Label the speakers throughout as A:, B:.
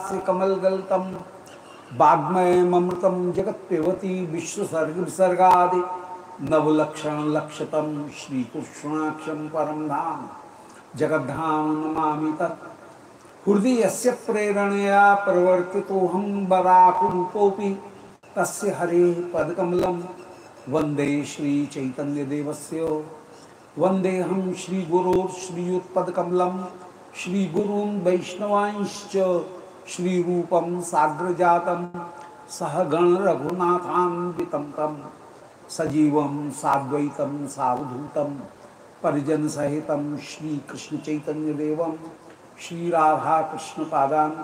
A: यस्यास्य कमलगल्तम वाग्मय ममृतम जगत्प्यवती विश्वसर्ग विसर्गादि। नवलक्षण लक्षतम श्रीकृष्णाक्षम परम धाम। जगद्धाम नमामि तत्। हृदय यस्य प्रेरणया प्रवर्तितोऽहं बराकुरूपोऽपि तस्य हरेः पदकमलं वंदे श्रीचैतन्यदेवस्य। वन्देऽहं श्रीगुरोर्श्रीयुत्पदकमलं श्रीगुरून् वैष्णवांश्च। श्रीरूपं साग्रजातं सह गणरघुनाथान्वितं तं सजीवं साद्वैतं सावधूतं परिजनसहितं श्रीकृष्णचैतन्यदेवं श्रीराधाकृष्णपादान्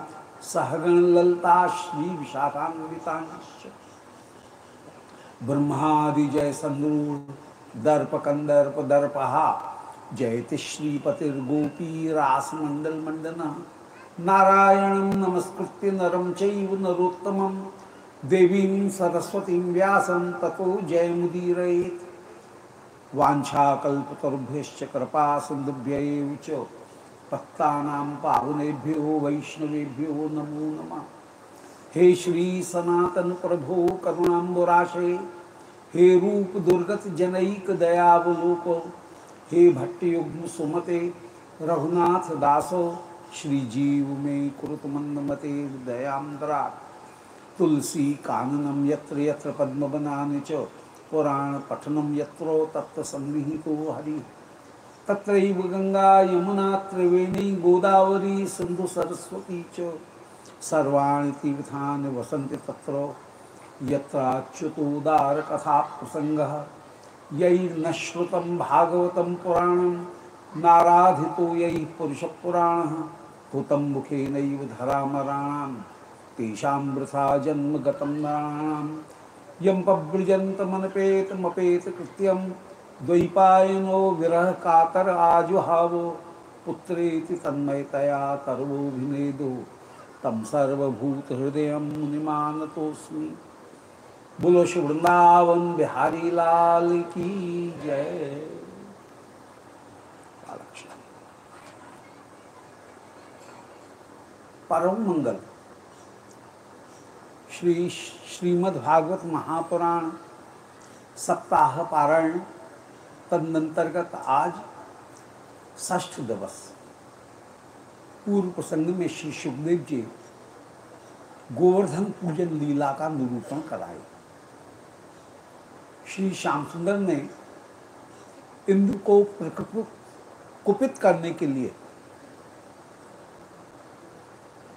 A: सहगण ललता श्रीविशाखान्वितांश्च। ब्रह्मादि जय संदूर दर्प कंदर्प दर्पहा जयति श्रीपतिर्गोपी रास मंडल मंडन नारायण नमस्कृत्य नरम चैव नरोत्तमं। देवीं सरस्वतीं व्यासं ततो जयमुदीरयेत्। वाञ्छाकल्पतरुभ्यश्च कृपा सिन्धुभ्यैव च पत्तानां पावनेभ्यो वैष्णवेभ्यो नमो नमः। हे श्री सनातन प्रभो करुणाम्बुराशे, हे रूप दुर्गत जनैक दयावलोक, हे भट्टयुग्म सुमते रघुनाथ दासो श्री जीव में कुरुत मंद मते दयांद्रा तुलसी काननम यत्र यत्र पद्म बनाने च पुराण पठनम यत्रो तत्र सन्निहितो हरि। तत्रैव गंगा यमुना, त्रिवेणी, गोदावरी सिंधु सरस्वती च। सर्वाणि तीर्थानि वसन्ति तत्र। यत्राच्युतोदार कथा प्रसङ्गः यैर्न श्रुतं भागवतं पुराणं। नाराधितो यैः पुरुषपुराणः। हुतं मुखेनैव धरामराणां तेषां वृथा जन्म गतं नराणां यं पव्रजन्तमनपेतमपेतकृत्यं द्वैपायनो विरह कातर आजुहावो। पुत्रेति तन्मयतया तर्वोऽभिनेदो तम सर्वभूत हृदय मुनिमानतोस्मि बोलो श्री वृंदावन बिहारी लाल की जय। परम मंगल। श्री श्रीमद् भागवत महापुराण, सप्ताह पारायण, तदनंतर्गत आज षष्ठ दिवस। पूर्व प्रसंग में श्री सुखदेव जी गोवर्धन पूजन लीला का निरूपण कराए। श्री श्याम सुंदर ने इंद्र को प्रकृति कुपित करने के लिए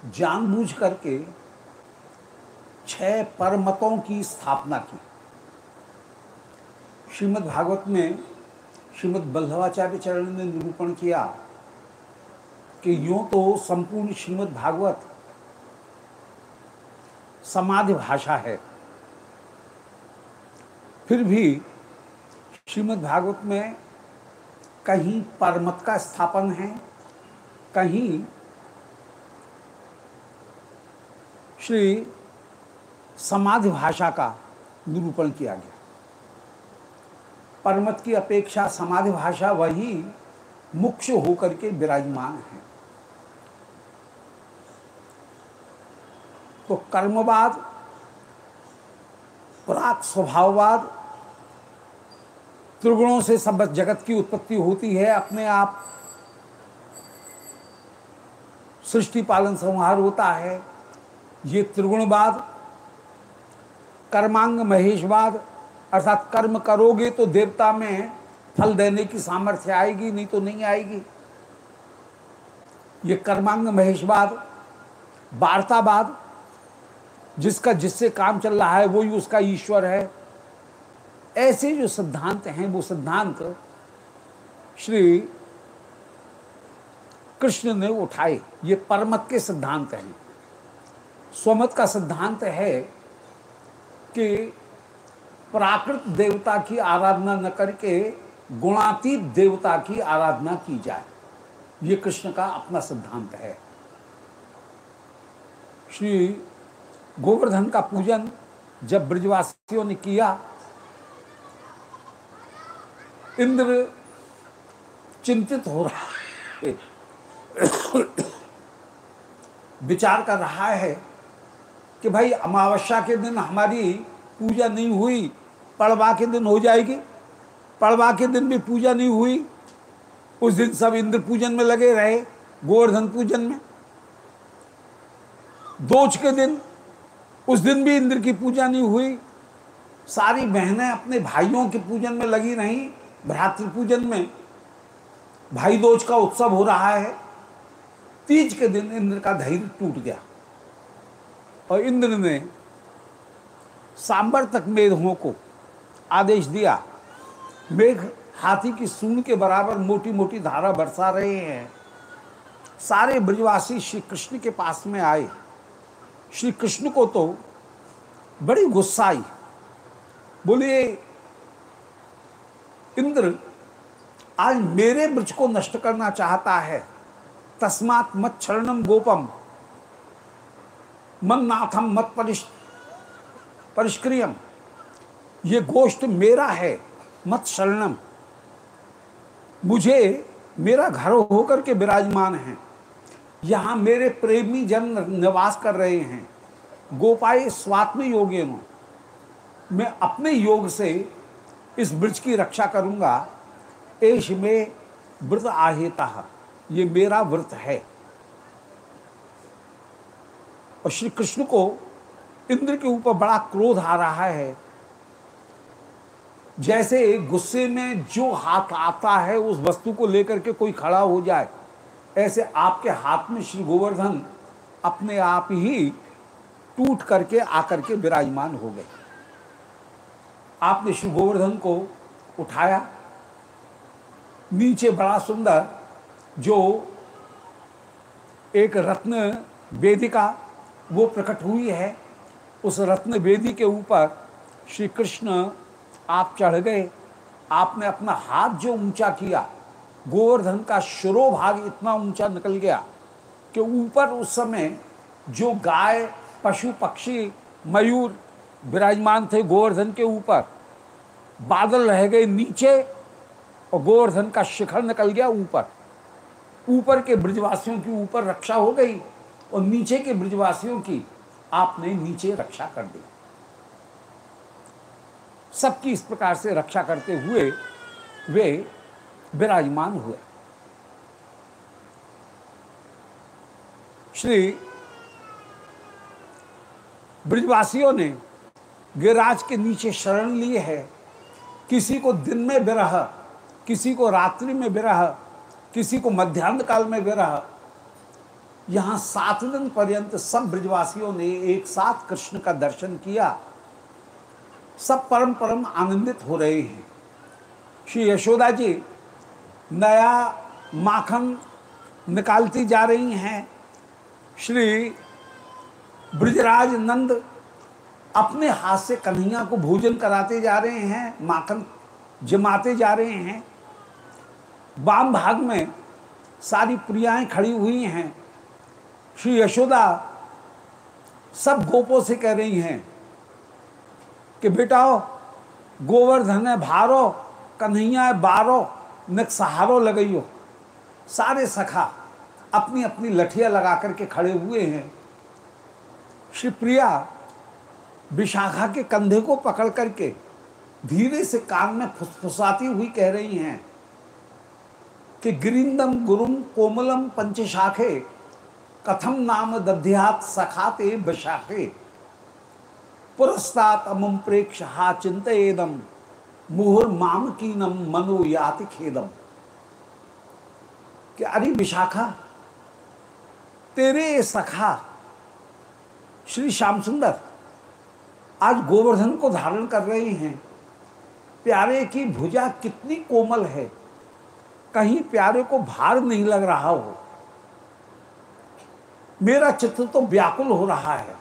A: जानबूझ करके छह परमतों की स्थापना की। श्रीमद् भागवत में श्रीमद् बल्लभाचार्य चरण ने निरूपण किया कि यूँ तो संपूर्ण श्रीमद् भागवत समाधि भाषा है। फिर भी श्रीमद् भागवत में कहीं परमत का स्थापन है, कहीं श्री समाधि भाषा का निरूपण किया गया। परमत की अपेक्षा समाधि भाषा वही मुख्य होकर के विराजमान है। तो कर्मवाद, प्राक स्वभाववाद, त्रिगुणों से सब जगत की उत्पत्ति होती है अपने आप। सृष्टि पालन संहार होता है। ये त्रिगुणवाद, कर्मांग महेशवाद, अर्थात कर्म करोगे तो देवता में फल देने की सामर्थ्य आएगी, नहीं तो नहीं आएगी। ये कर्मांग महेशवाद, वार्तावाद, जिसका जिससे काम चल रहा है, वही उसका ईश्वर है। ऐसे जो सिद्धांत हैं, वो सिद्धांत श्री कृष्ण ने उठाए। ये परमत के सिद्धांत हैं। स्वमत का सिद्धांत है कि प्राकृत देवता की आराधना न करके गुणातीत देवता की आराधना की जाए। ये कृष्ण का अपना सिद्धांत है। श्री गोवर्धन का पूजन जब ब्रजवासियों ने किया, इंद्र चिंतित हो रहा है, विचार कर रहा है कि भाई अमावस्या के दिन हमारी पूजा नहीं हुई, पड़वा के दिन हो जाएगी। पड़वा के दिन भी पूजा नहीं हुई। उस दिन सब इंद्र पूजन में लगे रहे, गोवर्धन पूजन में। दोज के दिन, उस दिन भी इंद्र की पूजा नहीं हुई। सारी बहनें अपने भाइयों के पूजन में लगी रही, भ्रातृ पूजन में। भाई दोज का उत्सव हो रहा है। तीज के दिन इंद्र का धैर्य टूट गया। और इंद्र ने सांबर तक मेघों को आदेश दिया। मेघ हाथी की सून के बराबर मोटी मोटी धारा बरसा रहे हैं। सारे ब्रजवासी श्री कृष्ण के पास में आए। श्री कृष्ण को तो बड़ी गुस्सा आई। बोलिए इंद्र, आज मेरे ब्रज को नष्ट करना चाहता है। तस्मात मत क्षरणम गोपम। मन नाथम मत परिश परिष्क्रियम। ये गोष्ठ मेरा है, मत शरणम। मुझे मेरा घर होकर के विराजमान है। यहाँ मेरे प्रेमी जन निवास कर रहे हैं। गोपाए स्वात्म योगेनो। मैं अपने योग से इस ब्रज की रक्षा करूँगा। एश में व्रत आहेता। ये मेरा व्रत है। और श्री कृष्ण को इंद्र के ऊपर बड़ा क्रोध आ रहा है। जैसे गुस्से में जो हाथ आता है, उस वस्तु को लेकर के कोई खड़ा हो जाए, ऐसे आपके हाथ में श्री गोवर्धन अपने आप ही टूट करके, आकर के विराजमान हो गए। आपने श्री गोवर्धन को उठाया। नीचे बड़ा सुंदर जो एक रत्न वेदिका वो प्रकट हुई है, उस रत्न वेदी के ऊपर श्री कृष्ण आप चढ़ गए, आपने अपना हाथ जो ऊँचा किया, गोवर्धन का शुरो भाग इतना ऊँचा निकल गया कि ऊपर उस समय जो गाय, पशु, पक्षी, मयूर विराजमान थे गोवर्धन के ऊपर, बादल रह गए नीचे और गोवर्धन का शिखर निकल गया ऊपर। ऊपर के ब्रजवासियों की ऊपर रक्षा हो गई। और नीचे के ब्रजवासियों की आपने नीचे रक्षा कर दी। सबकी इस प्रकार से रक्षा करते हुए वे विराजमान हुए। श्री ब्रिजवासियों ने गिरिराज के नीचे शरण लिए है। किसी को दिन में विरह, किसी को रात्रि में विरह, किसी को मध्यान्ह काल में विरह यहाँ सात दिन पर्यंत सब ब्रिजवासियों ने एक साथ कृष्ण का दर्शन किया। सब परम परम आनंदित हो रहे हैं। श्री यशोदा जी नया माखन निकालती जा रही हैं। श्री ब्रजराज नंद अपने हाथ से कन्हैया को भोजन कराते जा रहे हैं, माखन जमाते जा रहे हैं। वाम भाग में सारी प्रियाएँ खड़ी हुई हैं। श्री यशोदा सब गोपों से कह रही हैं कि बेटाओ गोवर्धन है, भारो, कन्हैया है, बारो न सहारो लगाइयो सारे सखा अपनी अपनी लठिया लगा करके खड़े हुए हैं। श्री प्रिया विशाखा के कंधे को पकड़ करके धीरे से कान में फुसफुसाती हुई कह रही हैं कि गिरिंदम, गुरुम, कोमलम, पंचशाखे कथम नाम दध्यात सखाते विशाखे? पुरस्तात अमुम प्रेक्ष हा चिंतएदम मुहुर माम कीनम मनो याति खेदम कि अरे विशाखा, तेरे सखा, श्री श्याम सुंदर, आज गोवर्धन को धारण कर रहे हैं। प्यारे की भुजा कितनी कोमल है, कहीं प्यारे को भार नहीं लग रहा हो। मेरा चित्र तो व्याकुल हो रहा है।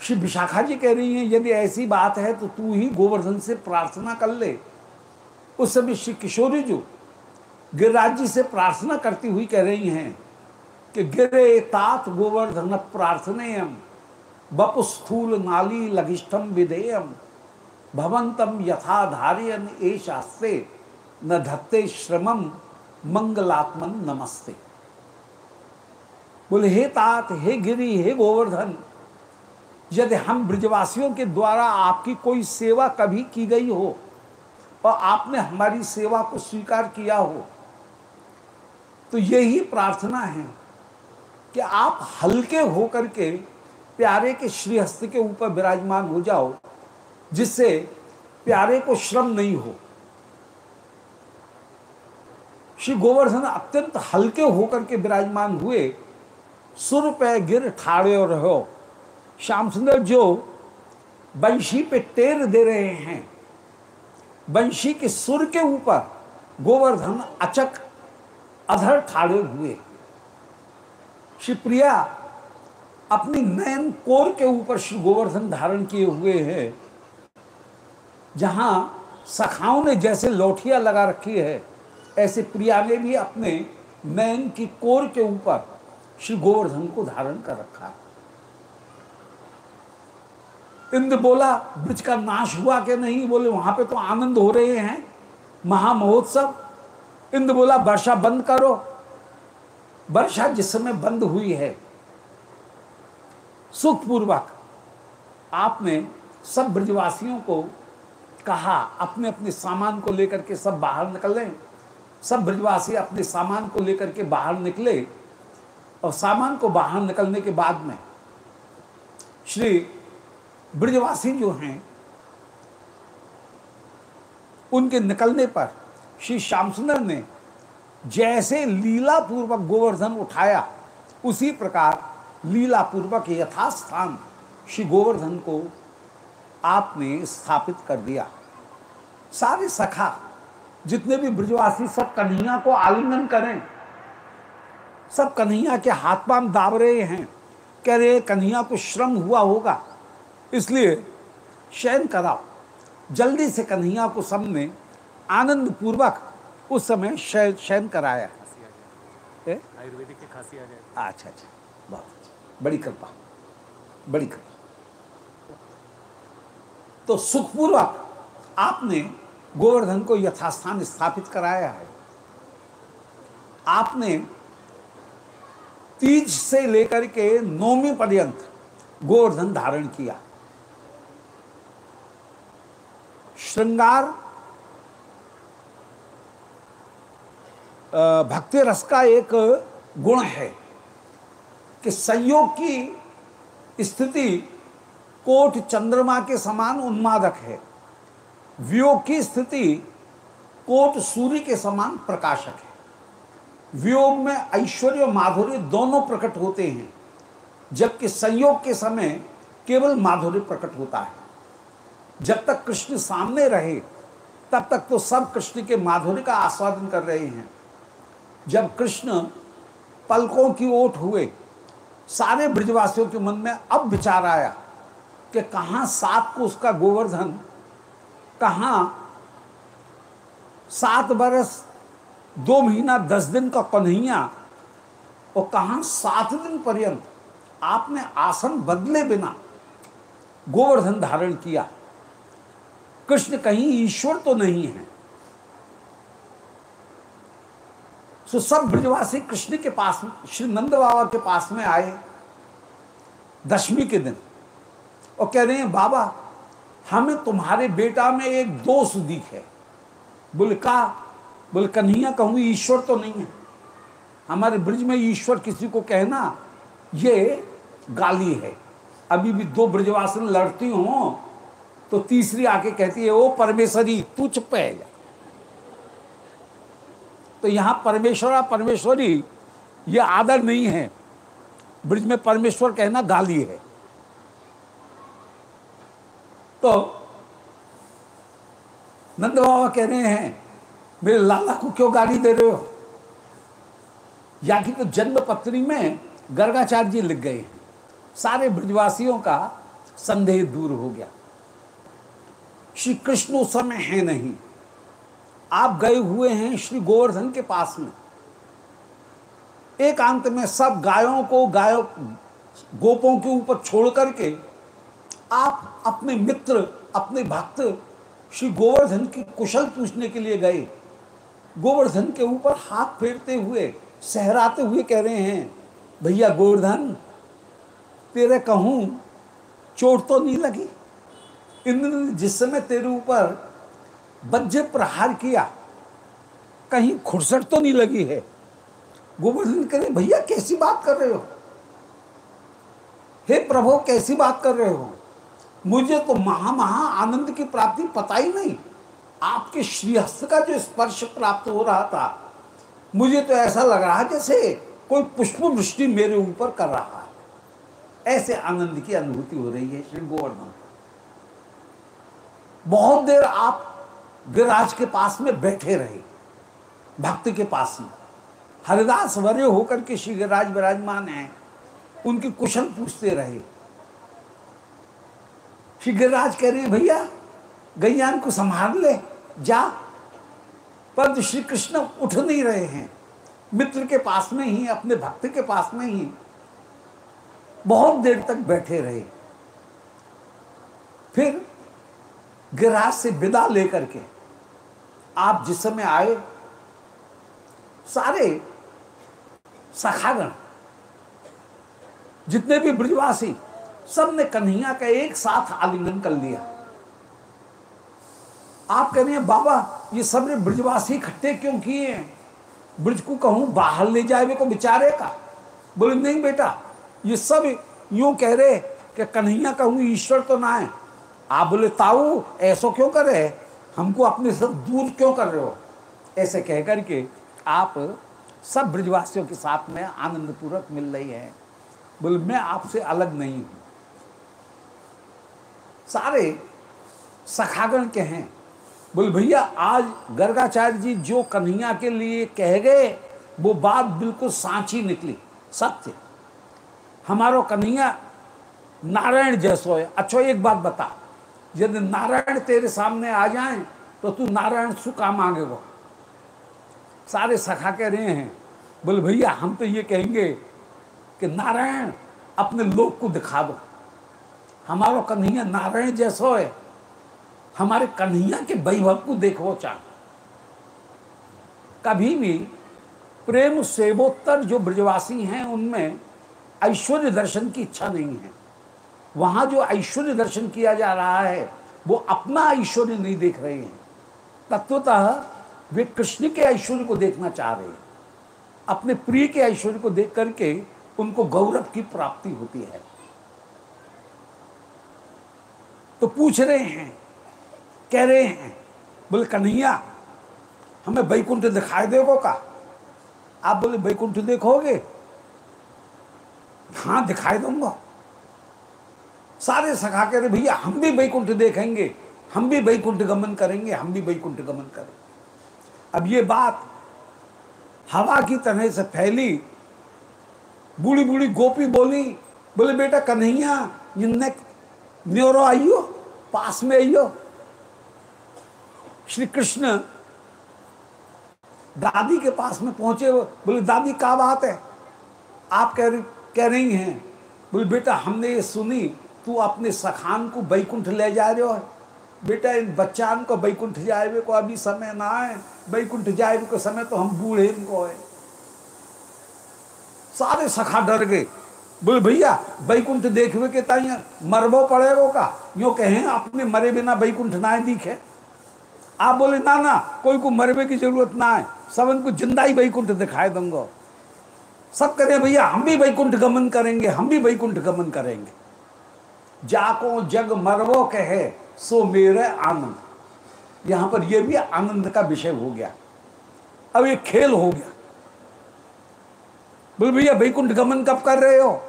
A: श्री विशाखा जी कह रही हैं, यदि ऐसी बात है तो तू ही गोवर्धन से प्रार्थना कर ले। उस समय श्री किशोरी जो गिरिराज जी से प्रार्थना करती हुई कह रही हैं कि गिरे तात गोवर्धन प्रार्थनेयम बप स्थूल नाली लघिष्ठम विधेयम, भवंतम यथा धारियन ए शास्त्रे न धत्ते श्रमम मंगलात्मन नमस्ते। बोले, हे तात, हे गिरी, हे गोवर्धन, यदि हम ब्रजवासियों के द्वारा आपकी कोई सेवा कभी की गई हो और आपने हमारी सेवा को स्वीकार किया हो तो यही प्रार्थना है कि आप हल्के होकर के प्यारे के श्रीहस्त के ऊपर विराजमान हो जाओ, जिससे प्यारे को श्रम नहीं हो। श्री गोवर्धन अत्यंत हल्के होकर के विराजमान हुए सुर पे गिर ठाड़े रहो। श्याम सुंदर जो बंशी पे टेर दे रहे हैं, बंशी के सुर के ऊपर गोवर्धन अचक अधर ठाड़े हुए। शिवप्रिया अपनी नयन कोर के ऊपर श्री गोवर्धन धारण किए हुए हैं, जहाँ सखाओं ने जैसे लौठिया लगा रखी है, ऐसे प्रिया ने भी अपने नयन की कोर के ऊपर श्री गोवर्धन को धारण कर रखा। इंद्र बोला, ब्रज का नाश हुआ कि नहीं? बोले, वहाँ पे तो आनंद हो रहे हैं, महामहोत्सव। इंद्र बोला, वर्षा बंद करो। वर्षा जिस समय बंद हुई है, सुखपूर्वक आपने सब ब्रजवासियों को कहा अपने अपने सामान को लेकर के सब बाहर निकल, सब ब्रजवासी अपने सामान को लेकर के बाहर निकले और सामान को बाहर निकलने के बाद में श्री ब्रजवासी जो हैं, उनके निकलने पर श्री श्याम सुंदर ने जैसे लीला पूर्वक गोवर्धन उठाया, उसी प्रकार लीला पूर्वक यथास्थान श्री गोवर्धन को आपने स्थापित कर दिया। सारे सखा, जितने भी ब्रजवासी सब कन्हैया को आलिंगन करें सब कन्हैया के हाथ पाम दाब रहे हैं। कह रहे कन्हैया को श्रम हुआ होगा। इसलिए शयन कराओ। जल्दी से कन्हैया को सबने आनंद पूर्वक उस समय शयन कराया
B: आयुर्वेदिक की खांसी आ जाए।
A: अच्छा अच्छा। बहुत अच्छा। बड़ी कृपा। बड़ी कृपा। तो सुखपूर्वक आपने गोवर्धन को यथास्थान स्थापित कराया है। आपने तीज से लेकर के नौवीं पर्यंत गोवर्धन धारण किया। श्रृंगार भक्ति रस का एक गुण है कि संयोग की स्थिति कोट चंद्रमा के समान उन्मादक है। वियोग की स्थिति कोट सूर्य के समान प्रकाशक है। वियोग में ऐश्वर्य और माधुर्य दोनों प्रकट होते हैं, जबकि संयोग के समय केवल माधुर्य प्रकट होता है। जब तक कृष्ण सामने रहे, तब तक तो सब कृष्ण के माधुर्य का आस्वादन कर रहे हैं। जब कृष्ण पलकों की ओट हुए, सारे ब्रजवासियों के मन में अब विचार आया कि कहाँ सात को उसका गोवर्धन, कहाँ सात बरस दो महीना, दस दिन का कन्हैया और कहाँ सात दिन पर्यंत आपने आसन बदले बिना गोवर्धन धारण किया। कृष्ण कहीं ईश्वर तो नहीं है। सो सब ब्रजवासी कृष्ण के पास, श्री नंद बाबा के पास में आए दशमी के दिन। और कह रहे हैं, बाबा, हमें तुम्हारे बेटा में एक दोष दिख। है बोले, का? बोले कन्हैया कहूँ, ईश्वर तो नहीं है। हमारे ब्रज में ईश्वर किसी को कहना, ये गाली है। अभी भी दो ब्रजवासन लड़ती हो तो तीसरी आके कहती है, ओ परमेश्वरी, तू चुप है तो यहाँ परमेश्वरा, परमेश्वरी, ये आदर नहीं है। ब्रिज में परमेश्वर कहना गाली है। तो नंद बाबा कह रहे हैं मेरे लाला को क्यों गाली दे रहे हो? या कि तो जन्म पत्री में गर्गाचार्य जी लिख गए। सारे ब्रजवासियों का संदेह दूर हो गया। श्री कृष्ण उस समय है नहीं। आप गए हुए हैं श्री गोवर्धन के पास में। एकांत में सब गायों को गायों, गोपों के ऊपर छोड़ करके आप अपने मित्र, अपने भक्त श्री गोवर्धन की कुशल पूछने के लिए गए। गोवर्धन के ऊपर हाथ फेरते हुए, सहराते हुए कह रहे हैं, भैया गोवर्धन, तेरे कहूँ, चोट तो नहीं लगी? इंद्र ने जिस समय तेरे ऊपर वज्र प्रहार किया, कहीं खुरसट तो नहीं लगी है? गोवर्धन कह रहे, भैया, कैसी बात कर रहे हो? हे प्रभु, कैसी बात कर रहे हो? मुझे तो महा महा आनंद की प्राप्ति पता ही नहीं। आपके श्रीहस्त का जो स्पर्श प्राप्त हो रहा था, मुझे तो ऐसा लग रहा है जैसे कोई पुष्प वृष्टि मेरे ऊपर कर रहा है। ऐसे आनंद की अनुभूति हो रही है श्री गोवर्धन। बहुत देर आप गिरिराज के पास में बैठे रहे, भक्त के पास में। हरिदास वर्य होकर के श्री गिरिराज विराजमान हैं, उनकी कुशल पूछते रहे। श्री गिरिराज कह रहे हैं, भैया गैयान को संभाल ले, जा। परंतु श्री कृष्ण उठ नहीं रहे हैं, मित्र के पास में ही, अपने भक्त के पास में ही, बहुत देर तक बैठे रहे। फिर गिराज से विदा लेकर के आप जिस समय आए, सारे सखागण, जितने भी ब्रजवासी सबने कन्हैया का एक साथ आलिंगन कर लिया। आप कह रहे हैं, बाबा, ये सबने ब्रजवासी इकट्ठे क्यों किए हैं? ब्रज को कहूँ, बाहर ले जाए को बेचारे का। बोले, नहीं बेटा, ये सब यूँ कह रहे कि कन्हैया कहूँ, ईश्वर तो ना है आप बोले, ताऊ, ऐसो क्यों कर रहे हमको अपने से दूर क्यों कर रहे हो? ऐसे कह करके आप सब ब्रजवासियों के साथ में आनंद पूर्वक मिल रही है। बोले, मैं आपसे अलग नहीं हूँ। सारे सखागण के हैं। बोले, भैया, आज गर्गाचार्य जी जो कन्हैया के लिए कह गए, वो बात बिल्कुल सांची निकली, सत्य। हमारो कन्हैया नारायण जैसो है। अच्छा एक बात बता, यदि नारायण तेरे सामने आ जाए तो तू नारायण सु का वो सारे सखा कह रहे हैं, बोले, भैया, हम तो ये कहेंगे कि नारायण अपने लोक को दिखा दो हमारो कन्हैया नारायण जैसो है हमारे कन्हैया के वैभव को देखो चाह कभी भी प्रेम सेवोत्तर जो ब्रजवासी हैं, उनमें ऐश्वर्य दर्शन की इच्छा नहीं है। वहाँ जो ऐश्वर्य दर्शन किया जा रहा है, वो अपना ऐश्वर्य नहीं देख रहे हैं। तत्वतः वे कृष्ण के ऐश्वर्य को देखना चाह रहे हैं। अपने प्रिय के ऐश्वर्य को देख करके उनको गौरव की प्राप्ति होती है। तो पूछ रहे हैं कह रहे हैं, बोले, कन्हैया, हमें वैकुंठ दिखाई देगो का? आप बोले, वैकुंठ देखोगे? हाँ दिखाई दूँगा। सारे सखा कह रहे, भैया, हम भी वैकुंठ देखेंगे, हम भी वैकुंठ गमन करेंगे, हम भी वैकुंठ गमन करेंगे। अब ये बात हवा की तरह से फैली बूढ़ी बूढ़ी गोपी बोली, बोले, बेटा कन्हैया न्योरो आइयो, पास में आइयो श्री कृष्ण दादी के पास में पहुँचे, बोले, दादी, क्या बात है? आप कह रही कह रही हैं। बोले, बेटा, हमने ये सुनी, तू अपने सखान को बैकुंठ ले जा रहे हो। बेटा, इन बच्चान को बैकुंठ जाए को अभी समय ना है बैकुंठ जाए को समय तो हम बूढ़े इनको है। सारे सखा डर गए। बोले, भैया बैकुंठ देखवे के ताई मरबो पड़ेगो का? यो कहे, अपने मरे बिना बैकुंठ ना दिखे? आप बोले, ना ना, कोई को मरवे की ज़रूरत ना है। सब इनको ज़िंदा ही वैकुंठ दिखाए दूँगा। सब करें भैया, हम भी वैकुंठ गमन करेंगे, हम भी वैकुंठ गमन करेंगे। जाको जग मरवो कहे, सो मेरे आनंद। यहाँ पर यह भी आनंद का विषय हो गया। अब ये खेल हो गया। बोले, भैया, वैकुंठ गमन कब कर रहे हो?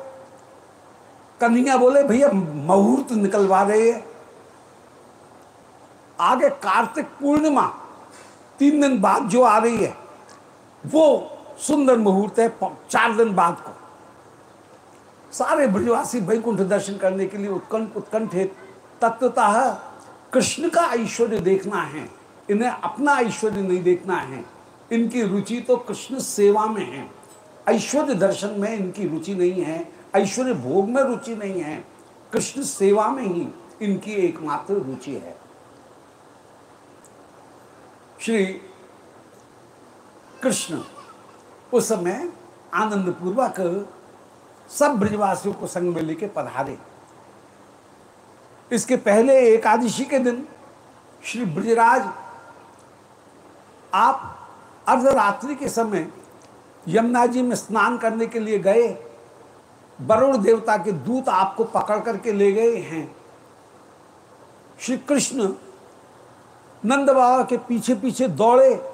A: कन्हैया बोले, भैया, मुहूर्त निकलवा रहे हैं। आगे कार्तिक पूर्णिमा, तीन दिन बाद जो आ रही है, वो सुंदर मुहूर्त है चार दिन बाद को। सारे ब्रजवासी वैकुंठ दर्शन करने के लिए उत्कंठ उत्कंठ उत्कंठित तत्वतः कृष्ण का ऐश्वर्य देखना है, इन्हें अपना ऐश्वर्य नहीं देखना है। इनकी रुचि तो कृष्ण सेवा में है। ऐश्वर्य दर्शन में इनकी रुचि नहीं है, ऐश्वर्य भोग में रुचि नहीं है। कृष्ण सेवा में ही इनकी एकमात्र रुचि है। श्री कृष्ण उस समय आनंद पूर्वक सब ब्रजवासियों को संग में लेके पधारे। इसके पहले एकादशी के दिन श्री ब्रजराज, आप अर्धरात्रि के समय यमुना जी में स्नान करने के लिए गए। वरुण देवता के दूत आपको पकड़ करके ले गए हैं। श्री कृष्ण नंद बाबा के पीछे पीछे दौड़े।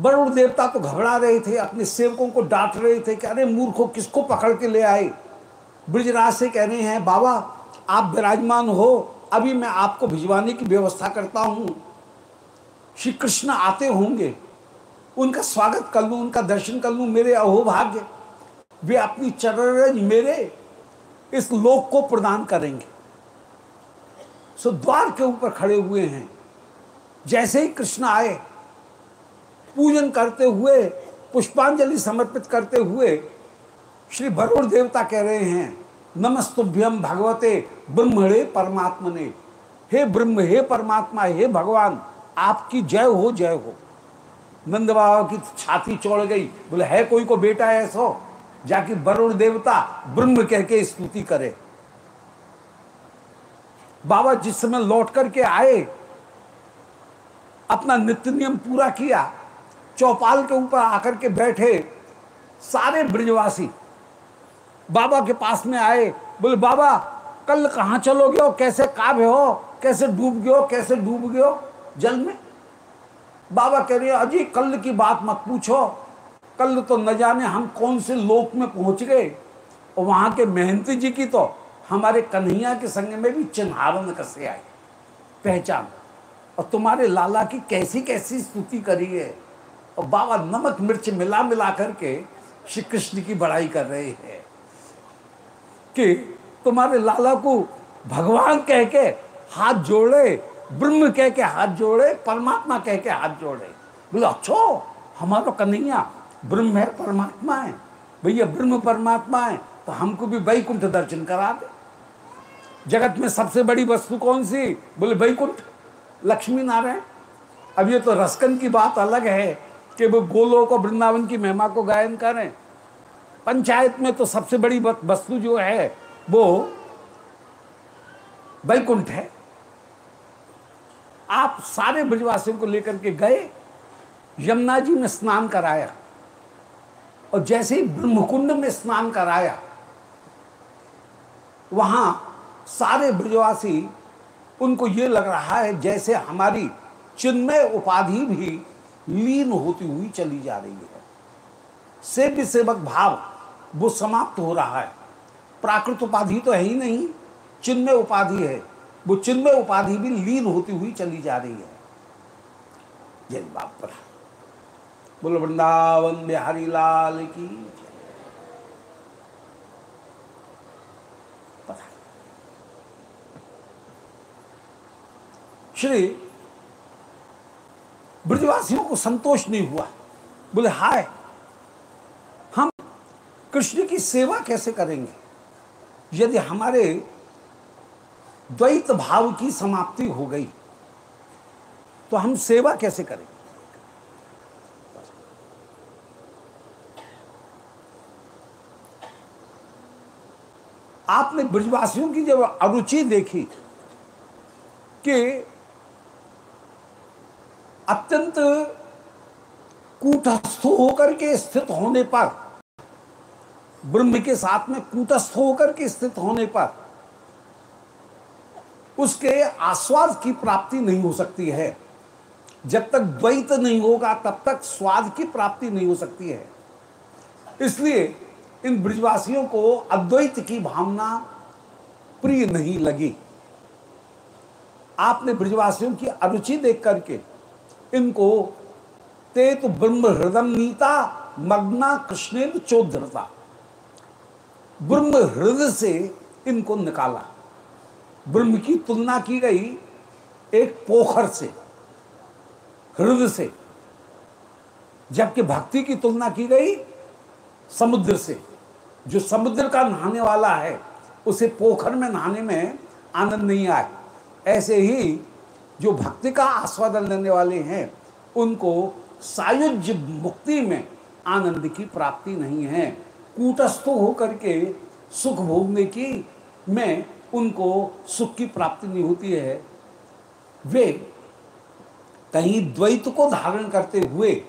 A: वरुण देवता तो घबरा रहे थे, अपने सेवकों को डांट रहे थे कि अरे मूर्खों, किसको पकड़ के ले आए? ब्रजराज से कह रहे हैं, बाबा, आप विराजमान हो, अभी मैं आपको भिजवाने की व्यवस्था करता हूँ। श्री कृष्ण आते होंगे। उनका स्वागत कर लूँ, उनका दर्शन कर लूँ, मेरे अहोभाग्य। वे अपनी चरण मेरे इस लोक को प्रदान करेंगे। सो द्वार के ऊपर खड़े हुए हैं। जैसे ही कृष्ण आए, पूजन करते हुए, पुष्पांजलि समर्पित करते हुए, श्री वरुण देवता कह रहे हैं नमस्तुभ्यम भगवते ब्रह्मणे परमात्मा ने हे ब्रह्म, हे परमात्मा, हे भगवान, आपकी जय हो जय हो। नंद बाबा की छाती चौड़ गई, बोले, है कोई को बेटा ऐसो? जाके वरुण देवता ब्रह्म कह के स्तुति करे। बाबा जिस समय लौट करके आए अपना नित्य नियम पूरा किया, चौपाल के ऊपर आकर के बैठे सारे ब्रजवासी। बाबा के पास में आए, बोले, बाबा, कल कहाँ चलोगे हो? कैसे काव्य हो? कैसे डूब गए हो? कैसे डूब गए हो जल में? बाबा कह रहे, अजी, कल की बात मत पूछो। कल तो न जाने हम कौन से लोक में पहुँच गए। और वहाँ के मेहनती जी की तो हमारे कन्हैया के संग में भी चिन्हारण कसे आई पहचान। और तुम्हारे लाला की कैसी कैसी स्तुति करी है। और बाबा नमक मिर्च मिला मिला करके श्री कृष्ण की बड़ाई कर रहे हैं। कि तुम्हारे लाला को भगवान कह के हाथ जोड़े, ब्रह्म कह के हाथ जोड़े, परमात्मा कह के हाथ जोड़े। बोले अच्छो हमारा कन्हैया, ब्रह्म है, परमात्मा है। भैया, ब्रह्म, परमात्मा है तो हमको भी वैकुंठ दर्शन करा दे। जगत में सबसे बड़ी वस्तु कौन सी? बोले, वैकुंठ। लक्ष्मी नारायण अब ये तो रसकन की बात अलग है कि वो गोलों को वृंदावन की महिमा को गायन करें पंचायत में तो सबसे बड़ी वस्तु जो है, वो वैकुंठ है। आप सारे ब्रजवासियों को लेकर के गए, यमुना जी में स्नान कराया और जैसे ही ब्रह्मकुंड में स्नान कराया, वहाँ सारे ब्रजवासी उनको ये लग रहा है जैसे हमारी चिन्मय उपाधि भी लीन होती हुई चली जा रही है। सेव्य सेवक भाव, वो समाप्त हो रहा है। प्राकृत उपाधि तो है ही नहीं, चिन्मय उपाधि है। वो चिन्मय उपाधि भी लीन होती हुई चली जा रही है। जय बाप पर बोलो, वृंदावन बिहारी लाल की जय। पता है। श्री ब्रजवासियों को संतोष नहीं हुआ। बोले, हाय, हम कृष्ण की सेवा कैसे करेंगे? यदि हमारे द्वैत भाव की समाप्ति हो गई तो हम सेवा कैसे करेंगे? आपने ब्रजवासियों की जब अरुचि देखी कि अत्यंत कूटस्थ होकर के स्थित होने पर, ब्रह्म के साथ में कूटस्थ होकर के स्थित होने पर, उसके आस्वाद की प्राप्ति नहीं हो सकती है। जब तक द्वैत नहीं होगा, तब तक स्वाद की प्राप्ति नहीं हो सकती है। इसलिए इन ब्रिजवासियों को अद्वैत की भावना प्रिय नहीं लगी। आपने ब्रिजवासियों की अरुचि देख करके इनको ते तो ब्रह्म हृदय नीता, मग्ना कृष्ण चौधरता ब्रह्म हृदय से इनको निकाला। ब्रह्म की तुलना की गई एक पोखर से हृदय से, जबकि भक्ति की तुलना की गई समुद्र से। जो समुद्र का नहाने वाला है, उसे पोखर में नहाने में आनंद नहीं आए। ऐसे ही जो भक्ति का आस्वादन लेने वाले हैं, उनको सायुज्य मुक्ति में आनंद की प्राप्ति नहीं है। कूटस्थ होकर के सुख भोगने की में उनको सुख की प्राप्ति नहीं होती है। वे कहीं द्वैत को धारण करते हुए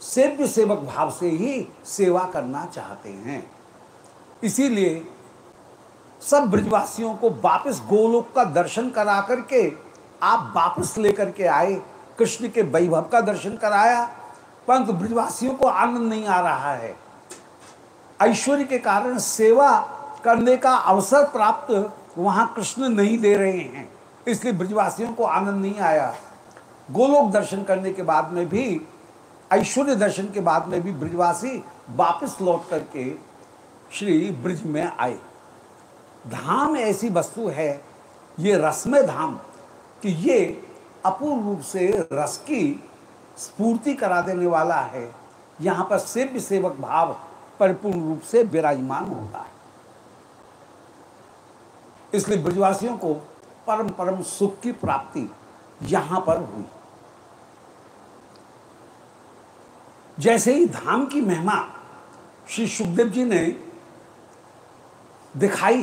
A: सेव्य सेवक भाव से ही सेवा करना चाहते हैं। इसीलिए सब ब्रजवासियों को वापस गोलोक का दर्शन करा करके आप वापस लेकर के आए, कृष्ण के वैभव का दर्शन कराया, परंतु ब्रजवासियों को आनंद नहीं आ रहा है। ऐश्वर्य के कारण सेवा करने का अवसर प्राप्त वहाँ कृष्ण नहीं दे रहे हैं, इसलिए ब्रजवासियों को आनंद नहीं आया। गोलोक दर्शन करने के बाद में भी, ऐश्वर्य दर्शन के बाद में भी ब्रजवासी वापस लौट करके श्री ब्रज में आए। धाम ऐसी वस्तु है, ये रसमय धाम कि ये अपूर्ण रूप से रस की स्फूर्ति करा देने वाला है। यहाँ पर सेव्य सेवक भाव परिपूर्ण रूप से विराजमान होता है। इसलिए ब्रजवासियों को परम परम सुख की प्राप्ति यहाँ पर हुई। जैसे ही धाम की महिमा श्री सुखदेव जी ने दिखाई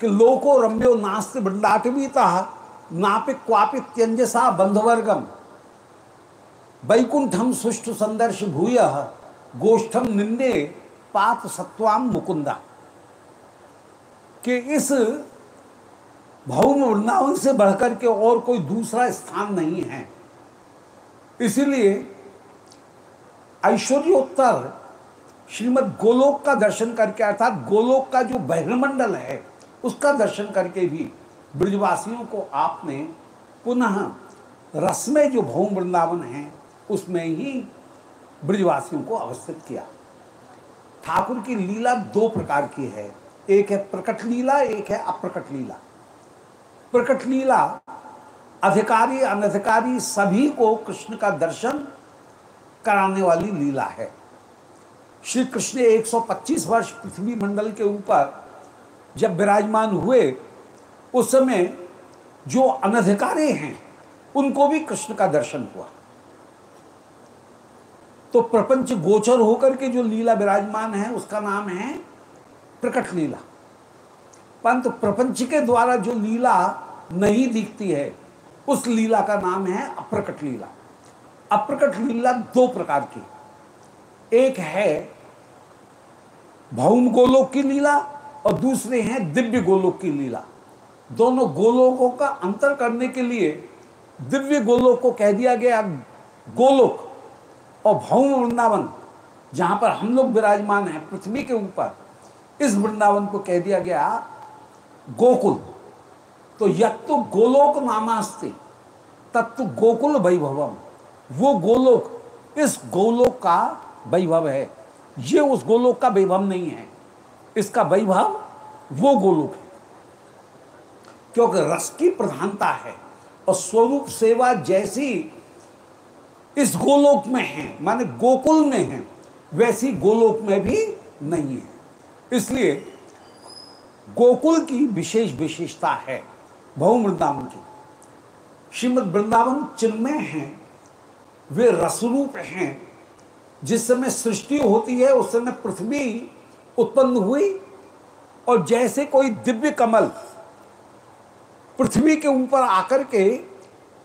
A: कि लोको रम्यो नास्त बृंदाटवीता नापि क्वापि त्यंजसा बंधवर्गम। वैकुंठम सुष्टु संदर्श भूय गोष्ठम निंदे पात सत्वाम मुकुंदा कि इस भौम वृंदावन से बढ़कर के और कोई दूसरा स्थान नहीं है। इसीलिए ऐश्वर्योत्तर श्रीमद गोलोक का दर्शन करके, अर्थात गोलोक का जो बहिर्मंडल है, उसका दर्शन करके भी ब्रजवासियों को आपने पुनः रसमय जो भौम वृंदावन है, उसमें ही ब्रजवासियों को अवस्थित किया। ठाकुर की लीला दो प्रकार की है। एक है प्रकट लीला, एक है अप्रकट लीला। प्रकट लीला अधिकारी, अनधिकारी सभी को कृष्ण का दर्शन कराने वाली लीला है। श्री कृष्ण 125 वर्ष पृथ्वी मंडल के ऊपर जब विराजमान हुए उस समय जो अनधिकारे हैं, उनको भी कृष्ण का दर्शन हुआ। तो प्रपंच गोचर होकर के जो लीला विराजमान है, उसका नाम है प्रकट लीला। परंतु प्रपंच के द्वारा जो लीला नहीं दिखती है, उस लीला का नाम है अप्रकट लीला। अप्रकट लीला दो प्रकार की एक है भौम गोलोक की लीला और दूसरे हैं दिव्य गोलोक की लीला। दोनों गोलोकों का अंतर करने के लिए दिव्य गोलोक को कह दिया गया गोलोक और भौम वृंदावन, जहाँ पर हम लोग विराजमान हैं पृथ्वी के ऊपर, इस वृंदावन को कह दिया गया गोकुल। तो यद तो गोलोक नामास्ते तत्व गोकुल वैभवम। वो गोलोक, इस गोलोक का वैभव है। ये उस गोलोक का वैभव नहीं है। इसका वैभव वो गोलोक क्योंकि रस की प्रधानता है और स्वरूप सेवा जैसी इस गोलोक में है, माने गोकुल में है, वैसी गोलोक में भी नहीं है। इसलिए गोकुल की विशेष विशेषता है बहु वृंदावन की। श्रीमद वृंदावन चिन्मय हैं, वे रसरूप हैं। जिस समय सृष्टि होती है, उस समय पृथ्वी उत्पन्न हुई और जैसे कोई दिव्य कमल पृथ्वी के ऊपर आकर के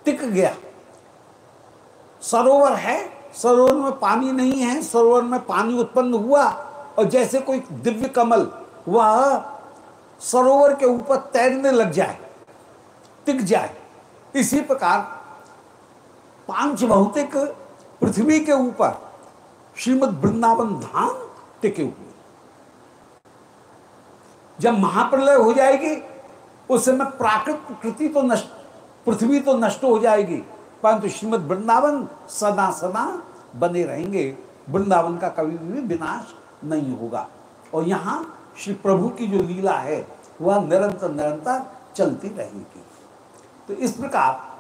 A: टिक गया। सरोवर है, सरोवर में पानी नहीं है, सरोवर में पानी उत्पन्न हुआ और जैसे कोई दिव्य कमल, वह सरोवर के ऊपर तैरने लग जाए, टिक जाए। इसी प्रकार पाँच भौतिक पृथ्वी के ऊपर श्रीमद वृंदावन धाम टिके हुए। जब महाप्रलय हो जाएगी उस समय प्राकृत तो नष्ट, पृथ्वी तो नष्ट हो जाएगी। परंतु श्रीमद वृंदावन सदा सदा बने रहेंगे। वृंदावन का कभी भी विनाश नहीं होगा। और यहाँ श्री प्रभु की जो लीला है, वह निरंतर निरंतर चलती रहेगी। तो इस प्रकार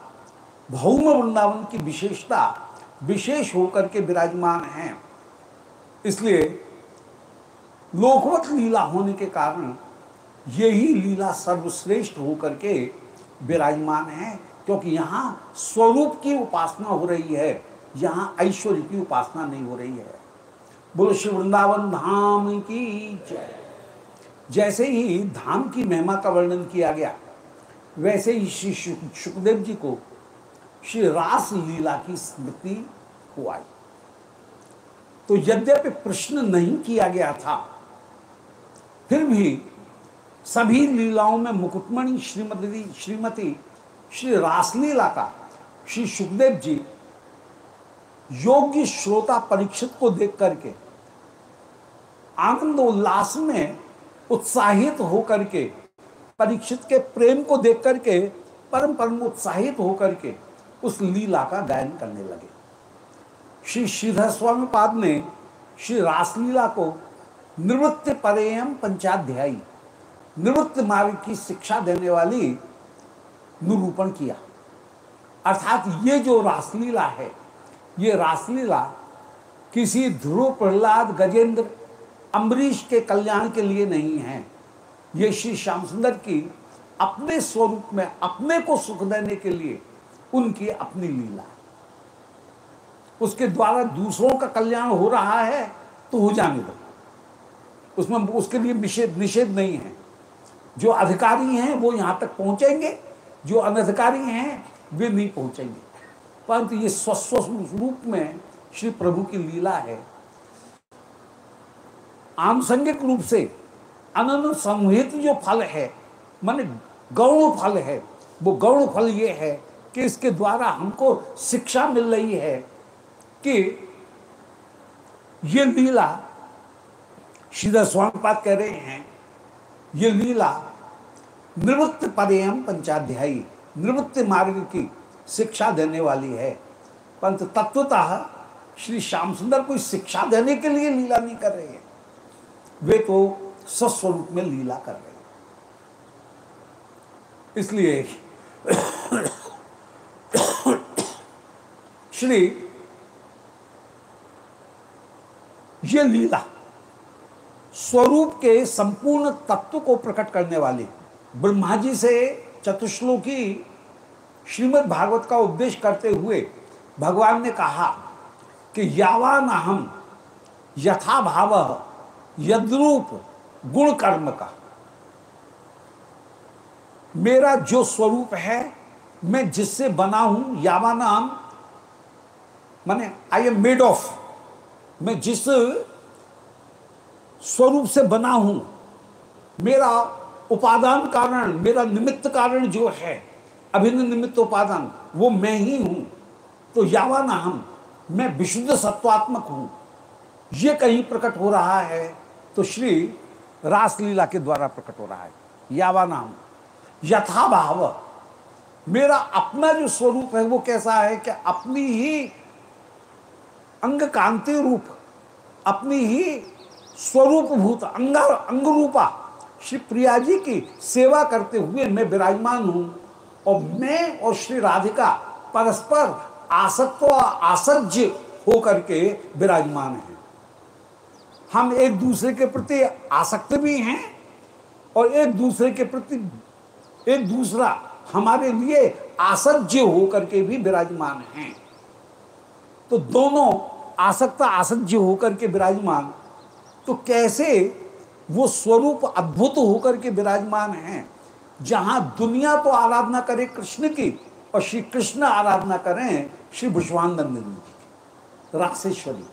A: भौम वृंदावन की विशेषता विशेष होकर के विराजमान है। इसलिए लोकवत लीला होने के कारण यही लीला सर्वश्रेष्ठ होकर के विराजमान है, क्योंकि यहाँ स्वरूप की उपासना हो रही है, यहाँ ऐश्वर्य की उपासना नहीं हो रही है। बोलो, श्री वृंदावन धाम की जय। जैसे ही धाम की महिमा का वर्णन किया गया, वैसे ही श्री सुखदेव जी को श्री रास लीला की स्मृति हो आई। तो यद्यपि प्रश्न नहीं किया गया था, फिर भी सभी लीलाओं में मुकुटमणि, श्रीमती श्रीमती श्री रासलीला का, श्री सुखदेव जी योग्य श्रोता परीक्षित को देख करके, आनंद उल्लास में उत्साहित होकर के परीक्षित के प्रेम को देख करके, परम परम उत्साहित होकर के उस लीला का गायन करने लगे। श्री श्रीधर स्वामी पाद ने श्री रासलीला को निवृत्त परेयम पंचाध्यायी निवृत्त मार्ग की शिक्षा देने वाली निरूपण किया। अर्थात ये जो रासलीला है, ये रासलीला किसी ध्रुव प्रहलाद गजेंद्र अम्बरीश के कल्याण के लिए नहीं है। ये श्री श्याम सुंदर की अपने स्वरूप में, अपने को सुख देने के लिए उनकी अपनी लीला। उसके द्वारा दूसरों का कल्याण हो रहा है तो हो जाने दो। उसमें उसके लिए निषेध निषेध नहीं है। जो अधिकारी हैं वो यहाँ तक पहुँचेंगे। जो अनधिकारी हैं, वे नहीं पहुँचेंगे। परंतु ये स्वस्व रूप में श्री प्रभु की लीला है। आनुषंगिक रूप से अनन संहित जो फल है, माने गौण फल है, वो गौण फल ये है कि इसके द्वारा हमको शिक्षा मिल रही है कि ये लीला सीधा स्वामीपाद कह रहे हैं ये लीला निवृत्त पदेयम पंचाध्यायी, निवृत्त मार्ग की शिक्षा देने वाली है। परंतु तत्वतः श्री श्याम सुंदर कोई शिक्षा देने के लिए लीला नहीं कर रहे हैं। वे तो स्वस्वरूप में लीला कर रहे हैं। इसलिए श्री ये लीला स्वरूप के संपूर्ण तत्व को प्रकट करने वाली। ब्रह्मा जी से चतुश्लोकी श्रीमद् भागवत का उपदेश करते हुए भगवान ने कहा कि यावान हम यथा भाव यद्रूप गुण कर्म का। मेरा जो स्वरूप है, मैं जिससे बना हूँ यावा नाम माने आई एम मेड ऑफ़ मैं जिस स्वरूप से बना हूँ। मेरा उपादान कारण, मेरा निमित्त कारण जो है, अभिन्न निमित्त उपादान, वो मैं ही हूँ। तो यावान हम मैं विशुद्ध सत्वात्मक हूँ। ये कहीं प्रकट हो रहा है तो श्री रासलीला के द्वारा प्रकट हो रहा है। यावा नाम यथा भाव मेरा अपना जो स्वरूप है, वो कैसा है कि अपनी ही अंग कांति रूप, अपनी ही स्वरूप भूत अंग अंग रूपा श्री प्रिया जी की सेवा करते हुए मैं विराजमान हूँ और मैं और श्री राधिका परस्पर आसक्त आसज्य होकर के विराजमान हैं। हम एक दूसरे के प्रति आसक्त भी हैं और एक दूसरे के प्रति, एक दूसरा हमारे लिए आसज्य होकर के भी विराजमान हैं। तो दोनों आसक्त आसज्य होकर के विराजमान तो कैसे वो स्वरूप अद्भुत होकर के विराजमान हैं? जहाँ दुनिया तो आराधना करे कृष्ण की और श्री कृष्ण आराधना करें श्री भुष्वानंद जी राक्षेश्वरी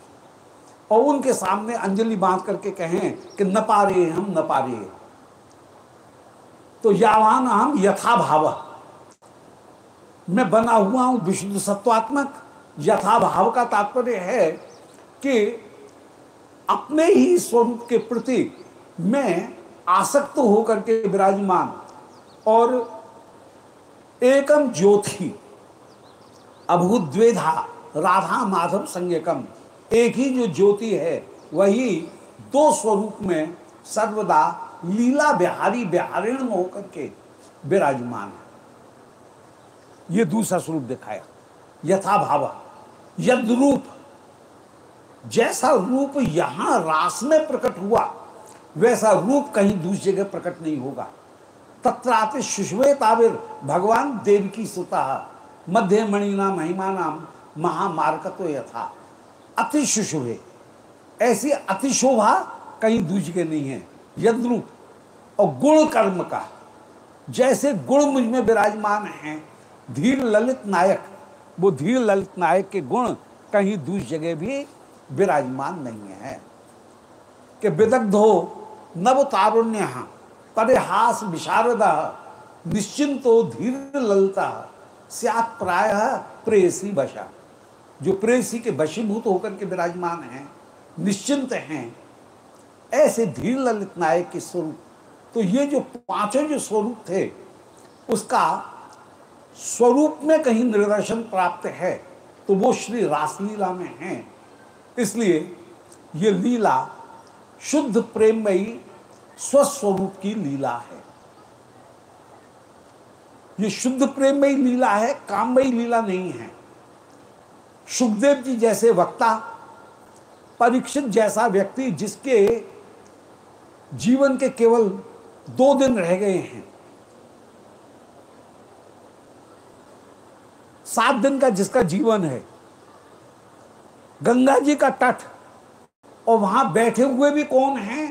A: और उनके सामने अंजलि बाँध करके कहें कि न पा रहे हम न पा रहे तो यावान हम यथा भाव मैं बना हुआ हूँ विशुद्ध सत्वात्मक। यथा भाव का तात्पर्य है कि अपने ही स्वरूप के प्रति मैं आसक्त होकर के विराजमान और एकम ज्योति, अभूद्वेधा, राधा माधव संज्ञकम, एक ही जो ज्योति है, वही दो स्वरूप में सर्वदा लीला बिहारी बिहारिण होकर के विराजमान है। ये दूसरा स्वरूप दिखाया। यथा भाव यद रूप जैसा रूप यहाँ रास में प्रकट हुआ, वैसा रूप कहीं दूसरी जगह प्रकट नहीं होगा। तत्रापि सुषवे ताबिर भगवान देव की सुता, मध्य मणिना महिमा नाम महामार्कतो यथा। अति ऐसी अतिशोभा कहीं दूज के नहीं है। यद्रूप और गुण कर्म का, जैसे गुण मुझमें विराजमान है, धीर ललित नायक, वो धीर ललित नायक के गुण कहीं दूसरी जगह भी विराजमान नहीं है। कि विदग्धो नव तारुण्य परिहास विशारद, निश्चिंतो धीर ललता। प्राय प्रेसी बशा जो प्रेसी के वशीभूत होकर के विराजमान हैं, निश्चिंत हैं। ऐसे धीर ललित नायक के स्वरूप। तो ये जो पाँचों जो स्वरूप थे, उसका स्वरूप में कहीं निर्दर्शन प्राप्त है तो वो श्री रासलीला में है। इसलिए ये लीला शुद्ध प्रेममयी स्वस्वरूप की लीला है। ये शुद्ध प्रेममयी लीला है, काममयी लीला नहीं है। सुखदेव जी जैसे वक्ता, परीक्षित जैसा व्यक्ति जिसके जीवन के केवल दो दिन रह गए हैं, सात दिन का जिसका जीवन है गंगा जी का तट, और वहाँ बैठे हुए भी कौन हैं?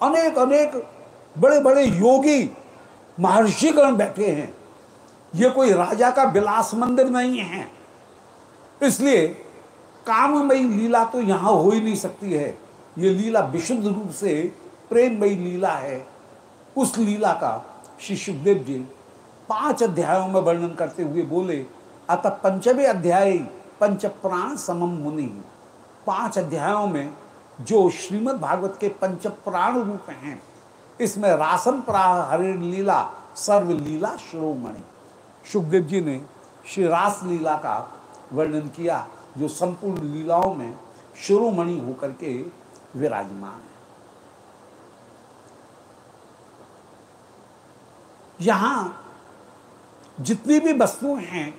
A: अनेक अनेक बड़े बड़े योगी महर्षिगण बैठे हैं। ये कोई राजा का विलास मंदिर नहीं है। इसलिए काममयी लीला तो यहाँ हो ही नहीं सकती है। ये लीला विशुद्ध रूप से प्रेममयी लीला है। उस लीला का श्री सुखदेव जी पाँच अध्यायों में वर्णन करते हुए बोले, अतः पंचमे अध्याय पंच प्राण समम मुनि। पाँच अध्यायों में जो श्रीमद् भागवत के पंच प्राण रूप हैं, इसमें रासन प्राह हरे लीला सर्व लीला शिरोमणि। सुखदेव जी ने श्री रास लीला का वर्णन किया, जो संपूर्ण लीलाओं में शिरोमणि होकर के विराजमान है। यहाँ जितनी भी वस्तुएँ हैं,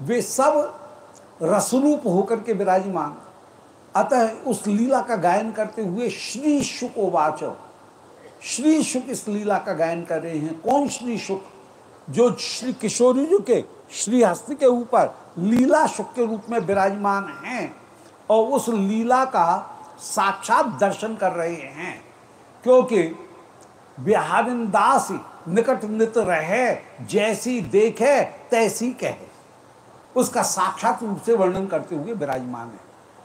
A: वे सब रसरूप होकर के विराजमान। अतः उस लीला का गायन करते हुए श्री शुक वाच। श्री शुक इस लीला का गायन कर रहे हैं। कौन श्री शुक? जो श्री किशोरी जी के, श्री हस्त के ऊपर लीला सुख के रूप में विराजमान हैं और उस लीला का साक्षात दर्शन कर रहे हैं। क्योंकि बिहारिन दास निकट नित रहे, जैसी देखे, तैसी कहे। उसका साक्षात रूप से वर्णन करते हुए विराजमान है।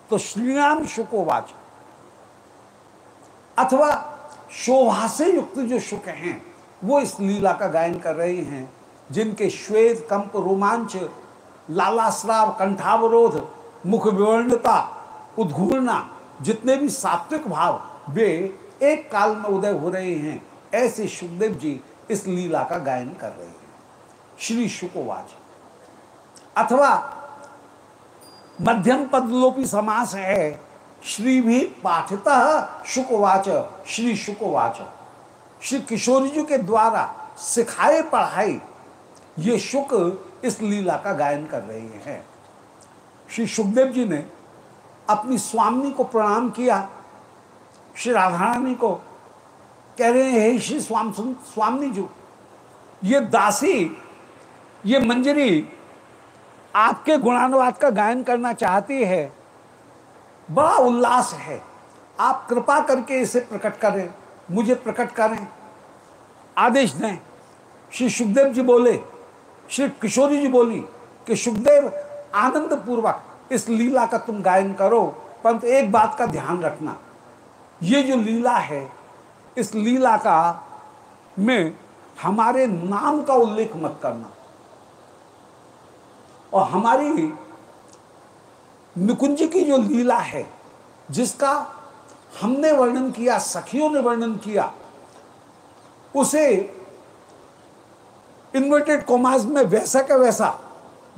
A: तो श्रीराम शुकोवाच, अथवा शोभा से युक्त जो शुक हैं, वो इस लीला का गायन कर रहे हैं, जिनके श्वेत, कंप, रोमांच लालाश्राव कंठावरोध मुख विवर्णता उद्घूर्णा, जितने भी सात्विक भाव, वे एक काल में उदय हो रहे हैं, ऐसे सुखदेव जी इस लीला का गायन कर रहे हैं। श्री शुकोवाच अथवा मध्यम पदलोपी समास है, श्री भी पाठित शुकवाच, श्री शुकवाच। श्री किशोर जी के द्वारा सिखाए, पढ़ाई, ये शुक इस लीला का गायन कर रहे हैं। श्री सुखदेव जी ने अपनी स्वामी को प्रणाम किया, श्री राधारानी को कह रहे हैं श्री स्वाम स्वामी जी, ये दासी, ये मंजरी आपके गुणानुवाद का गायन करना चाहती है, बड़ा उल्लास है। आप कृपा करके इसे प्रकट करें, मुझे प्रकट करें। आदेश दें। श्री सुखदेव जी बोले, श्री किशोरी जी बोली कि सुखदेव आनंद पूर्वक इस लीला का तुम गायन करो, परंतु एक बात का ध्यान रखना। ये जो लीला है, इस लीला का में हमारे नाम का उल्लेख मत करना। और हमारी निकुंज की जो लीला है, जिसका हमने वर्णन किया, सखियों ने वर्णन किया, उसे इन्वर्टेड कॉमास में वैसा का वैसा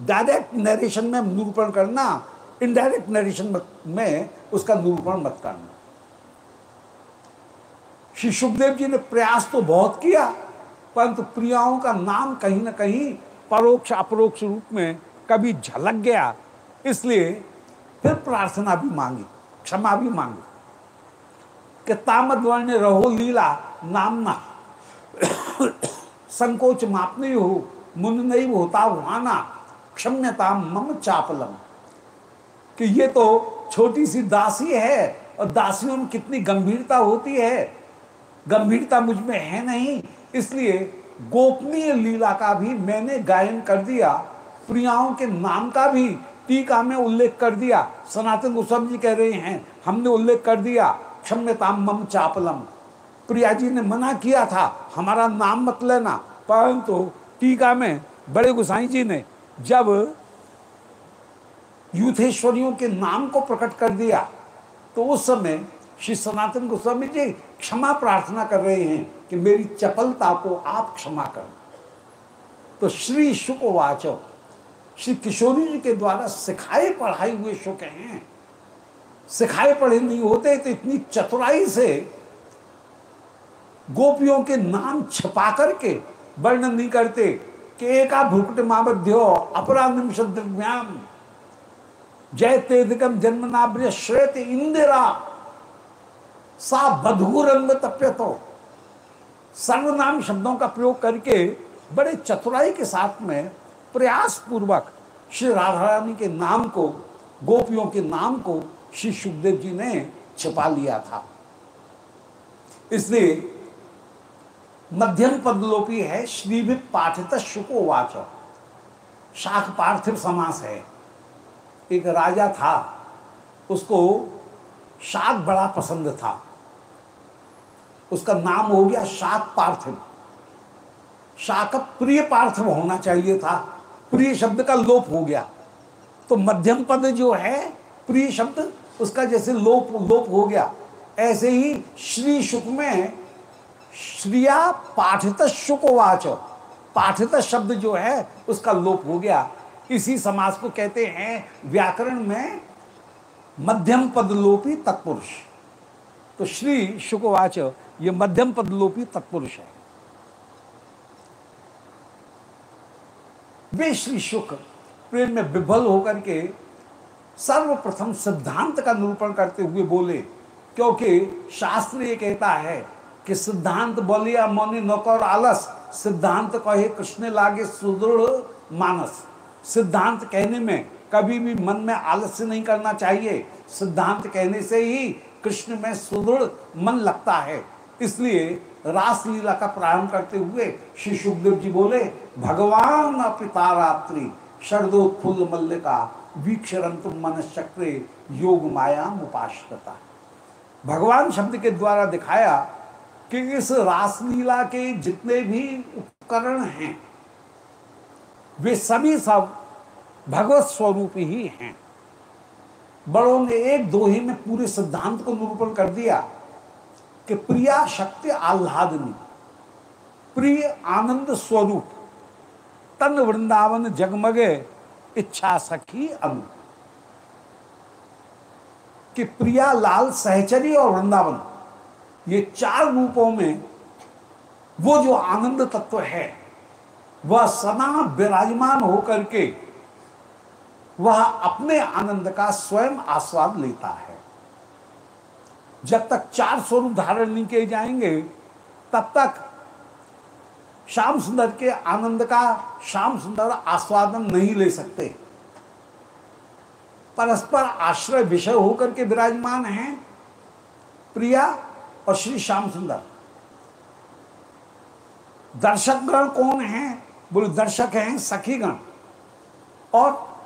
A: डायरेक्ट नरेशन में निरूपण करना इनडायरेक्ट नरेशन में उसका निरूपण मत करना। श्री सुखदेव जी ने प्रयास तो बहुत किया, परंतु प्रियाओं का नाम कहीं ना कहीं परोक्ष, अपरोक्ष रूप में कभी झलक गया, इसलिए फिर प्रार्थना भी मांगी, क्षमा भी मांगी। कि तामद वर्ण रहो लीला नामना संकोच मापने हो, मुन नहीं होता वहाना क्षम्यता मम चापलम। कि ये तो छोटी सी दासी है, और दासियों में कितनी गंभीरता होती है। गंभीरता मुझमें है नहीं, इसलिए गोपनीय लीला का भी मैंने गायन कर दिया। प्रियाओं के नाम का भी टीका में उल्लेख कर दिया। सनातन गोस्वामी जी कह रहे हैं, हमने उल्लेख कर दिया, क्षम्यता मम चापलम। प्रिया जी ने मना किया था, हमारा नाम मत लेना। परंतु टीका में बड़े गुसाई जी ने जब यूथेश्वरियों के नाम को प्रकट कर दिया तो उस समय श्री सनातन गोस्वामी जी क्षमा प्रार्थना कर रहे हैं कि मेरी चपलता को आप क्षमा कर। तो श्री शुकवाच श्री किशोरी जी के द्वारा सिखाए पढ़ाए हुए शुक हैं। सिखाए पढ़े नहीं होते तो इतनी चतुराई से गोपियों के नाम छिपा करके वर्णन नहीं करते कि एका भ्रुकुट मावध्यो अपरा निमिषद्रव्याम जय तेदिकम जन्मनाभ्य श्वेत इंदिरा, सा बधुरंग तप्यतो। सर्वनाम शब्दों का प्रयोग करके बड़े चतुराई के साथ में प्रयास पूर्वक श्री राधा रानी के नाम को, गोपियों के नाम को श्री सुखदेव जी ने छिपा लिया था। इसलिए मध्यम पदलोपी है श्री भी पाठित शुकोवाच। शाख पार्थिव समास है। एक राजा था, उसको शाक बड़ा पसंद था। उसका नाम हो गया शाक पार्थिव। शाक प्रिय पार्थिव होना चाहिए था। प्रिय शब्द का लोप हो गया। तो मध्यम पद जो है, प्रिय शब्द, उसका जैसे लोप लोप हो गया। ऐसे ही श्री शुक में श्रिया पाठित शुकवाच। पाठित शब्द जो है, उसका लोप हो गया। इसी समास को कहते हैं व्याकरण में मध्यम पदलोपी तत्पुरुष। तो श्री शुकवाच, ये मध्यम पदलोपी तत्पुरुष है। वे श्री शुक प्रेम में विभल होकर के सर्वप्रथम सिद्धांत का निरूपण करते हुए बोले, क्योंकि शास्त्र ये कहता है कि सिद्धांत बोलिया मौनी नौकर आलस, सिद्धांत कहे कृष्ण लागे सुदृढ़ मानस। सिद्धांत कहने में कभी भी मन में आलस्य नहीं करना चाहिए। सिद्धांत कहने से ही कृष्ण में सुदृढ़ मन लगता है। इसलिए रासलीला का प्रारंभ करते हुए श्री सुखदेव जी बोले, भगवान पिता रात्रि शरदोत्फुल्ल मल्लिका वीक्षरंतु मनश्चक्रे योग माया उपाश्रता। भगवान शब्द के द्वारा दिखाया कि इस रासलीला के जितने भी उपकरण हैं, वे सभी सब भगवत स्वरूप ही हैं। बड़ों ने एक दो ही में पूरे सिद्धांत को निरूपण कर दिया। कि प्रिया शक्ति आह्लादनी, प्रिय आनंद स्वरूप, तन वृंदावन जगमगे इच्छा सखी अनु। कि प्रिया लाल सहचरी और वृंदावन, ये चार रूपों में वो जो आनंद तत्व है, वह सदा विराजमान होकर के वह अपने आनंद का स्वयं आस्वाद लेता है। जब तक चार स्वरूप धारण नहीं किए जाएँगे, तब तक श्याम सुंदर के आनंद का श्याम सुंदर आस्वादन नहीं ले सकते। परस्पर आश्रय विषय होकर के विराजमान हैं प्रिया और श्री श्याम सुंदर। दर्शक गण कौन है? बोले, दर्शक हैं सखीगण। और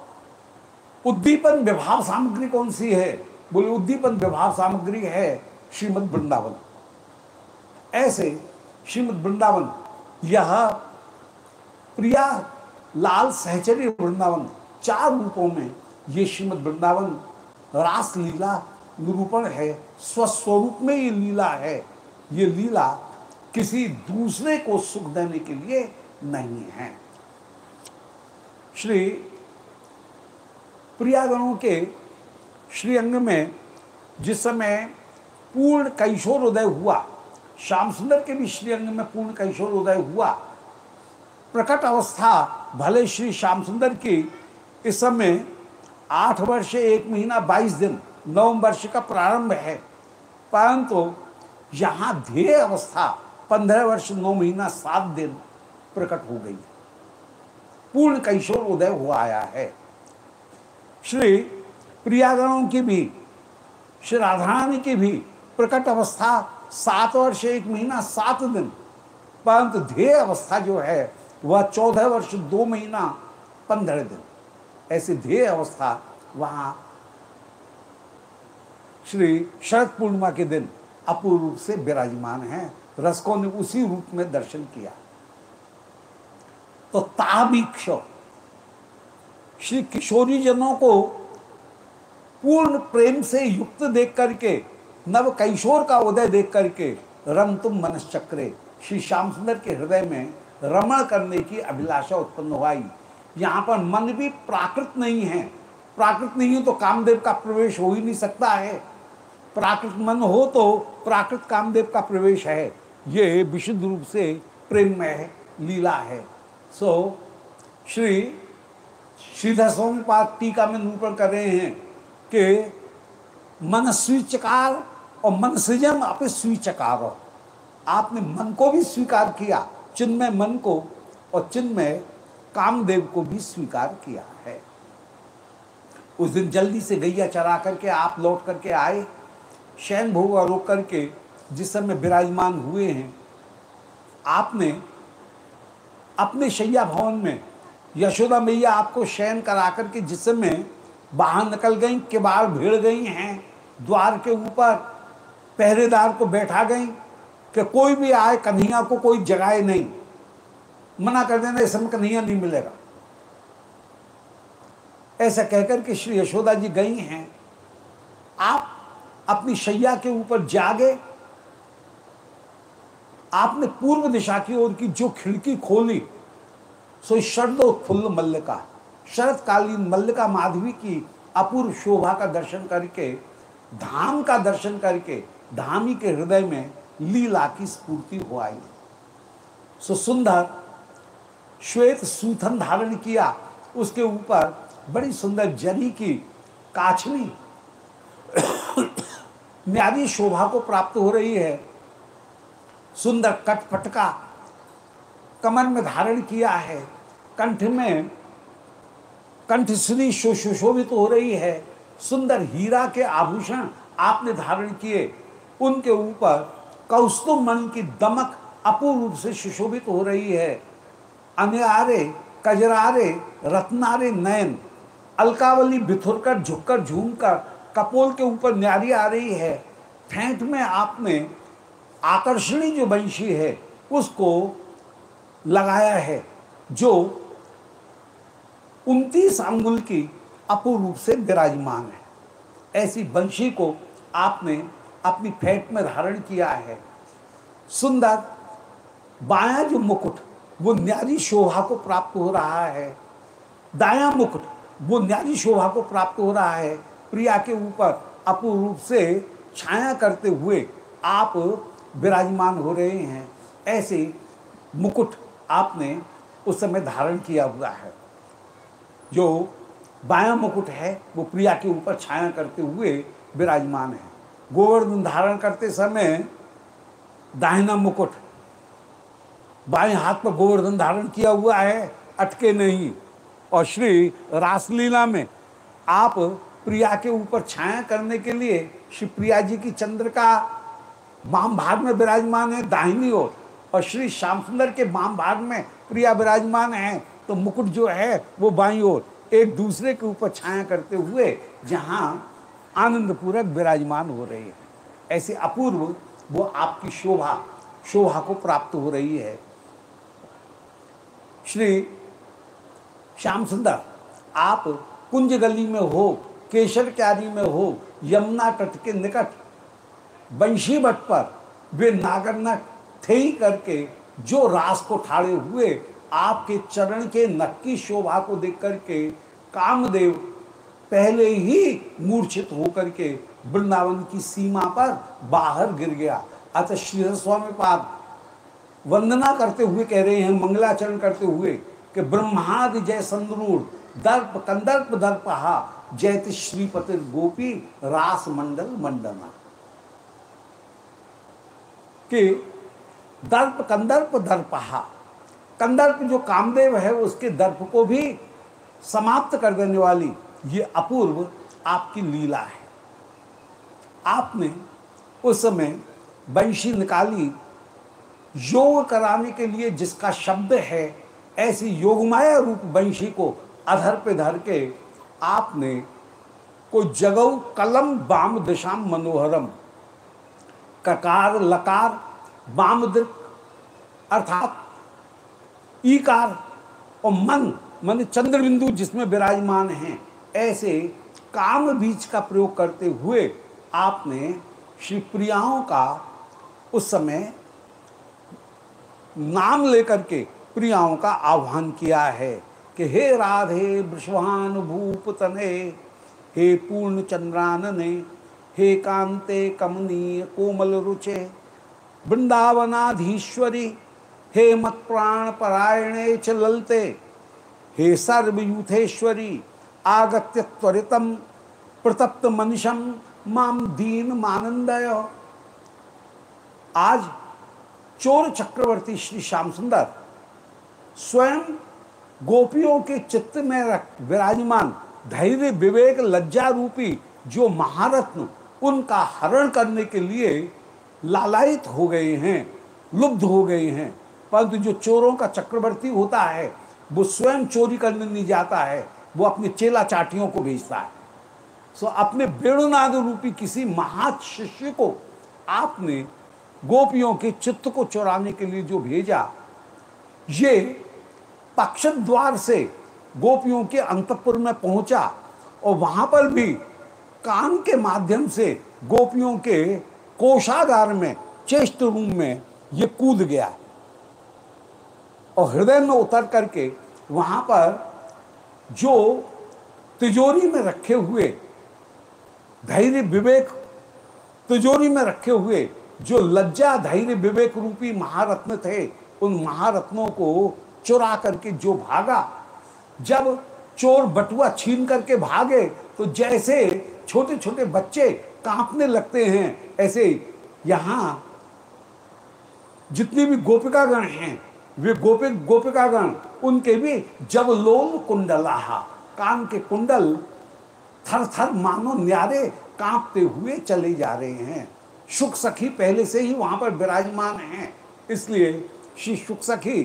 A: उद्दीपन विभाव सामग्री कौन सी है? बोले, उद्दीपन विभाव सामग्री है श्रीमद वृंदावन। ऐसे श्रीमद वृंदावन, यह प्रिया लाल सहचर्य वृंदावन, चार रूपों में ये श्रीमद वृंदावन रास लीला निरूपण है, स्वस्वरूप में ये लीला है। ये लीला किसी दूसरे को सुख देने के लिए नहीं है। श्री प्रियागणों के श्रीअंग में जिस समय पूर्ण कैशोर उदय हुआ, श्याम सुंदर के भी श्रीअंग में पूर्ण कैशोर उदय हुआ, प्रकट अवस्था भले श्री श्याम सुंदर की, इस समय आठ वर्ष एक महीना बाईस दिन नौ वर्ष का प्रारंभ है। परंतु तो यहाँ ध्येय अवस्था पंद्रह वर्ष, नौ महीना, सात दिन प्रकट हो गई। पूर्ण कैशोर उदय हुआ आया है। श्री प्रियागणों की भी, श्री राधारानी की भी प्रकट अवस्था सात वर्ष, एक महीना सात दिन, परंतु ध्येय अवस्था जो है, वह चौदह वर्ष, दो महीना, पंद्रह दिन। ऐसी ध्येय अवस्था वहाँ श्री शरद पूर्णिमा के दिन अपूर्व रूप से विराजमान है। रसकों ने उसी रूप में दर्शन किया। तो ताबीक्ष श्री किशोरी जनों को पूर्ण प्रेम से युक्त देख करके नव कैशोर का उदय देख करके रम तुम मनश्चक्रे। श्री श्याम सुंदर के हृदय में रमण करने की अभिलाषा उत्पन्न हुई यहाँ पर मन भी प्राकृत नहीं है। प्राकृत नहीं है तो कामदेव का प्रवेश हो ही नहीं सकता है। प्राकृत मन हो तो प्राकृत कामदेव का प्रवेश है। ये विशुद्ध रूप से प्रेममय लीला है। सो so, श्री श्रीधर स्वामी पाद टीका में निरूपण कर रहे हैं। कि मन स्वीचकार और मन सृजन आप स्वीचकार आपने मन को भी स्वीकार किया, चिन्मय मन को और चिन्मय कामदेव को भी स्वीकार किया है। उस दिन जल्दी से गैया चरा करके आप लौट करके आए। शैन भोग रोक करके जिस समय विराजमान हुए हैं, आपने अपने शैया भवन में यशोदा मैया आपको शयन करा करके जिस समय बाहर निकल गई किबाड़ भिड़ गई हैं, द्वार के ऊपर पहरेदार को बैठा गई कि कोई भी आए, कन्हैया को कोई जगाए नहीं। मना कर देना इस समय कन्हैया नहीं मिलेगा। ऐसा कहकर के श्री यशोदा जी गई हैं। आप अपनी शैया के ऊपर जागे। आपने पूर्व दिशा की ओर की जो खिड़की खोली, सो शरदोत्फुल्ल मल्लिका शरतकालीन मल्लिका माधवी की अपूर्व शोभा का दर्शन करके, धाम का दर्शन करके, धामी के हृदय में लीला की स्फूर्ति हो आई। सो सुंदर श्वेत सूथन धारण किया, उसके ऊपर बड़ी सुंदर जरी की काछनी न्यारी शोभा को प्राप्त हो रही है। सुंदर कटपटका कमर में धारण किया है। कंठ में कंठश्री सुशोभित हो रही है। सुंदर हीरा के आभूषण आपने धारण किए। उनके ऊपर कौस्तुभ मन की दमक अपूर्व रूप से सुशोभित हो रही है। अनारे कजरारे, रत्नारे नयन, अलकावली बिथुर कर झुककर झूम कर कपोल के ऊपर न्यारी आ रही है। फेंट में आपने आकर्षणी जो बंशी है, उसको लगाया है, जो उनतीस अंगुल की अपूर्ण रूप से विराजमान है। ऐसी बंशी को आपने अपनी फेंट में धारण किया है। सुंदर, बाया जो मुकुट, वो न्यारी शोभा को प्राप्त हो रहा है। दाया मुकुट, वो न्यारी शोभा को प्राप्त हो रहा है। प्रिया के ऊपर अपूर्ण रूप से छाया करते हुए आप विराजमान हो रहे हैं। ऐसे मुकुट आपने उस समय धारण किया हुआ है। जो बाया मुकुट है, वो प्रिया के ऊपर छाया करते हुए विराजमान है। गोवर्धन धारण करते समय दाहिना मुकुट बाएँ हाथ पर गोवर्धन धारण किया हुआ है, अटके नहीं। और श्री रासलीला में आप प्रिया के ऊपर छाया करने के लिए श्री प्रिया जी की चंद्र का माम भाग में विराजमान है, दाहिनी ओर। और श्री श्याम सुंदर के माम भाग में प्रिया विराजमान है तो मुकुट जो है, वो बाई ओर, एक दूसरे के ऊपर छाया करते हुए, जहाँ आनंद पूर्वक विराजमान हो रहे हैं। ऐसे अपूर्व वो आपकी शोभा शोभा को प्राप्त हो रही है। श्री श्याम सुंदर, आप कुंज गली में हो केशर क्यारी में हो, यमुना तट के निकट, बंशी भट्ट पर वे नागरनट थे ही करके जो रास को ठाड़े हुए आपके चरण के नक्की शोभा को देख करके कामदेव पहले ही मूर्छित होकर के वृंदावन की सीमा पर बाहर गिर गया। अतः श्री स्वामी पाद वंदना करते हुए कह रहे हैं, मंगलाचरण करते हुए कि ब्रह्मादि जय संद्रूढ़ दर्प कंदर्प दर्पहा, जयति श्रीपति गोपी, रास मंडल मंडना। कि दर्प कंदर्प दर्पहा कंदर्प जो कामदेव है, उसके दर्प को भी समाप्त कर देने वाली ये अपूर्व आपकी लीला है। आपने उस समय बंशी निकाली, योग कराने के लिए जिसका शब्द है, ऐसी योगमाया रूप वंशी को अधर पे धर के आपने को जगव कलम बाम दिशाम मनोहरम, ककार लकार बाम अर्थात ईकार और मन मन चंद्र बिंदु जिसमें विराजमान हैं, ऐसे काम बीज का प्रयोग करते हुए आपने श्री प्रियाओं का उस समय नाम लेकर के प्रियाओं का आह्वान किया है कि हे राधे वृषभान भूप तने, हे पूर्ण चंद्रानने, हे कांते कमनीय कोमल रुचे, वृंदावनाधीश्वरी हे मत प्राण परायणे च ललते, हे सर्वयूथेश्वरी, आगत्य त्वरितम, प्रतप्त मनुषम, माम दीन मानंदय आज चोर चक्रवर्ती श्री श्याम सुंदर स्वयं गोपियों के चित्त में विराजमान, धैर्य, विवेक, लज्जा रूपी जो महारत्न उनका हरण करने के लिए लालायित हो गए हैं, लुब्ध हो गए हैं। परंतु जो चोरों का चक्रवर्ती होता है, वो स्वयं चोरी करने नहीं जाता है, वो अपने चेला चाटियों को भेजता है। सो अपने वेणुनाद रूपी किसी महा शिष्य को आपने गोपियों के चित्त को चुराने के लिए जो भेजा, ये पक्ष द्वार से गोपियों के अंतपुर में पहुँचा और वहाँ पर भी कान के माध्यम से गोपियों के कोषागार में, चेष्ट रूम में ये कूद गया। और हृदय में उतर करके वहाँ पर जो तिजोरी में रखे हुए, धैर्य विवेक, तिजोरी में रखे हुए जो लज्जा, धैर्य विवेक रूपी महारत्न थे, उन महारत्नों को चुरा करके जो भागा। जब चोर बटुआ छीन करके भागे तो जैसे छोटे छोटे बच्चे कांपने लगते हैं, ऐसे यहाँ जितनी भी गोपिकागण हैं वे गोपिक, गोपिकागण, उनके भी जब लोल कुंडला कान के कुंडल थर थर मानो न्यारे कांपते हुए चले जा रहे हैं। सुख सखी पहले से ही वहाँ पर विराजमान हैं, इसलिए श्री सुख सखी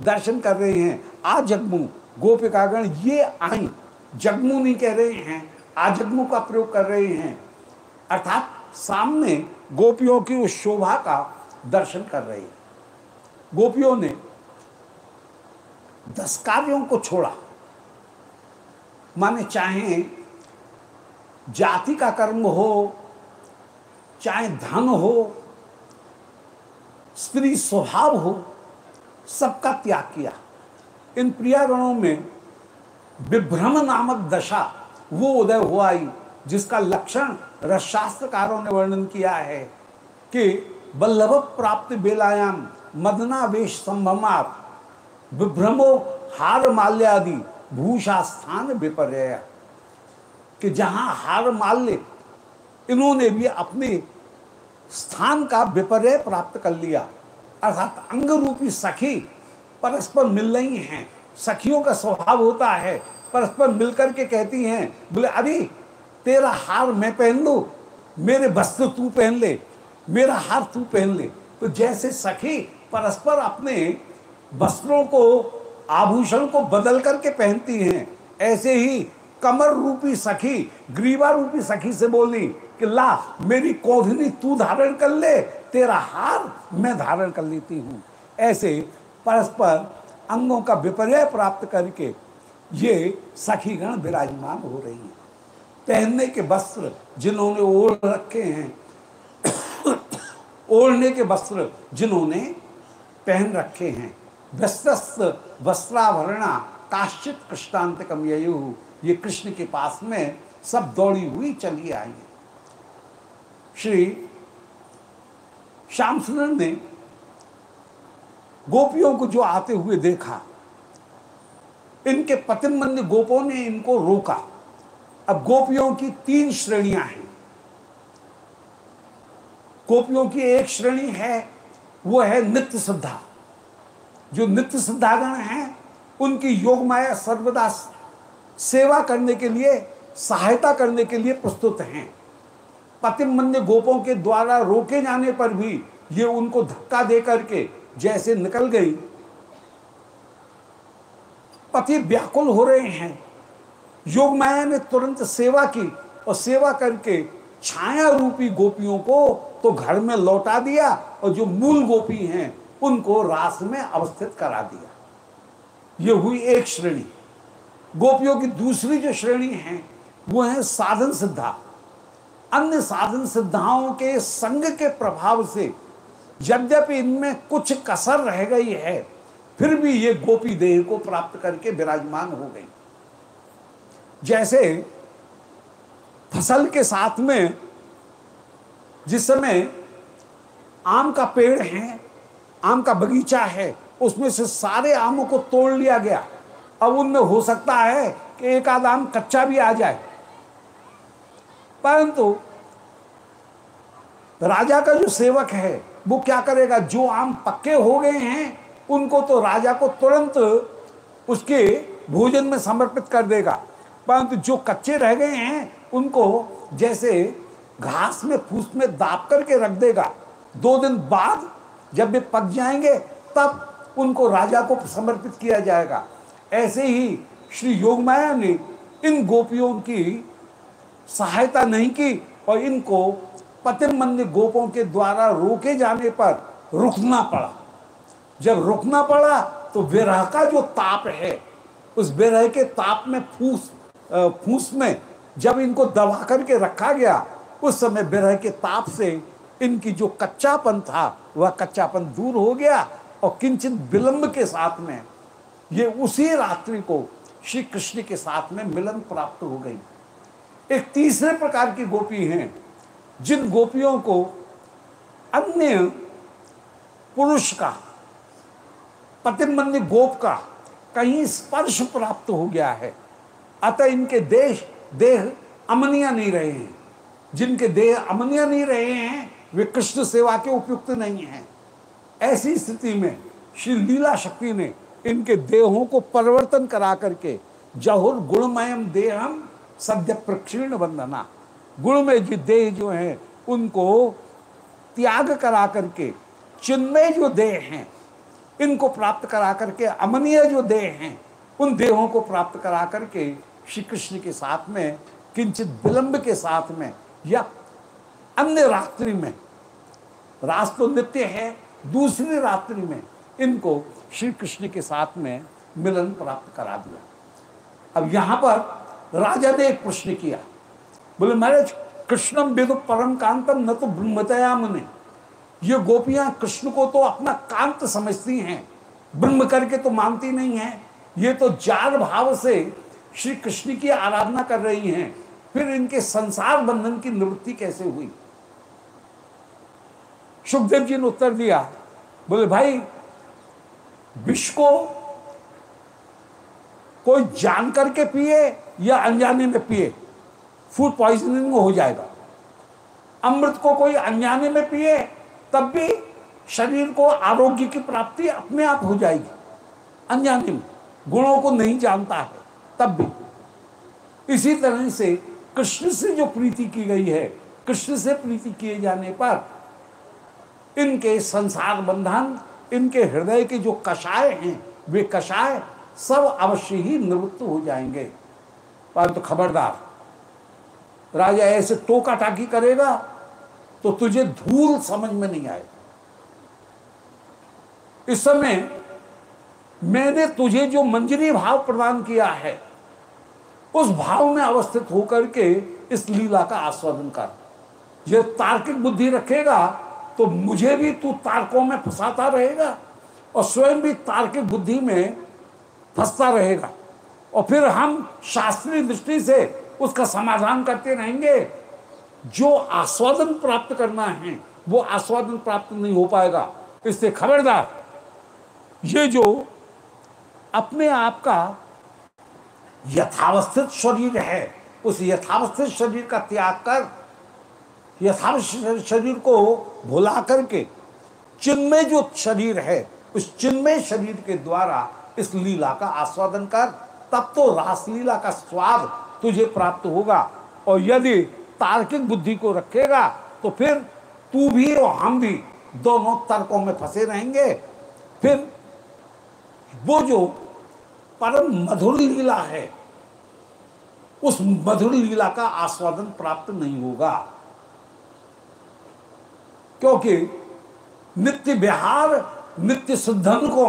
A: दर्शन कर रहे हैं। आ जगमू, गोपिकागण, ये आई जगमू नहीं कह रहे हैं आजगमू का प्रयोग कर रहे हैं। अर्थात सामने गोपियों की उस शोभा का दर्शन कर रहे हैं। गोपियों ने दस कार्यों को छोड़ा। माने चाहे जाति का कर्म हो, चाहे धन हो, स्त्री स्वभाव हो, सबका त्याग किया। इन प्रियागणों में विभ्रम नामक दशा वो उदय हुआ ही जिसका लक्षण रसशास्त्रकारों ने वर्णन किया है कि बल्लभ प्राप्त बेलायाम मदनावेश संभमात। विभ्रमो हार माल्यादि भूषा स्थान विपर्य। कि जहाँ हार माल्य, इन्होंने भी अपने स्थान का विपर्य प्राप्त कर लिया। अर्थात अंग रूपी सखी परस्पर मिल रही हैं। सखियों का स्वभाव होता है, परस्पर मिलकर के कहती हैं, बोले, अरे, तेरा हार मैं पहन लू? मेरे वस्त्र तू पहन ले, मेरा हार तू पहन ले। तो जैसे सखी परस्पर अपने वस्त्रों को, आभूषण को बदल करके पहनती हैं। ऐसे ही कमर रूपी सखी, ग्रीवा रूपी सखी से बोली कि, ला, मेरी कोधनी तू धारण कर ले, तेरा हार मैं धारण कर लेती हूँ। ऐसे परस्पर अंगों का विपर्य प्राप्त करके ये सखीगण विराजमान हो रही हैं। पहनने के वस्त्र जिन्होंने ओढ़ रखे हैं, ओढ़ने के वस्त्र जिन्होंने पहन रखे हैं। व्यस्त वस्त्राभरणा, काश्चित कृष्णांत कम ये कृष्ण के पास में सब दौड़ी हुई चली आई श्री श्याम सुंदर ने गोपियों को जो आते हुए देखा, इनके पतिमंद गोपों ने इनको रोका। अब गोपियों की तीन श्रेणियाँ हैं। गोपियों की एक श्रेणी है वो है नित्य श्रद्धा। जो नित्य श्रद्धागण हैं, उनकी योग माया सर्वदा सेवा करने के लिए, सहायता करने के लिए प्रस्तुत हैं। पतिमंद गोपों के द्वारा रोके जाने पर भी ये उनको धक्का दे करके जैसे निकल गई। पति व्याकुल हो रहे हैं। योग माया ने तुरंत सेवा की और सेवा करके छाया रूपी गोपियों को तो घर में लौटा दिया और जो मूल गोपी हैं, उनको रास में अवस्थित करा दिया। ये हुई एक श्रेणी। गोपियों की दूसरी जो श्रेणी है, वो है साधन सिद्धा। अन्य साधन सिद्धाओं के संग के प्रभाव से यद्यपि इनमें कुछ कसर रह गई है, फिर भी ये गोपी देह को प्राप्त करके विराजमान हो गई। जैसे फ़सल के साथ में जिस समय आम का पेड़ है, आम का बगीचा है, उसमें से सारे आमों को तोड़ लिया गया। अब उनमें हो सकता है कि एक आध आम कच्चा भी आ जाए। परंतु राजा का जो सेवक है, वो क्या करेगा? जो आम पक्के हो गए हैं, उनको तो राजा को तुरंत उसके भोजन में समर्पित कर देगा। परंतु जो कच्चे रह गए हैं, उनको जैसे घास में फूस में दाप करके रख देगा। दो दिन बाद जब वे पक जाएँगे, तब उनको राजा को समर्पित किया जाएगा। ऐसे ही श्री योगमाया ने इन गोपियों की सहायता नहीं की और इनको पतिमंद गोपों के द्वारा रोके जाने पर रुकना पड़ा। जब रुकना पड़ा तो विरह का जो ताप है, उस विरह के ताप में फूस फूस में जब इनको दबा करके रखा गया उस समय विरह के ताप से इनकी जो कच्चापन था, वह कच्चापन दूर हो गया और किंचित विलंब के साथ में ये उसी रात्रि को श्री कृष्ण के साथ में मिलन प्राप्त हो गई। एक तीसरे प्रकार की गोपी हैं, जिन गोपियों को अन्य पुरुष का पतिमंद गोप का कहीं स्पर्श प्राप्त हो गया है। अतः इनके देश, देह अमनिया नहीं रहे हैं। जिनके देह अमनिया नहीं रहे हैं, वे कृष्ण सेवा के उपयुक्त नहीं हैं। ऐसी स्थिति में श्री लीला शक्ति ने इनके देहों को परिवर्तन करा करके जहुर गुणमयम देहम सद्य प्रक्षीण वंदना। गुणमय जो देह जो है, उनको त्याग करा करके, चिन्मय जो देह हैं, इनको प्राप्त करा करके, अमनीय जो देह हैं, उन देहों को प्राप्त करा करके श्री कृष्ण के साथ में, किंचित विलंब के साथ में या अन्य रात्रि में। रास तो नित्य है, दूसरी रात्रि में इनको श्री कृष्ण के साथ में मिलन प्राप्त करा दिया। अब यहाँ पर राजा ने एक प्रश्न किया। बोले, महाराज, कृष्णम विदु परम कांतम न तो ब्रह्मतयाम ने ये गोपियाँ कृष्ण को तो अपना कांत समझती हैं, ब्रह्म करके तो मानती नहीं है। ये तो जार भाव से श्री कृष्ण की आराधना कर रही हैं। फिर इनके संसार बंधन की निवृत्ति कैसे हुई? सुखदेव जी ने उत्तर दिया, बोले, भाई विष को कोई जान करके पिए या अनजाने में पिए फ़ूड पॉइजनिंग हो जाएगा। अमृत को कोई अनजाने में पिए, तब भी शरीर को आरोग्य की प्राप्ति अपने आप हो जाएगी, अनजाने में। गुणों को नहीं जानता है, तब भी। इसी तरह से कृष्ण से जो प्रीति की गई है, कृष्ण से प्रीति किए जाने पर इनके संसार बंधन, इनके हृदय के जो कषाय हैं, वे कषाय सब अवश्य ही निवृत्त हो जाएँगे। परंतु तो खबरदार, राजा ऐसे टोका टाकी करेगा तो तुझे धूल समझ में नहीं आए। इस समय मैंने तुझे जो मंजरी भाव प्रदान किया है उस भाव में अवस्थित होकर के इस लीला का आस्वादन कर। यह तार्किक बुद्धि रखेगा तो मुझे भी तू तार्कों में फंसाता रहेगा और स्वयं भी तार्किक बुद्धि में फंसता रहेगा। और फिर हम शास्त्रीय दृष्टि से उसका समाधान करते रहेंगे। जो आस्वादन प्राप्त करना है, वो आस्वादन प्राप्त नहीं हो पाएगा। इससे खबरदार, ये जो अपने आप का यथावस्थित शरीर है, उस यथावस्थित शरीर का त्याग कर, यथावस्थित शरीर को भुला करके चिन्मय जो शरीर है, उस चिन्मय शरीर के द्वारा इस लीला का आस्वादन कर, तब तो रासलीला का स्वाद तुझे प्राप्त होगा। और यदि तार्किक बुद्धि को रखेगा तो फिर तू भी और हम भी दोनों तर्कों में फंसे रहेंगे। फिर वो जो परम मधुर लीला है। उस मधुर लीला का आस्वादन प्राप्त नहीं होगा। क्योंकि नित्य बिहार नित्य सिद्धन को,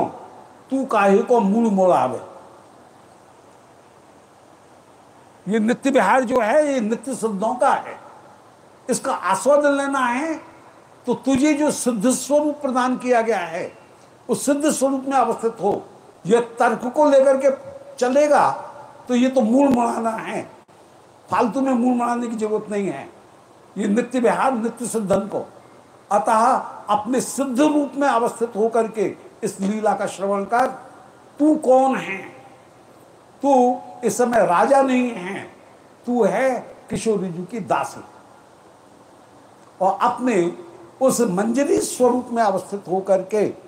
A: तू काहे को मूल मोड़ावे ये नित्य विहार जो है, ये नित्य सिद्धों का है। इसका आस्वादन लेना है तो तुझे जो सिद्ध स्वरूप प्रदान किया गया है, उस सिद्ध स्वरूप में अवस्थित हो। यह तर्क को लेकर के चलेगा तो ये तो मूल मनाना है। फालतू में मूल मनाने की ज़रूरत नहीं है। ये नित्य विहार, नित्य सिद्धन को। अतः अपने सिद्ध रूप में अवस्थित होकर के इस लीला का श्रवण कर, तू कौन है? तू इस समय राजा नहीं है। तू है किशोरी जी की दासी। और अपने उस मंजरी स्वरूप में अवस्थित होकर के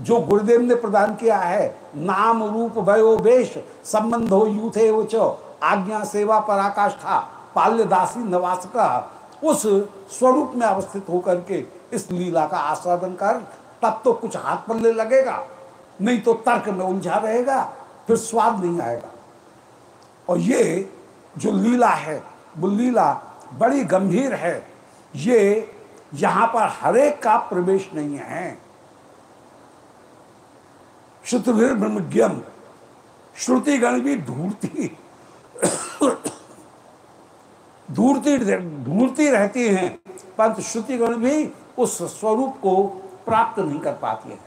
A: जो गुरुदेव ने प्रदान किया है, नाम रूप वयो वेश, संबंध हो यूथे उच आज्ञा सेवा पराकाष्ठा पाल्य दासी नवास का, उस स्वरूप में अवस्थित होकर के इस लीला का आस्वादन कर, तब तो कुछ हाथ पल्ले लगेगा, नहीं तो तर्क में उलझा रहेगा, फिर स्वाद नहीं आएगा। और ये जो लीला है, वो लीला बड़ी गंभीर है, ये यहाँ पर हरेक का प्रवेश नहीं है। श्रुतिभिर ब्रह्मज्ञम। श्रुतिगण भी ढूंढती। ढूंढती ढूंढती रहती हैं, परंतु श्रुतिगण भी उस स्वरूप को प्राप्त नहीं कर पाती है।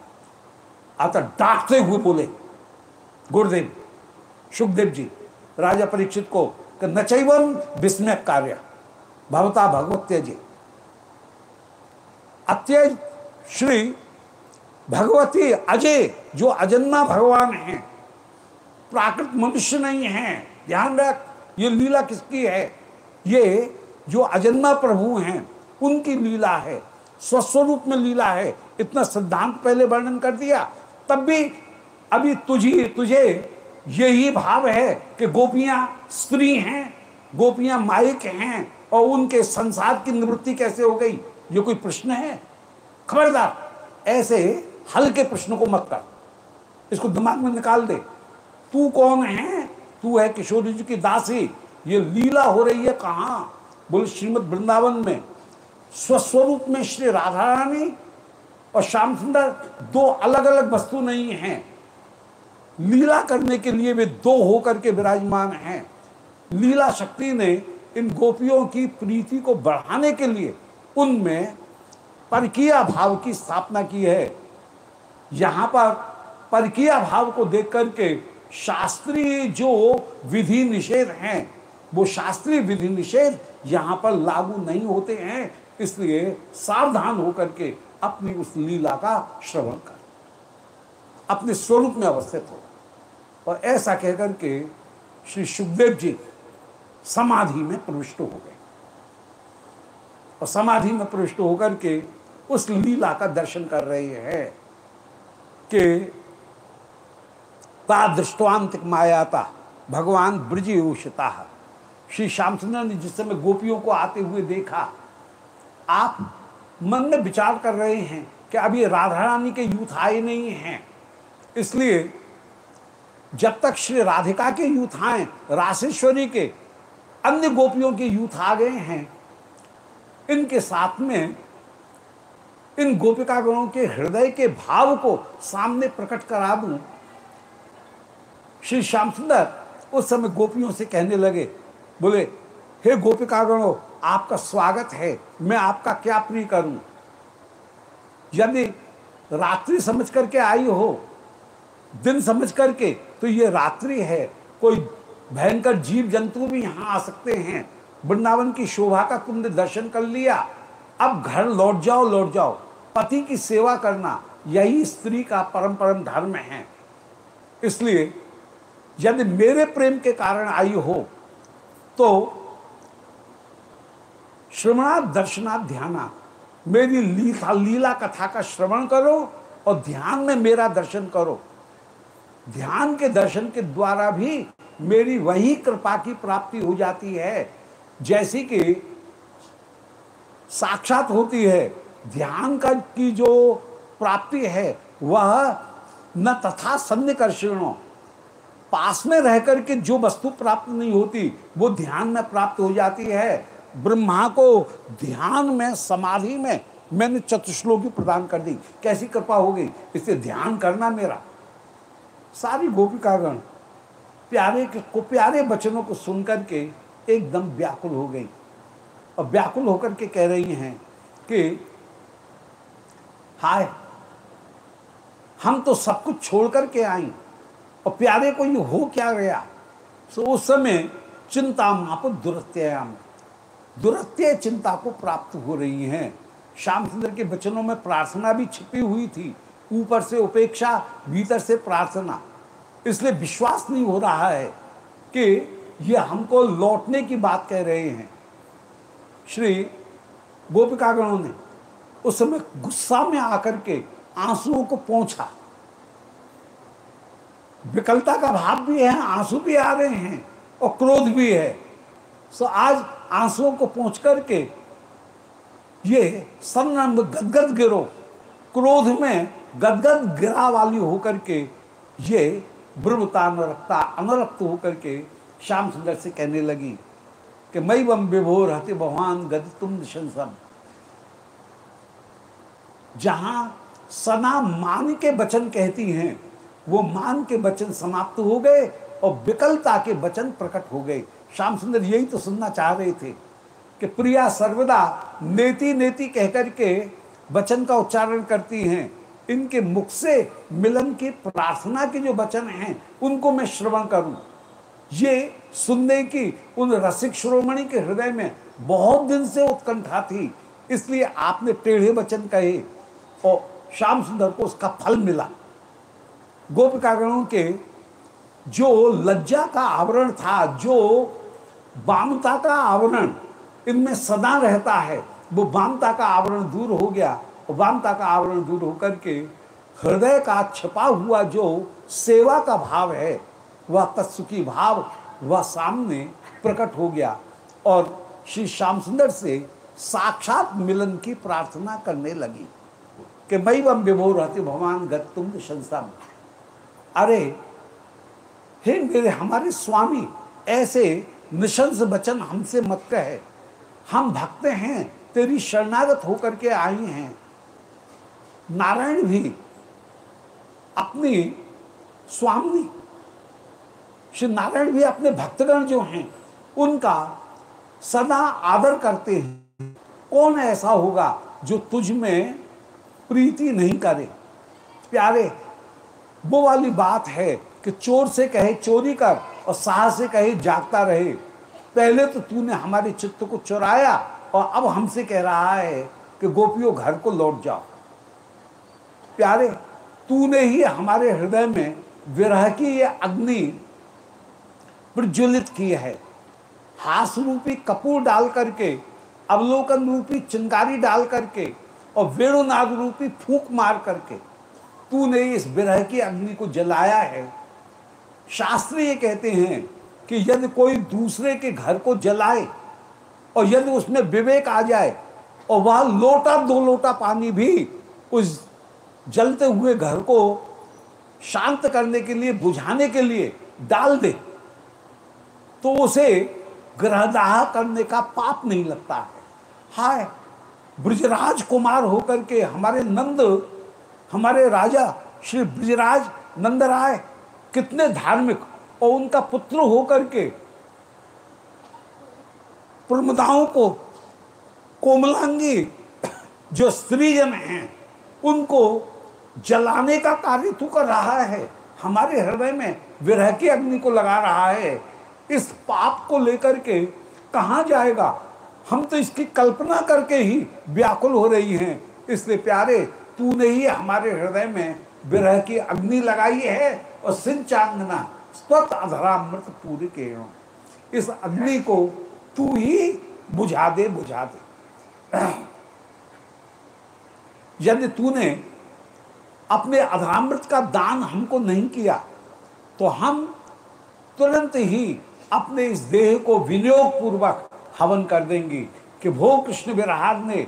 A: अतः डांटते हुए बोले, गुरुदेव, सुखदेव जी, राजा परीक्षित को नचैवन विस्मय कार्य। भवता भगवत जी। अत्यज श्री भगवती अजय जो अजन्मा भगवान है, प्राकृत मनुष्य नहीं है, ध्यान रख, ये लीला किसकी है? ये जो अजन्मा प्रभु हैं, उनकी लीला है, स्वस्वरूप में लीला है। इतना सिद्धांत पहले वर्णन कर दिया, तब भी अभी तुझी, तुझे यही भाव है कि गोपियाँ स्त्री हैं, गोपियाँ माइक हैं, और उनके संसार की निवृत्ति कैसे हो गई? ये कोई प्रश्न है? खबरदार, ऐसे हल्के प्रश्न को मत कर। इसको दिमाग में निकाल दे। तू कौन है? तू है किशोरी जी की दासी। ये लीला हो रही है कहाँ? बोले, श्रीमद वृंदावन में। स्वस्वरूप में श्री राधा रानी और श्याम सुंदर दो अलग अलग वस्तु नहीं हैं। लीला करने के लिए वे दो होकर के विराजमान हैं। लीला शक्ति ने इन गोपियों की प्रीति को बढ़ाने के लिए उनमें परकीय भाव की स्थापना की है। यहाँ पर परकीय भाव को देख करके शास्त्रीय जो विधि निषेध हैं, वो शास्त्रीय विधि निषेध यहाँ पर लागू नहीं होते हैं, इसलिए सावधान होकर के अपनी उस लीला का श्रवण कर। अपने स्वरूप में अवस्थित हो। और ऐसा कहकर के श्री सुखदेव जी समाधि में प्रविष्ट हो गए। और समाधि में प्रविष्ट होकर के उस लीला का दर्शन कर रहे हैं कि ता मायाता, भगवान ब्रज योषिता श्री श्यामचंद्र ने जिस समय गोपियों को आते हुए देखा, आप मन में विचार कर रहे हैं कि अभी राधा रानी के यूथ आए नहीं हैं। इसलिए जब तक श्री राधिका के यूथ आए, राशेश्वरी के अन्य गोपियों के यूथ आ गए हैं, इनके साथ में इन गोपिका गणों के हृदय के भाव को सामने प्रकट करा दूँ श्री श्याम सुंदर उस समय गोपियों से कहने लगे, बोले, हे गोपिका गणों आपका स्वागत है, मैं आपका क्या प्रिय करूँ? यदि रात्रि समझ करके आई हो, दिन समझ करके तो ये रात्रि है, कोई भयंकर जीव जंतु भी यहाँ आ सकते हैं। वृंदावन की शोभा का तुमने दर्शन कर लिया, अब घर लौट जाओ लौट जाओ। पति की सेवा करना, यही स्त्री का परम परम धर्म है। इसलिए यदि मेरे प्रेम के कारण आई हो तो श्रवणात् दर्शनात् ध्याना मेरी लीला लीला कथा का श्रवण करो और ध्यान में मेरा दर्शन करो। ध्यान के दर्शन के द्वारा भी मेरी वही कृपा की प्राप्ति हो जाती है, जैसी कि साक्षात होती है, ध्यान का की जो प्राप्ति है, वह न तथा सन्निकर्षणों पास में रह करके जो वस्तु प्राप्त नहीं होती, वो ध्यान में प्राप्त हो जाती है। ब्रह्मा को ध्यान में, समाधि में मैंने चतुश्लोकी प्रदान कर दी। कैसी कृपा हो गई इससे ध्यान करना मेरा। सारी गोपिकागण, प्यारे के, को प्यारे वचनों को सुनकर के एकदम व्याकुल हो गई। और व्याकुल होकर के कह रही हैं कि, हाय, हम तो सब कुछ छोड़ करके आई। और प्यारे को ये हो क्या गया? तो उस समय चिंता माप दुरत्याम दुरत्य चिंता को प्राप्त हो रही हैं। श्याम सुंदर के वचनों में प्रार्थना भी छिपी हुई थी। ऊपर से उपेक्षा, भीतर से प्रार्थना। इसलिए विश्वास नहीं हो रहा है कि ये हमको लौटने की बात कह रहे हैं। श्री गोपिकागणों ने उस समय गुस्सा में आकर के आंसुओं को पहुँचा। विकलता का भाव भी है, आँसू भी आ रहे हैं और क्रोध भी है। सो आज आंसुओं को पहुँच करके ये संग्राम गदगद गिरो, क्रोध में गदगद गिरा वाली होकर के ये ब्रह्मता अनरक्ता अनरक्त होकर के श्याम सुंदर से कहने लगी कि मई बम विभोर हते भगवान गद तुम निशंसम। जहाँ सना मान के वचन कहती हैं वो मान के वचन समाप्त हो गए और विकलता के वचन प्रकट हो गए। श्याम सुंदर यही तो सुनना चाह रहे थे कि प्रिया सर्वदा नेति नेति कहकर के वचन का उच्चारण करती हैं। इनके मुख से मिलन की प्रार्थना के जो वचन हैं, उनको मैं श्रवण करूँ। ये सुनने की उन रसिक श्रोमणि के हृदय में बहुत दिन से उत्कंठा थी, इसलिए आपने टेढ़े वचन कहे और श्याम सुंदर को उसका फल मिला। गोपिकागणों के जो लज्जा का आवरण था, जो वामता का आवरण इनमें सदा रहता है, वो वामता का आवरण दूर हो गया। वामता का आवरण दूर होकर के हृदय का छपा हुआ जो सेवा का भाव है, वह तत्सुखी भाव, वह सामने प्रकट हो गया और श्री श्याम सुंदर से साक्षात मिलन की प्रार्थना करने लगी कि मई वम विभो रहते भगवान गतुम संसम अरे, हे मेरे हमारे स्वामी, ऐसे निशंस वचन हमसे मत कहे। हम भक्त हैं, तेरी शरणागत होकर के आई हैं। नारायण भी अपनी स्वामी, श्री नारायण भी अपने भक्तगण जो हैं, उनका सदा आदर करते हैं। कौन ऐसा होगा जो तुझ में प्रीति नहीं करे? प्यारे वो वाली बात है कि चोर से कहे चोरी कर और साह से कहे जागता रहे। पहले तो तूने हमारे चित्त को चुराया और अब हमसे कह रहा है कि गोपियों घर को लौट जाओ। प्यारे, तूने ही हमारे हृदय में विरह की ये अग्नि प्रज्वलित की है। हास रूपी कपूर डाल करके, अवलोकन रूपी चिंगारी डाल करके और वेणुनाद रूपी फूक मार करके। तूने इस विरह की अग्नि को जलाया है। शास्त्र ये कहते हैं कि यदि कोई दूसरे के घर को जलाए और यदि उसमें विवेक आ जाए और वह लोटा, दो लोटा पानी भी उस जलते हुए घर को शांत करने के लिए, बुझाने के लिए डाल दे तो उसे ग्रहदाह करने का पाप नहीं लगता है। हाय ब्रजराज कुमार होकर के हमारे नंद हमारे राजा श्री ब्रजराज नंद राय कितने धार्मिक और उनका पुत्र होकर के प्रमदाओं को कोमलांगी, जो स्त्रीजन हैं, उनको जलाने का कार्य तू कर रहा है। हमारे हृदय में विरह की अग्नि को लगा रहा है। इस पाप को लेकर के कहा जाएगा? हम तो इसकी कल्पना करके ही व्याकुल हो रही हैं। इसलिए प्यारे तूने ही हमारे हृदय में विरह की अग्नि लगाई है और सिंचांगना स्वत अधरामृत पूरी केणों इस अग्नि को तू ही बुझा दे बुझा दे। यदि तूने अपने अधरामृत का दान हमको नहीं किया तो हम तुरंत ही अपने इस देह को विनियोग पूर्वक हवन कर देंगे कि भो कृष्ण विराग ने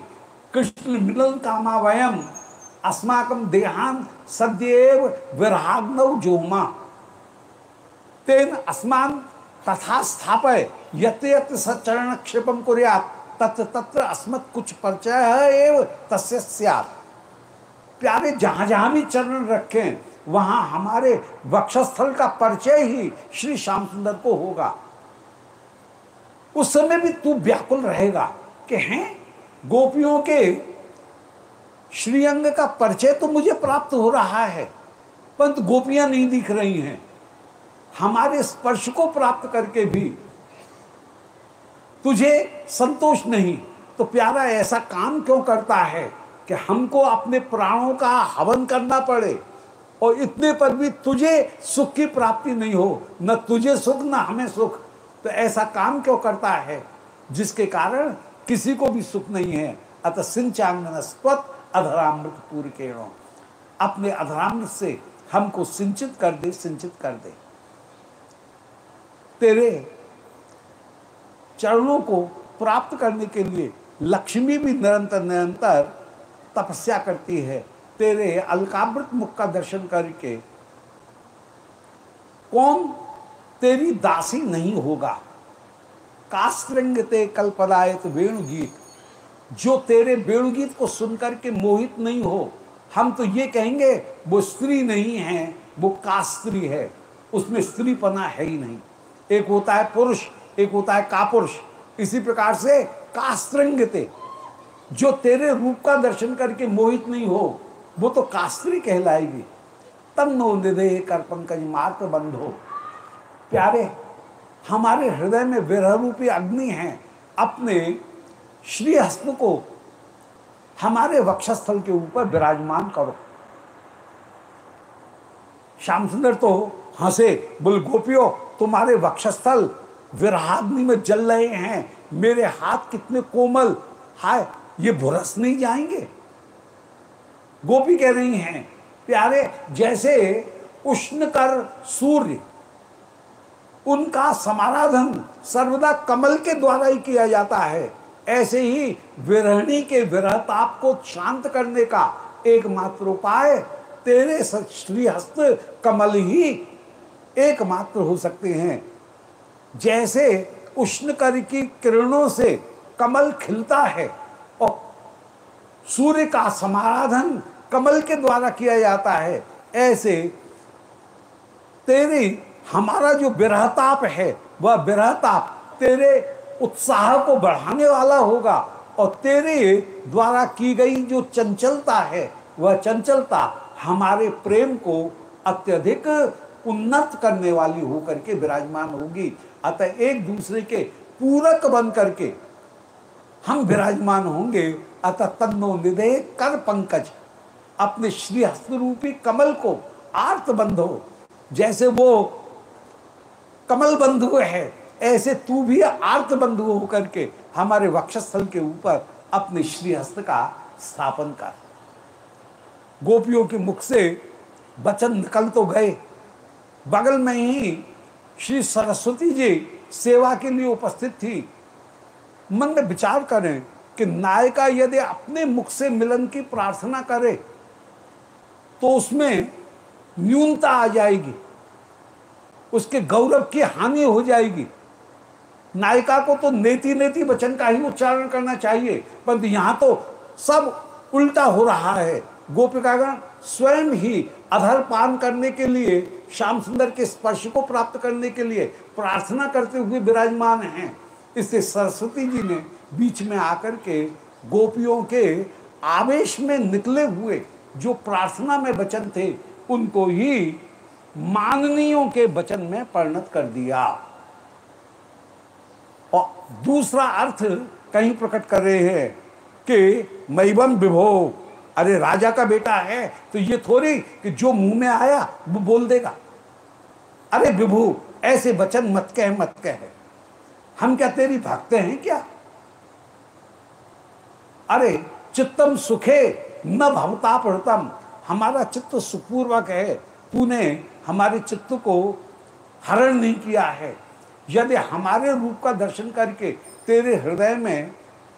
A: कृष्ण मिलन कामा वयम अस्माकम देहान सदैव विराग्नव जोमा। तेन अस्मान तथा स्थापय, यत यत सचरण क्षेपम कुर्यात तत्र तत्र अस्मत् कुछ परिचय है एव तस्य प्यारे जहाँ जहाँ भी चरण रखें, वहाँ हमारे वक्षस्थल का परिचय ही श्री श्याम सुंदर को होगा। उस समय भी तू व्याकुल रहेगा कि हैं गोपियों के श्रीअंग का परिचय तो मुझे प्राप्त हो रहा है परंतु गोपियाँ नहीं दिख रही हैं। हमारे स्पर्श को प्राप्त करके भी तुझे संतोष नहीं। तो प्यारा, ऐसा काम क्यों करता है कि हमको अपने प्राणों का हवन करना पड़े और इतने पर भी तुझे सुख की प्राप्ति नहीं हो, न तुझे सुख, न हमें सुख। तो ऐसा काम क्यों करता है जिसके कारण किसी को भी सुख नहीं है? अतः स्वत अधरामृत पूर्व केणों अपने अधरामृत से हमको सिंचित कर दे, सिंचित कर दे। तेरे चरणों को प्राप्त करने के लिए लक्ष्मी भी निरंतर निरंतर तपस्या करती है। तेरे अलकामृत मुख का दर्शन करके कौन तेरी दासी नहीं होगा। कास्त्रंग ते कल्पदायत वेणुगीत। जो तेरे वेणुगीत को सुनकर के मोहित नहीं हो, हम तो ये कहेंगे, वो स्त्री नहीं है, वो कास्त्री है। उसमें स्त्रीपना है ही नहीं। एक होता है पुरुष, एक होता है कापुरुष। इसी प्रकार से कास्त्रंगते, जो तेरे रूप का दर्शन करके मोहित नहीं हो, वो तो कास्त्री कहलाएगी। तब नो निधे कर पंकज मार्ग हो। प्यारे, हमारे हृदय में विरह रूपी अग्नि है। अपने श्री हस्त को हमारे वक्षस्थल के ऊपर विराजमान करो। श्याम सुंदर तो हंसे बोल, गोपियो, तुम्हारे वक्षस्थल विराग्नि में जल रहे हैं। मेरे हाथ कितने कोमल हाय, ये भुरस नहीं जाएँगे? गोपी कह रही हैं, प्यारे, जैसे उष्ण कर सूर्य, उनका समाराधन सर्वदा कमल के द्वारा ही किया जाता है। ऐसे ही विरहणी के विरह ताप को शांत करने का एकमात्र उपाय तेरे श्रीहस्त कमल ही एकमात्र हो सकते हैं। जैसे उष्ण कर की किरणों से कमल खिलता है और सूर्य का समाराधन कमल के द्वारा किया जाता है, ऐसे तेरी हमारा जो विरहताप है, वह विरहताप तेरे उत्साह को बढ़ाने वाला होगा और तेरे द्वारा की गई जो चंचलता है, वह चंचलता हमारे प्रेम को अत्यधिक उन्नत करने वाली होकर के विराजमान होगी। अतः एक दूसरे के पूरक बन करके हम विराजमान होंगे। अतः तन्नो निधे कर पंकज, अपने श्री हस्त रूपी कमल को आर्त बंधो। जैसे वो कमल बंधु है ऐसे तू भी आर्त बंधु होकर के हमारे वक्षस्थल के ऊपर अपने श्रीहस्त का स्थापन कर। गोपियों के मुख से वचन निकल तो गए। बगल में ही श्री सरस्वती जी सेवा के लिए उपस्थित थी। मन में विचार करें कि नायिका यदि अपने मुख से मिलन की प्रार्थना करे तो उसमें न्यूनता आ जाएगी। उसके गौरव की हानि हो जाएगी। नायिका को तो नेति नेति वचन का ही उच्चारण करना चाहिए, परंतु यहाँ तो सब उल्टा हो रहा है। गोपिकागण, स्वयं ही अधर पान करने के लिए, श्याम सुंदर के स्पर्श को प्राप्त करने के लिए प्रार्थना करते हुए विराजमान हैं। इससे सरस्वती जी ने बीच में आकर के गोपियों के आवेश में निकले हुए जो प्रार्थना में वचन थे, उनको ही माननीयों के वचन में परिणत कर दिया। और दूसरा अर्थ कहीं प्रकट कर रहे हैं कि मैबम विभो, अरे राजा का बेटा है तो ये थोड़ी कि जो मुँह में आया, वो बोल देगा। अरे विभु, ऐसे वचन मत कह मत कह। हम क्या तेरी भागते हैं क्या? अरे, चित्तम सुखे, न भवता पढ़तम हमारा चित्त सुखपूर्वक है। तूने हमारे चित्त को हरण नहीं किया है। यदि हमारे रूप का दर्शन करके तेरे हृदय में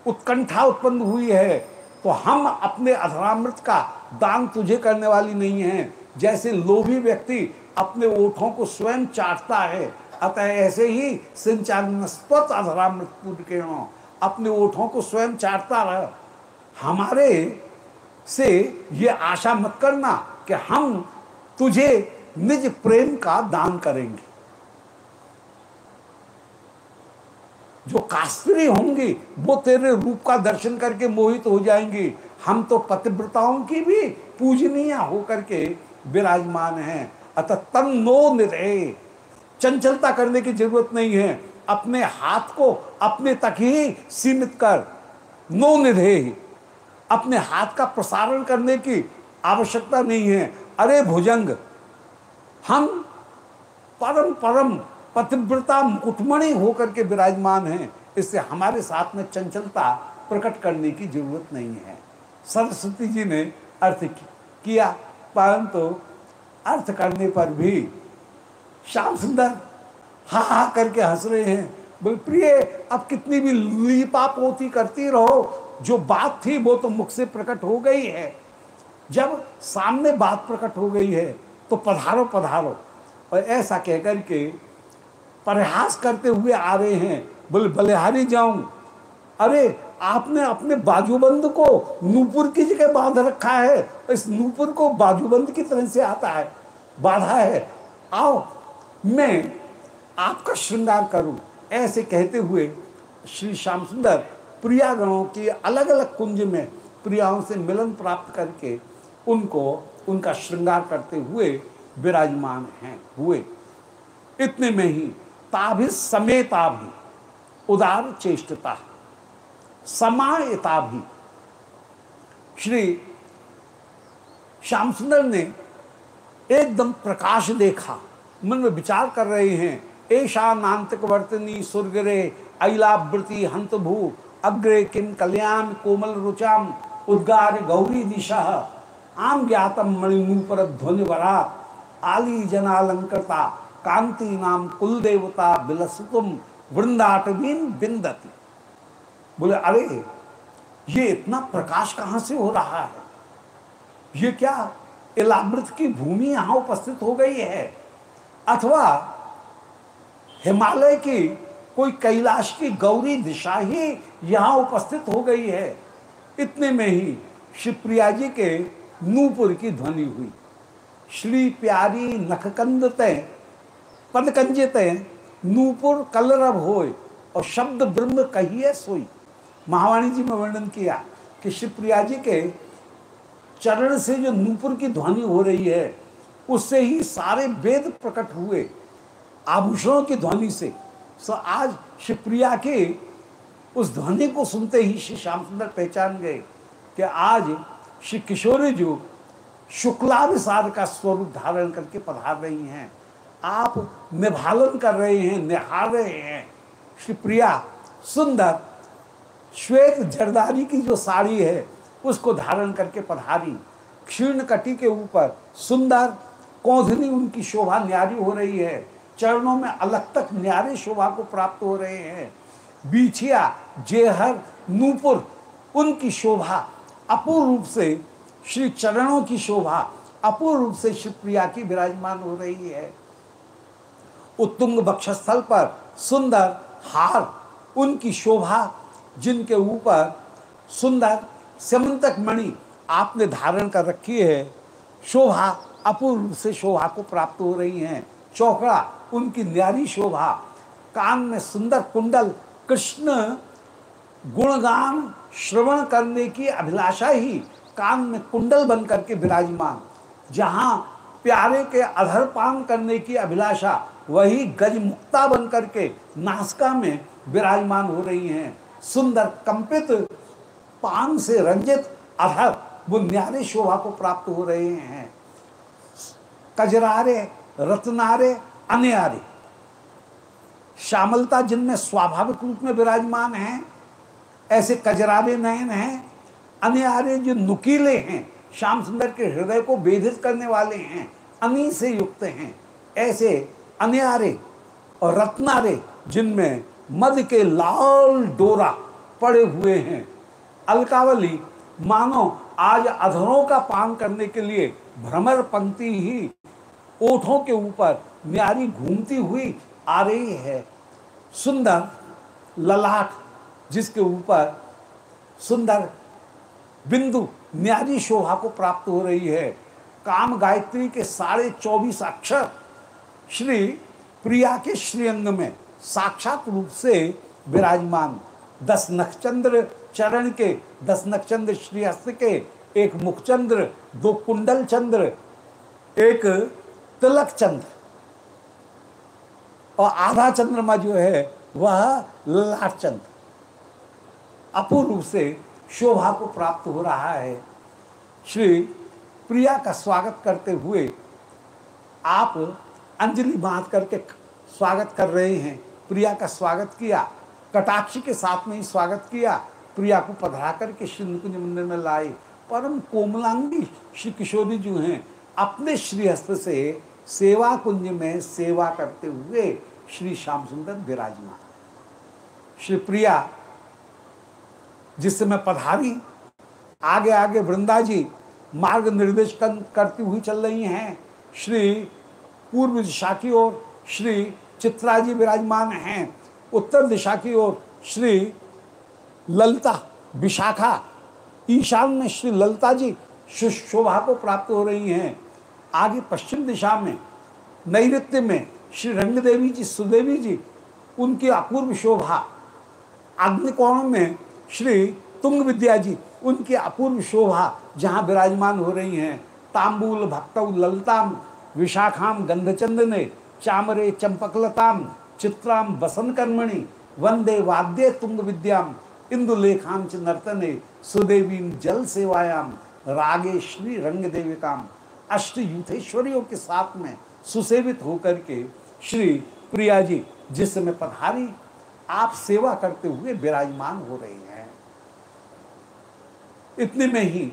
A: उत्कंठा उत्पन्न हुई है तो हम अपने अधरामृत का दान तुझे करने वाली नहीं है। जैसे लोभी व्यक्ति अपने ओठों को स्वयं चाटता है, अतः ऐसे ही सिंचास्पत अधरामृत के अपने ओठों को स्वयं चाटता रह। हमारे से ये आशा मत करना कि हम तुझे निज प्रेम का दान करेंगे। जो कास्त्री होंगी, वो तेरे रूप का दर्शन करके मोहित हो जाएँगी। हम तो पतिव्रताओं की भी पूजनीय होकर के विराजमान हैं। अतः तन नो निरे चंचलता करने की ज़रूरत नहीं है। अपने हाथ को अपने तक ही सीमित कर। नो निधे अपने हाथ का प्रसारण करने की आवश्यकता नहीं है। अरे भुजंग, हम परम परम पतिव्रता मुकुटमणि होकर के विराजमान हैं, इससे हमारे साथ में चंचलता प्रकट करने की ज़रूरत नहीं है। सरस्वती जी ने अर्थ किया, परंतु तो अर्थ करने पर भी श्याम सुंदर हा हा करके हंस रहे हैं। बोल, प्रिय, अब कितनी भी लीपा पोती करती रहो, जो बात थी वो तो मुख से प्रकट हो गई है। जब सामने बात प्रकट हो गई है तो पधारो पधारो। और ऐसा कहकर के प्रयास करते हुए आ रहे हैं। बोले, बलिहारी जाऊँ। अरे, आपने अपने बाजूबंद को नूपुर की जगह बाँध रखा है। इस नूपुर को बाजूबंद की तरह से आता है, बाधा है। आओ, मैं आपका श्रृंगार करूँ। ऐसे कहते हुए श्री श्याम सुंदर प्रियागणों की अलग अलग कुंज में प्रियाओं से मिलन प्राप्त करके उनको, उनका श्रृंगार करते हुए विराजमान हैं, हुए। इतने में ही ताभि समेता भी उदार चेष्टता समायता भी श्री श्याम सुंदर ने एकदम प्रकाश देखा। मन में विचार कर रहे हैं, ऐशा नांतक वर्तनी सुरगरे अलावृति हंत भू, अग्रे किम कल्याण कोमल रुचाम उद्गार गौरी दिशा, आम ज्ञातम मणिमूपर ध्वनि वरा, आली जनालंकृता कांति नाम कुल देवता बिलसुतुम वृंदाटवीन बिंदती। बोले, अरे, ये इतना प्रकाश कहाँ से हो रहा है? ये क्या इलामृत की भूमि यहाँ उपस्थित हो गई है? अथवा हिमालय की कोई कैलाश की गौरी दिशा ही यहाँ उपस्थित हो गई है? इतने में ही शिवप्रिया जी के नूपुर की ध्वनि हुई। श्री प्यारी नखकंद तय पदकंजित नूपुर कलरव होय और शब्द ब्रह्म कहिए सोई। महावाणी जी में वर्णन किया कि शिवप्रिया जी के चरण से जो नूपुर की ध्वनि हो रही है, उससे ही सारे वेद प्रकट हुए आभूषणों की ध्वनि से। सो आज शिवप्रिया के उस ध्वनि को सुनते ही श्री श्याम सुंदर पहचान गए कि आज श्री किशोरी जो शुक्लाभिसार का स्वरूप धारण करके पधार रही हैं। आप निभालन कर रहे हैं, निहार रहे हैं। श्री प्रिया सुंदर, श्वेत जरदारी की जो साड़ी है, उसको धारण करके पधारी। क्षीर्ण कटी के ऊपर सुंदर, कौधनी उनकी शोभा न्यारी हो रही है। चरणों में अलग तक न्यारे शोभा को प्राप्त हो रहे हैं। बीछिया, जेहर, नूपुर, उनकी शोभा अपूर्ण रूप से श्री चरणों की शोभा अपूर्ण रूप से शिवप्रिया की विराजमान हो रही है। उत्तुंग बक्षस्थल पर सुंदर हार, उनकी शोभा जिनके ऊपर सुंदर समंतक मणि आपने धारण कर रखी है, शोभा अपूर्ण रूप से शोभा को प्राप्त हो रही हैं। चौकड़ा, उनकी न्यारी शोभा, कान में सुंदर कुंडल, कृष्ण गुणगान श्रवण करने की अभिलाषा ही कान में कुंडल बन करके विराजमान। जहाँ प्यारे के अधर पान करने की अभिलाषा वही गजमुक्ता बन करके नासका में विराजमान हो रही हैं। सुंदर कंपित, पान से रंजित अधर वो न्यारे शोभा को प्राप्त हो रहे हैं। कजरारे, रत्नारे, अन्यारे। श्यामलता जिनमें स्वाभाविक रूप में विराजमान हैं, ऐसे कजरारे नयन हैं। अन्यारे जो नुकीले हैं, श्याम सुंदर के हृदय को वेधित करने वाले हैं अनी से युक्त हैं। ऐसे अन्यारे और रत्नारे, जिनमें मद के लाल डोरा पड़े हुए हैं। अलकावली, मानो आज अधरों का पान करने के लिए भ्रमर पंक्ति ही ओठों के ऊपर न्यारी घूमती हुई आ रही है। सुंदर ललाट, जिसके ऊपर सुंदर बिंदु न्यारी शोभा को प्राप्त हो रही है। काम गायत्री के साढ़े चौबीस अक्षर श्री प्रिया के श्रीअंग में साक्षात रूप से विराजमान दस नक्षचंद्र चरण के दस नक्षचंद्र श्रीहस्त के, एक मुखचंद्र, दो कुंडल चंद्र एक तिलक चंद्र और आधा चंद्रमा जो है, वह लाट चंद्र अपूर्ण रूप से शोभा को प्राप्त हो रहा है। श्री प्रिया का स्वागत करते हुए आप अंजलि बाँध करके स्वागत कर रहे हैं। प्रिया का स्वागत किया। कटाक्ष के साथ में ही स्वागत किया। प्रिया को पधरा करके श्री मंदिर में लाई। परम कोमलांगी श्री किशोरी जो हैं। अपने श्रीहस्त से सेवा कुंज में सेवा करते हुए श्री श्याम सुंदर विराजमान। श्री प्रिया जिस समय पधारी आगे आगे वृंदा जी मार्ग निर्देश कर, करती हुई चल रही हैं। श्री पूर्व दिशा की ओर श्री चित्रा जी विराजमान हैं। उत्तर दिशा की ओर श्री ललता विशाखा। ईशान में श्री ललता जी शोभा को प्राप्त हो रही हैं। आगे पश्चिम दिशा में, नैऋत्य में श्री रंग देवी जी, सुदेवी जी, उनकी अपूर्व शोभा। अग्निकोण में श्री तुंग विद्या जी, उनकी अपूर्व शोभा जहाँ विराजमान हो रही हैं। तांबूल भक्त ललताम विशाखाम गंधचंद ने चामरे चंपकलताम, चित्राम बसन कर्मणि वंदे वाद्य तुंग विद्याम इंदुलेखाम च नर्तने, सुदेवी जल सेवायाम रागे श्री रंग देविकाम अष्ट यूथेश्वरियों के साथ में सुसेवित होकर के श्री प्रिया जी जिस समय पधारी, आप सेवा करते हुए विराजमान हो रही हैं। इतने में ही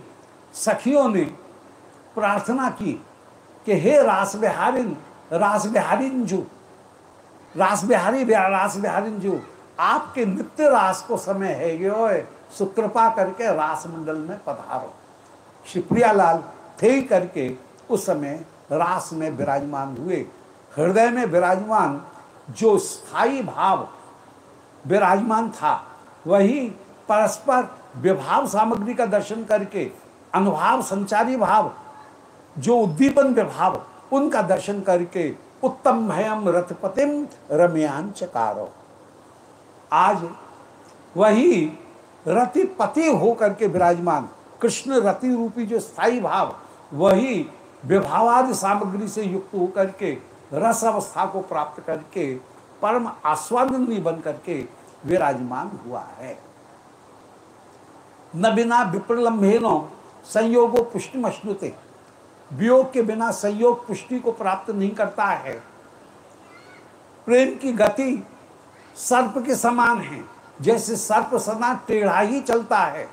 A: सखियों ने प्रार्थना की कि हे रास बिहारिन रास बिहारिन जो रास बिहारी रास बिहारिन जो आपके नित्य रास को समय है यो सुकृपा करके रास मंडल में पधारो। श्री प्रियालाल थे करके उस समय रास में विराजमान हुए। हृदय में विराजमान, जो स्थायी भाव विराजमान था, वही परस्पर विभाव सामग्री का दर्शन करके, अनुभाव संचारी भाव जो उद्दीपन विभाव उनका दर्शन करके उत्तम भयम रथपतिम रम्यान चकारो। आज वही रतिपति होकर के विराजमान, कृष्ण रति रूपी जो स्थायी भाव, वही विभावादि सामग्री से युक्त होकर के रस अवस्था को प्राप्त करके परम आस्वादनी बन करके विराजमान हुआ है। न बिना विप्रलंबेनो संयोगो पुष्टिमश्नुते वियोग के बिना संयोग पुष्टि को प्राप्त नहीं करता है। प्रेम की गति सर्प के समान है। जैसे सर्प सदा टेढ़ा ही चलता है,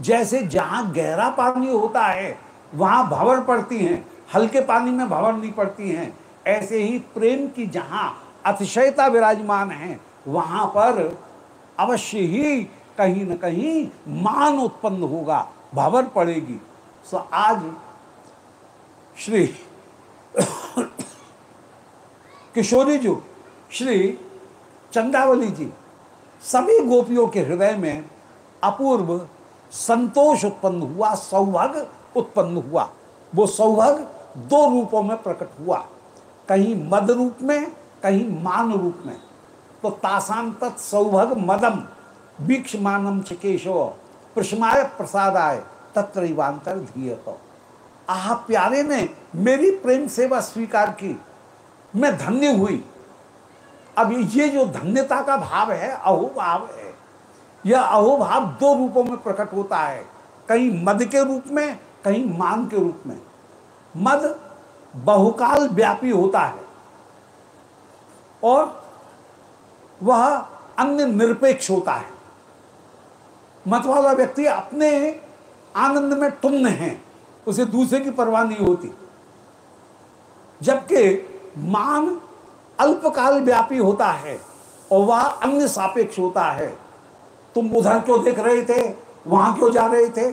A: जैसे जहाँ गहरा पानी होता है, वहाँ भंवर पड़ती हैं। हल्के पानी में भंवर नहीं पड़ती हैं। ऐसे ही प्रेम की जहाँ अतिशयता विराजमान है, वहाँ पर अवश्य ही कहीं न कहीं मान उत्पन्न होगा, भंवर पड़ेगी। सो आज श्री किशोरी जी, श्री चंदावली जी, सभी गोपियों के हृदय में अपूर्व संतोष उत्पन्न हुआ, सौभाग्य उत्पन्न हुआ। वो सौभाग्य दो रूपों में प्रकट हुआ। कहीं मद रूप में, कहीं मान रूप में। तो तासाम तत् सौभाग्य मदम वीक्ष मानम चिकेशो प्रसादाय तत्रैवांतर धीय तो आह प्यारे ने मेरी प्रेम सेवा स्वीकार की। मैं धन्य हुई। अब ये जो धन्यता का भाव है, अहोभाव है, यह अहोभाव दो रूपों में प्रकट होता है। कहीं मद के रूप में, कहीं मान के रूप में। मद बहुकाल व्यापी होता है और वह अन्य निरपेक्ष होता है। मत वाला व्यक्ति अपने आनंद में टुन्न है। उसे दूसरे की परवाह नहीं होती। जबकि मान अल्पकाल व्यापी होता है और वह अन्य सापेक्ष होता है। तुम उधर क्यों देख रहे थे? वहाँ क्यों जा रहे थे?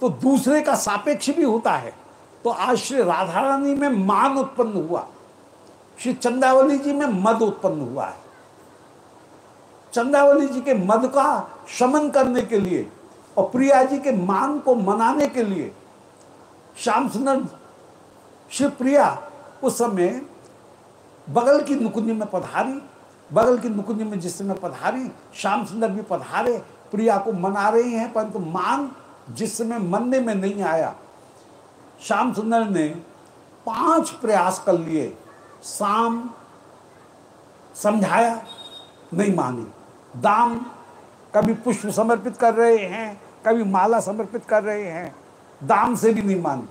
A: तो दूसरे का सापेक्ष भी होता है। तो आज श्री राधा रानी में मान उत्पन्न हुआ। श्री चंदावली जी में मद उत्पन्न हुआ है। चंदावली जी के मद का शमन करने के लिए और प्रिया जी के मान को मनाने के लिए श्याम सुंदर श्री प्रिया उस समय बगल की नुकुंज में पधारी, बगल की नुकुंज में जिस समय पधारी, श्याम सुंदर भी पधारे, प्रिया को मना रही हैं, परंतु तो मान जिस समय मनने में नहीं आया, श्याम सुंदर ने पाँच प्रयास कर लिए शाम समझाया, नहीं मानी। दाम कभी पुष्प समर्पित कर रहे हैं कभी माला समर्पित कर रहे हैं, दाम से भी नहीं मान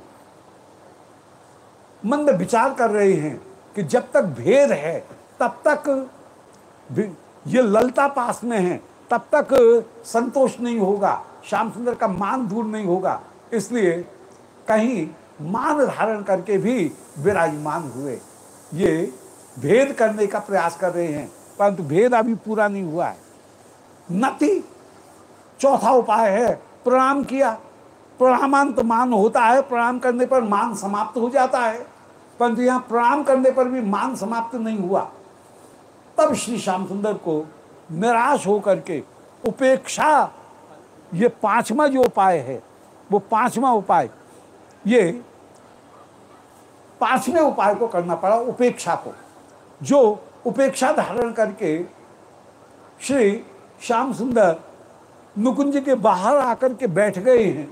A: मन में विचार कर रहे हैं कि जब तक भेद है, तब तक ये ललता पास में है, तब तक संतोष नहीं होगा, श्याम सुंदर का मान दूर नहीं होगा। इसलिए कहीं मान धारण करके भी विराजमान हुए। ये भेद करने का प्रयास कर रहे हैं, परंतु भेद अभी पूरा नहीं हुआ है। नति चौथा उपाय है, प्रणाम किया। प्रणामांत मान होता है, प्रणाम करने पर मान समाप्त हो जाता है। परंतु यहाँ प्रणाम करने पर भी मान समाप्त नहीं हुआ। तब श्री श्याम सुंदर को निराश होकर के उपेक्षा, ये पांचवा जो उपाय है, वो पांचवा उपाय, ये पाँचवें उपाय को करना पड़ा उपेक्षा को, जो उपेक्षा धारण करके श्री श्याम सुंदर नुकुंज के बाहर आकर के बैठ गए हैं।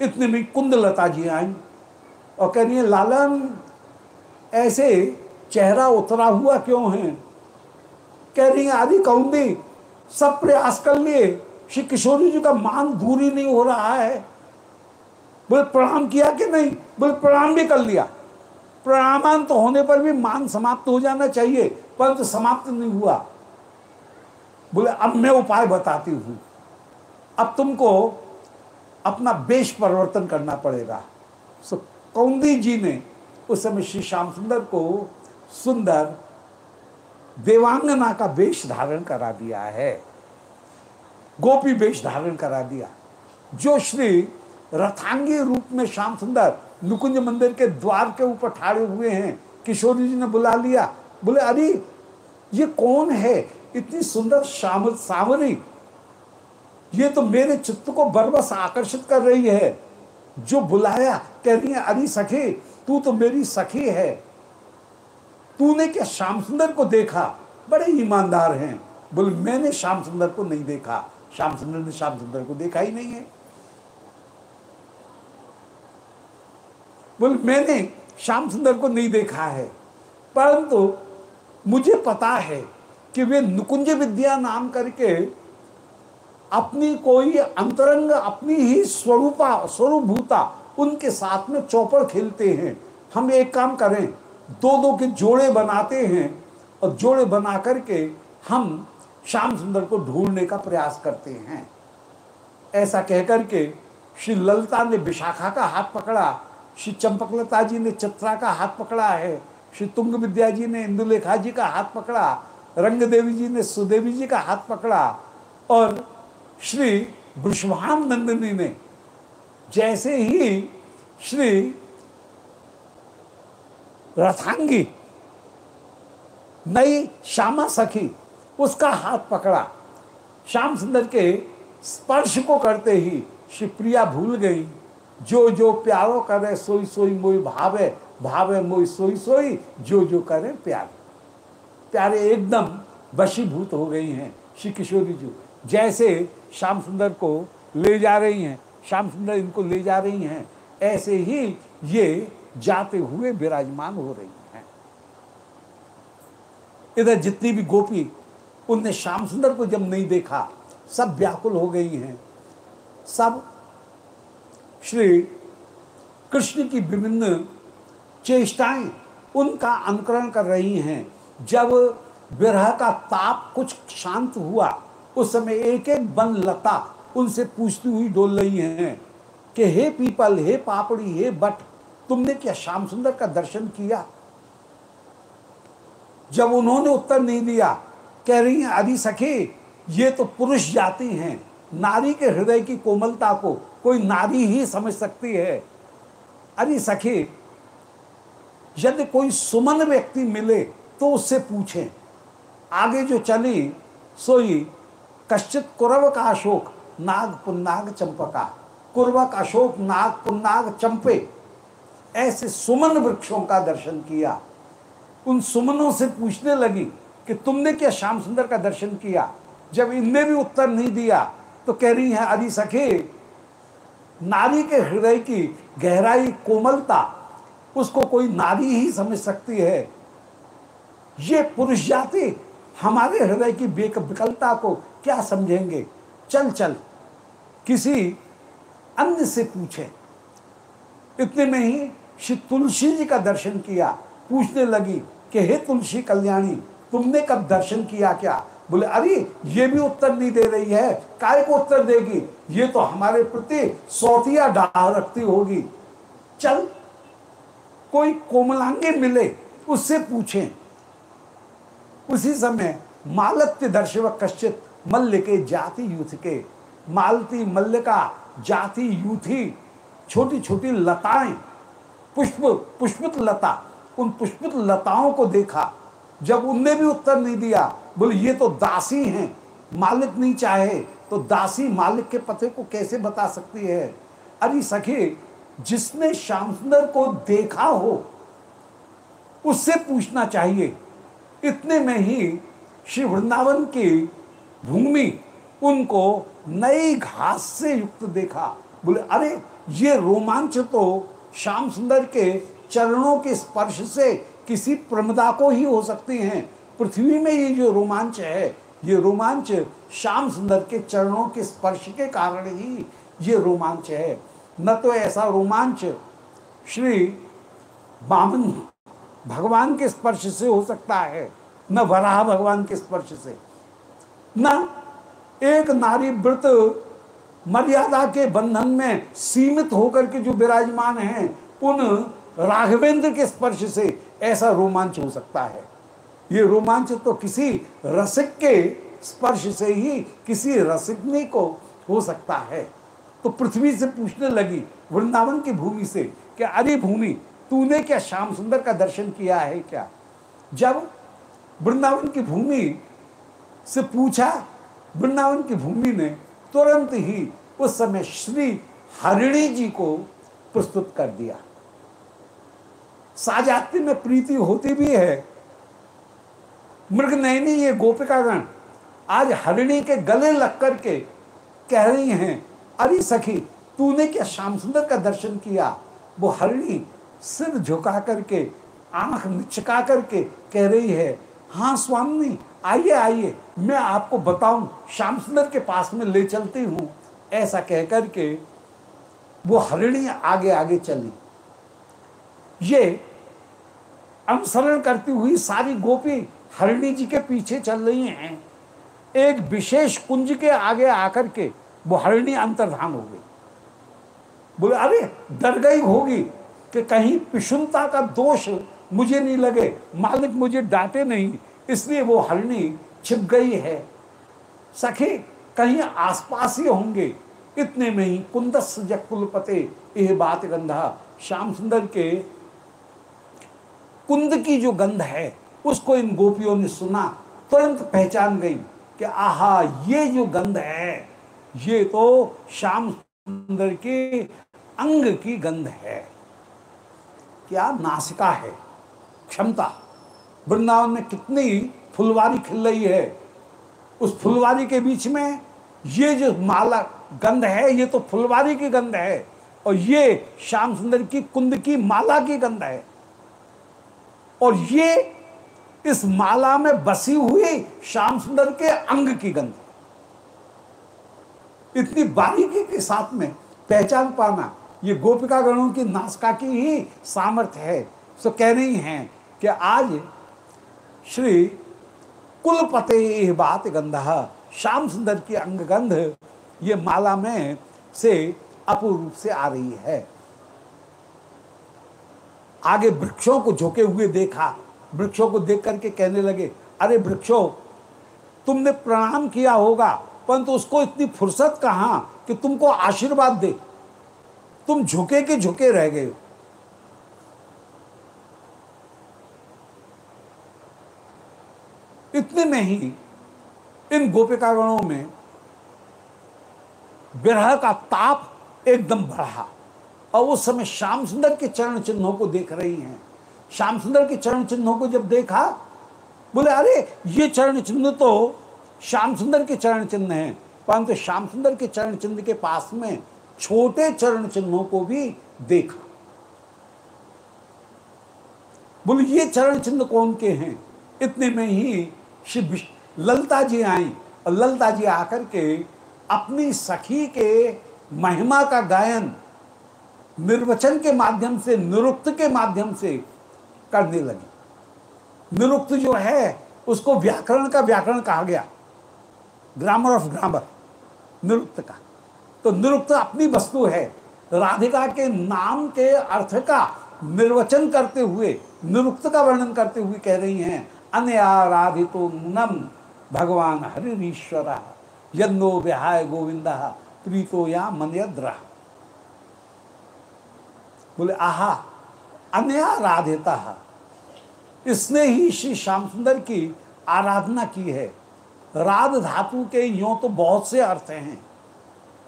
A: इतने में कुंदलता जी आई और कह रही है, लालन, ऐसे चेहरा उतरा हुआ क्यों है? कह रही है, आदि कौंदी सब प्रयास कर लिए। श्री किशोरी जी का मान दूरी नहीं हो रहा है। बोले, प्रणाम किया कि नहीं? बोले, प्रणाम भी कर लिया। प्रणामान तो होने पर भी मान समाप्त हो जाना चाहिए, परंतु तो समाप्त नहीं हुआ। बोले, अब मैं उपाय बताती हूँ। अब तुमको अपना वेश परिवर्तन करना पड़ेगा। सो कौंदी जी ने उस समय श्री श्याम सुंदर को सुंदर देवांगना का वेश धारण करा दिया है। गोपी वेश धारण करा दिया। जो श्री रथांगी रूप में श्याम सुंदर नुकुंज मंदिर के द्वार के ऊपर ठाड़े हुए हैं, किशोरी जी ने बुला लिया। बोले, अरे, ये कौन है? इतनी सुंदर शाम सावरी ये तो मेरे चित्त को बरबस आकर्षित कर रही है। जो बुलाया, कह रही है, अरे सखी, तू तो मेरी सखी है। तूने क्या श्याम सुंदर को देखा? बड़े ईमानदार हैं। बोले, मैंने श्याम सुंदर को नहीं देखा। श्याम सुंदर ने श्याम सुंदर को देखा ही नहीं है। बोल, मैंने श्याम सुंदर को नहीं देखा है। परंतु मुझे पता है कि वे नुकुंज विद्या नाम करके अपनी कोई अंतरंग, अपनी ही स्वरूपा, स्वरूपभूता उनके साथ में चौपड़ खेलते हैं। हम एक काम करें दो दो के जोड़े बनाते हैं और जोड़े बना करके हम श्याम सुंदर को ढूँढने का प्रयास करते हैं। ऐसा कहकर के श्री ललता ने विशाखा का हाथ पकड़ा, श्री चंपकलता जी ने चित्रा का हाथ पकड़ा है, श्री तुंग विद्या जी ने इंदुलेखा जी का हाथ पकड़ा, रंगदेवी जी ने सुदेवी जी का हाथ पकड़ा और श्री वृषभान नंदिनी ने जैसे ही श्री रथांगी, नई श्यामा सखी उसका हाथ पकड़ा, श्याम सुंदर के स्पर्श को करते ही श्री प्रिया भूल गई। जो जो प्यारो करे सोई सोई, मोई भावे भावे मोई सोई सोई, जो जो करे प्यार। प्यारे एकदम वशीभूत हो गई हैं श्री किशोरी जी। जैसे श्याम सुंदर को ले जा रही हैं, श्याम सुंदर इनको ले जा रही हैं। ऐसे ही ये जाते हुए विराजमान हो रही हैं। इधर जितनी भी गोपी, उनने श्याम सुंदर को जब नहीं देखा, सब व्याकुल हो गई हैं। सब श्री कृष्ण की विभिन्न चेष्टाएँ उनका अनुकरण कर रही हैं। जब विरह का ताप कुछ शांत हुआ उस समय एक एक वन लता, उनसे पूछती हुई डोल रही हैं कि, हे people, hey papdi, hey but, तुमने क्या श्याम सुंदर का दर्शन किया? जब उन्होंने उत्तर नहीं दिया, कह रही हैं, अरे सखी, ये तो पुरुष जाति हैं। नारी के हृदय की कोमलता को कोई नारी ही समझ सकती है। अरे सखी, यदि कोई सुमन व्यक्ति मिले तो उससे पूछें। आगे जो चली, सोई कश्चित कुरव का अशोक नाग पुन्नाग चंपका। कुर्वक अशोक नाग पुन्नाग चंपे। ऐसे सुमन वृक्षों का दर्शन किया। उन सुमनों से पूछने लगी कि तुमने क्या श्याम सुंदर का दर्शन किया? जब इनने भी उत्तर नहीं दिया तो कह रही है अरे सखे, नारी के हृदय की गहराई कोमलता, उसको कोई नारी ही समझ सकती है। ये पुरुष जाति हमारे हृदय की बेक विकलता को क्या समझेंगे? चल चल। किसी अन्य से पूछे। इतने में ही श्री तुलसी जी का दर्शन किया। पूछने लगी कि, हे तुलसी कल्याणी, तुमने कब दर्शन किया क्या? बोले, अरे, ये भी उत्तर नहीं दे रही है। काय को उत्तर देगी? ये तो हमारे प्रति सौतिया डाह रखती होगी। चल, कोई कोमलांगे मिले, उससे पूछें। उसी समय मालत्य दर्शव कश्चित मल्ल के जाति यूथ के, मालती मल्ल का जाति यूथी, छोटी छोटी लताएँ, पुष्प, पुष्पित लता, उन पुष्पित लताओं को देखा। जब उनने भी उत्तर नहीं दिया, बोले, ये तो दासी हैं, मालिक नहीं चाहे तो दासी मालिक के पते को कैसे बता सकती है? अरे सखी, जिसने श्याम सुंदर को देखा हो, उससे पूछना चाहिए। इतने में ही श्री वृंदावन की भूमि, उनको नई घास से युक्त देखा। बोले, अरे, ये रोमांच तो श्याम सुंदर के चरणों के स्पर्श से किसी प्रमदा को ही हो सकती हैं। पृथ्वी में ये जो रोमांच है, ये रोमांच श्याम सुंदर के चरणों के स्पर्श के कारण ही ये रोमांच है। न तो ऐसा रोमांच श्री बामन भगवान के स्पर्श से हो सकता है, न वराह भगवान के स्पर्श से। न, एक नारी व्रत मर्यादा के बंधन में सीमित होकर के जो विराजमान हैं, उन राघवेंद्र के स्पर्श से ऐसा रोमांच हो सकता है। ये रोमांच तो किसी रसिक के स्पर्श से ही, किसी रसिकनी को हो सकता है। तो पृथ्वी से पूछने लगी वृंदावन की भूमि से कि, अरे भूमि, तूने क्या श्याम सुंदर का दर्शन किया है क्या? जब वृंदावन की भूमि से पूछा, वृंदावन की भूमि ने तुरंत ही उस समय श्री हरिणी जी को प्रस्तुत कर दिया। साजाति में प्रीति होती भी है। मृग नैनी ये गोपिकागण आज हरिणी के गले लग करके कह रही हैं, अरे सखी, तूने क्या श्याम सुंदर का दर्शन किया? वो हरिणी सिर झुका करके, आँख मिचका करके कह रही है हाँ स्वामी आइए आइए, मैं आपको बताऊँ, श्याम सुंदर के पास में ले चलती हूँ। ऐसा कह करके वो हरिणी आगे आगे चली। ये अनुसरण करती हुई सारी गोपी हरिणी जी के पीछे चल रही हैं। एक विशेष कुंज के आगे आकर के वो हरिणी अंतर्धान हो गई। बोले, अरे, डर गई होगी कि कहीं पिशुनता का दोष मुझे नहीं लगे, मालिक मुझे डांटे नहीं इसलिए वो हरिणी छिप गई है। सखे, कहीं आसपास ही होंगे। इतने में ही कुंदस कुलपते यह बात गंधा। श्याम सुंदर के कुंद की जो गंध है, उसको इन गोपियों ने सुना, तुरंत पहचान गई कि आहा, ये जो गंध है, ये तो श्याम सुंदर के अंग की गंध है। क्या नासिका है, क्षमता। वृंदावन में कितनी फुलवारी खिल रही है। उस फुलवारी के बीच में ये जो माला गंध है, ये तो फुलवारी की गंध है और ये श्याम सुंदर की कुंद की माला की गंध है। और ये इस माला में बसी हुई श्याम सुंदर के अंग की गंध। इतनी बारीकी के साथ में पहचान पाना, ये गोपिका गणों की नासका की ही सामर्थ्य है। सो कह रही हैं कि आज श्री कुलपते बात गंधा, श्याम सुंदर की अंग गंध, ये माला में से अपूर्व रूप से आ रही है। आगे वृक्षों को झोंके हुए देखा, वृक्षों को देख करके कहने लगे, अरे वृक्षों, तुमने प्रणाम किया होगा, परंतु उसको इतनी फुर्सत कहा कि तुमको आशीर्वाद दे। तुम झुके के झुके रह गए इतने में ही इन गोपिकागणों में विरह का ताप एकदम बढ़ा। और उस समय श्याम सुंदर के चरण चिन्हों को देख रही हैं। श्याम सुंदर के चरण चिन्हों को जब देखा, बोले, अरे, ये चरण चिन्ह तो श्याम सुंदर के चरण चिन्ह हैं। परंतु श्याम सुंदर के चरण चिन्ह के पास में छोटे चरण चिन्हों को भी देखा। बोले, ये चरण चिन्ह कौन के हैं? इतने में ही श्री ललता जी आई और ललता जी आकर के अपनी सखी के महिमा का गायन, निर्वचन के माध्यम से, निरुक्त के माध्यम से करने लगी। निरुक्त जो है, उसको व्याकरण का व्याकरण कहा गया। ग्रामर ऑफ़ ग्रामर निरुक्त का। तो निरुक्त अपनी वस्तु है। राधिका के नाम के अर्थ का निर्वचन करते हुए, निरुक्त का वर्णन करते हुए कह रही हैं अनयाराधितो नम भगवान हरिश्वर यन्नो विहाय गोविंदा प्रीतो या मनयद्रा। बोले, आहा, अनयाराधिता। इसने ही श्री श्याम सुंदर की आराधना की है। राध धातु के यो तो बहुत से अर्थ हैं,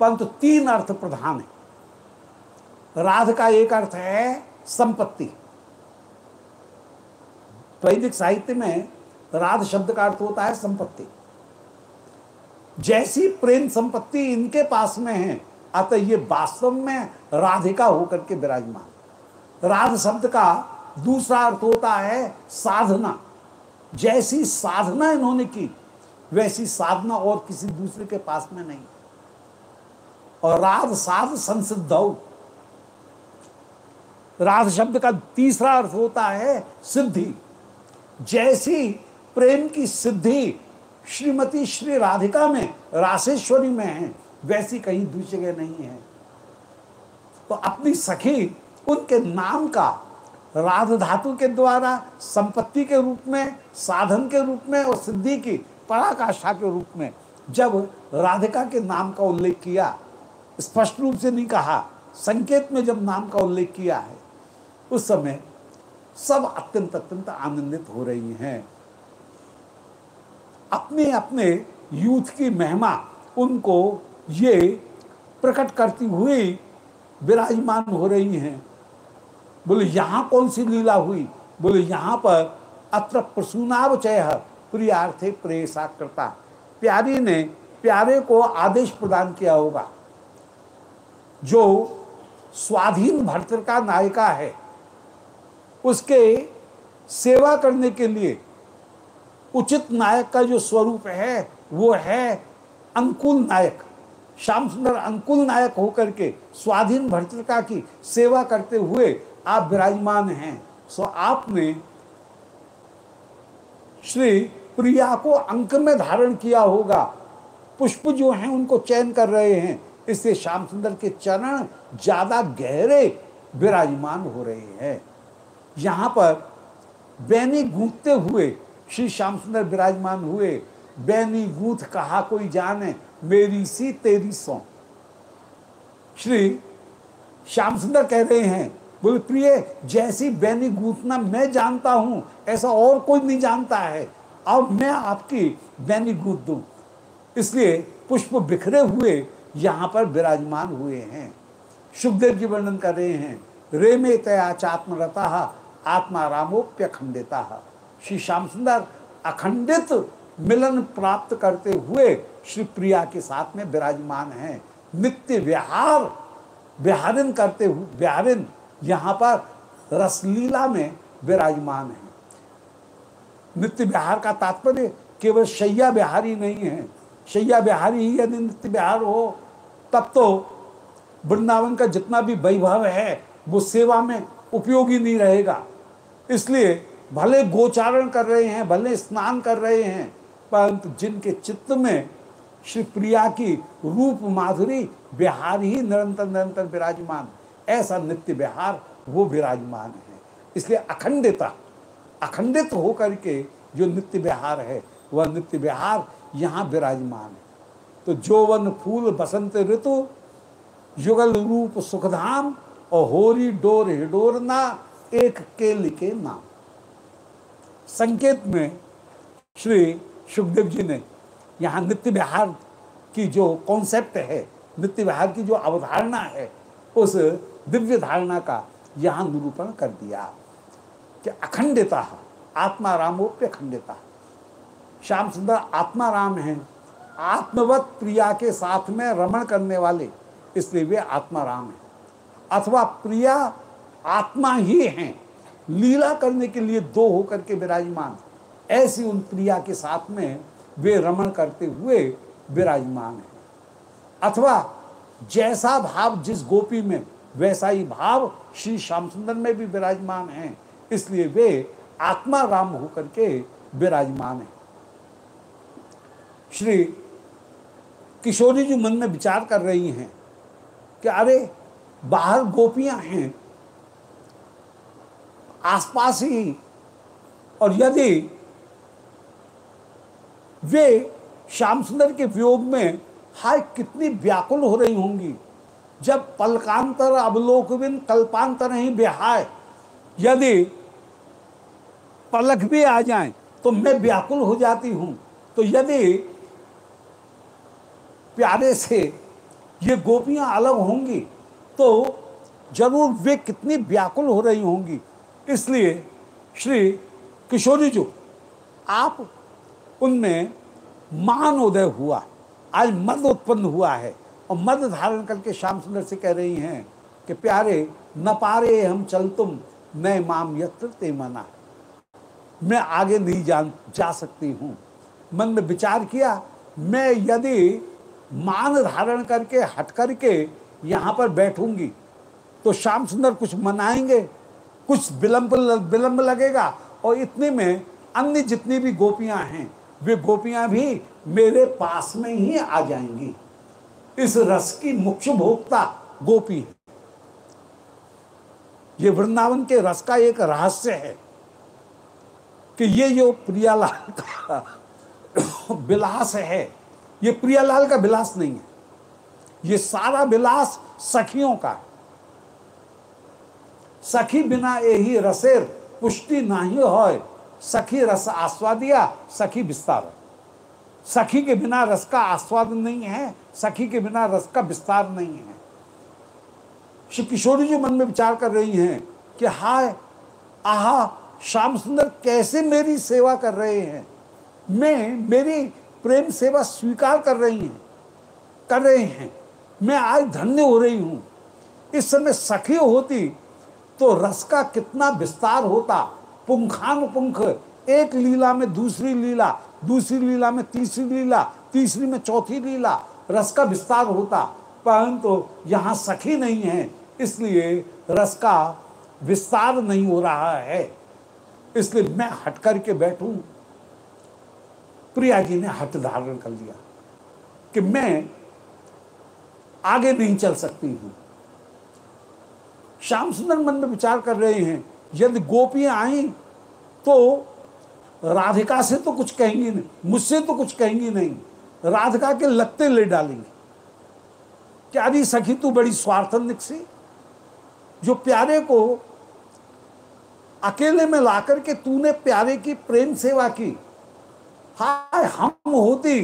A: परंतु तीन अर्थ प्रधान है। राध का एक अर्थ है संपत्ति। वैदिक साहित्य में राध शब्द का अर्थ होता है संपत्ति। जैसी प्रेम संपत्ति इनके पास में है, अतः ये वास्तव में राधिका होकर के विराजमान। राध शब्द का दूसरा अर्थ होता है साधना। जैसी साधना इन्होंने की, वैसी साधना और किसी दूसरे के पास में नहीं। और राध साध संसिद्ध। राध शब्द का तीसरा अर्थ होता है सिद्धि। जैसी प्रेम की सिद्धि श्रीमती श्री राधिका में, राशेश्वरी में है, वैसी कहीं दूसरी जगह नहीं है। तो अपनी सखी उनके नाम का, राध धातु के द्वारा, संपत्ति के रूप में, साधन के रूप में और सिद्धि की, पराकाष्ठा के रूप में, जब राधिका के नाम का उल्लेख किया, स्पष्ट रूप से नहीं कहा, संकेत में जब नाम का उल्लेख किया है, उस समय सब अत्यंत अत्यंत आनंदित हो रही हैं। अपने अपने यूथ की महिमा उनको ये प्रकट करती हुई विराजमान हो रही हैं। बोले, यहाँ कौन सी लीला हुई? बोले, यहाँ पर अत्र प्रसूनावचय प्रियार्थे प्रेसा करता। प्यारी ने प्यारे को आदेश प्रदान किया होगा। जो स्वाधीन भर्तर का नायिका है उसके सेवा करने के लिए उचित नायक का जो स्वरूप है, वो है अंकुल नायक। श्याम सुंदर अंकुल नायक होकर के स्वाधीन भर्तृका की सेवा करते हुए आप विराजमान हैं। सो आपने श्री प्रिया को अंक में धारण किया होगा। पुष्प जो हैं, उनको चयन कर रहे हैं। इससे श्याम सुंदर के चरण ज़्यादा गहरे विराजमान हो रहे हैं। यहाँ पर बैनी गूंथते हुए, श्री श्याम सुंदर विराजमान हुए, बैनी गूंथ कहा कोई जाने? मेरी सी तेरी सौ। श्री श्याम सुंदर कह रहे हैं, बोले, प्रिय, जैसी बैनी गूंथना मैं जानता हूँ, ऐसा और कोई नहीं जानता है। अब मैं आपकी बैनी गूंथ दूँ। इसलिए पुष्प बिखरे हुए यहाँ पर विराजमान हुए हैं। सुखदेव जी वर्णन कर रहे हैं, रे में तया चात्मरता आत्मा रामोप्य खंडिता श्री श्याम सुंदर अखंडित मिलन प्राप्त करते हुए श्री प्रिया के साथ में विराजमान हैं। नित्य विहार, विहारिन करते हुए विहारिन यहाँ पर रसलीला में विराजमान है। नित्य विहार का तात्पर्य केवल शैया बिहारी नहीं है। शैया बिहारी ही यदि नित्य विहार हो, तब तो वृंदावन का जितना भी वैभव है, वो सेवा में उपयोगी नहीं रहेगा। इसलिए भले गोचारण कर रहे हैं, भले स्नान कर रहे हैं, परंतु जिनके चित्त में श्री प्रिया की रूप माधुरी बिहार ही निरंतर निरंतर विराजमान, ऐसा नित्य विहार वो विराजमान है। इसलिए अखंडता, अखंडित होकर के जो नित्य विहार है, वह नित्य विहार यहाँ विराजमान है। तो जोवन फूल बसंत ऋतु, युगल रूप सुखधाम, और होरी डोर हिडोरना एक के नाम। संकेत में श्री सुखदेव जी ने यहाँ नित्य विहार की जो कॉन्सेप्ट है, नित्य विहार की जो अवधारणा है, उस दिव्य धारणा का यहाँ निरूपण कर दिया। कि अखंडिता आत्मा रामोप्य खंडिता श्याम सुंदर आत्मा राम है। आत्मवत प्रिया के साथ में रमण करने वाले, इसलिए वे आत्मा राम है। अथवा प्रिया आत्मा ही हैं। लीला करने के लिए दो होकर के विराजमान। ऐसी उन प्रिया के साथ में वे रमण करते हुए विराजमान है। अथवा जैसा भाव जिस गोपी में, वैसा ही भाव श्री श्याम सुंदर में भी विराजमान है। इसलिए वे आत्मा राम होकर के विराजमान है। श्री किशोरी जी मन में विचार कर रही हैं कि अरे, बाहर गोपियाँ हैं आसपास ही। और यदि वे श्याम सुंदर के वियोग में, हाय, कितनी व्याकुल हो रही होंगी। जब पलकांतर अवलोकविन कल्पांतर ही बिहाय। यदि पलक भी आ जाए तो मैं व्याकुल हो जाती हूँ। तो यदि प्यारे से ये गोपियाँ अलग होंगी तो ज़रूर वे कितनी व्याकुल हो रही होंगी। इसलिए श्री किशोरी जो, आप उनमें मान उदय हुआ। आज मद उत्पन्न हुआ है और मद धारण करके श्याम सुंदर से कह रही हैं कि प्यारे, न पारे हम चल तुम, मैं माम यत्र ते मना। मैं आगे नहीं जान, जा सकती हूँ। मन में विचार किया, मैं यदि मान धारण करके, हट करके यहाँ पर बैठूँगी तो श्याम सुंदर कुछ मनाएँगे कुछ विलंब विलंब लगेगा। और इतने में अन्य जितनी भी गोपियाँ हैं, वे गोपियाँ भी मेरे पास में ही आ जाएँगी। इस रस की मुख्य भोक्ता गोपी है। ये वृंदावन के रस का एक रहस्य है कि ये जो प्रियालाल का विलास है, ये प्रियालाल का विलास नहीं है। ये सारा विलास सखियों का सखी बिना यही रसेर पुष्टि नाही होय। सखी रस आस्वादिया सखी विस्तार। सखी के बिना रस का आस्वाद नहीं है, सखी के बिना रस का विस्तार नहीं है। श्री किशोरी जी मन में विचार कर रही हैं कि हाय, आहा, श्याम सुंदर कैसे मेरी सेवा कर रहे हैं? मैं मेरी प्रेम सेवा स्वीकार कर रही हैं, कर रहे हैं। मैं आज धन्य हो रही हूँ। इस समय सखी होती तो रस का कितना विस्तार होता। पुंखानुपुंख, एक लीला में दूसरी लीला दूसरी लीला में तीसरी लीला, तीसरी में चौथी लीला, रस का विस्तार होता। परंतु तो यहाँ सखी नहीं है, इसलिए रस का विस्तार नहीं हो रहा है। इसलिए मैं हट करके बैठूं। प्रिया जी ने हट धारण कर लिया कि मैं आगे नहीं चल सकती हूँ। श्याम सुंदर मन में विचार कर रहे हैं, यदि गोपियाँ आई तो राधिका से तो कुछ कहेंगी नहीं, मुझसे तो कुछ कहेंगी नहीं, राधिका के लगते ले डालेंगे। क्या सखी तू बड़ी स्वार्थन निकसी जो प्यारे को अकेले में लाकर के तूने प्यारे की प्रेम सेवा की, हाय, हम होती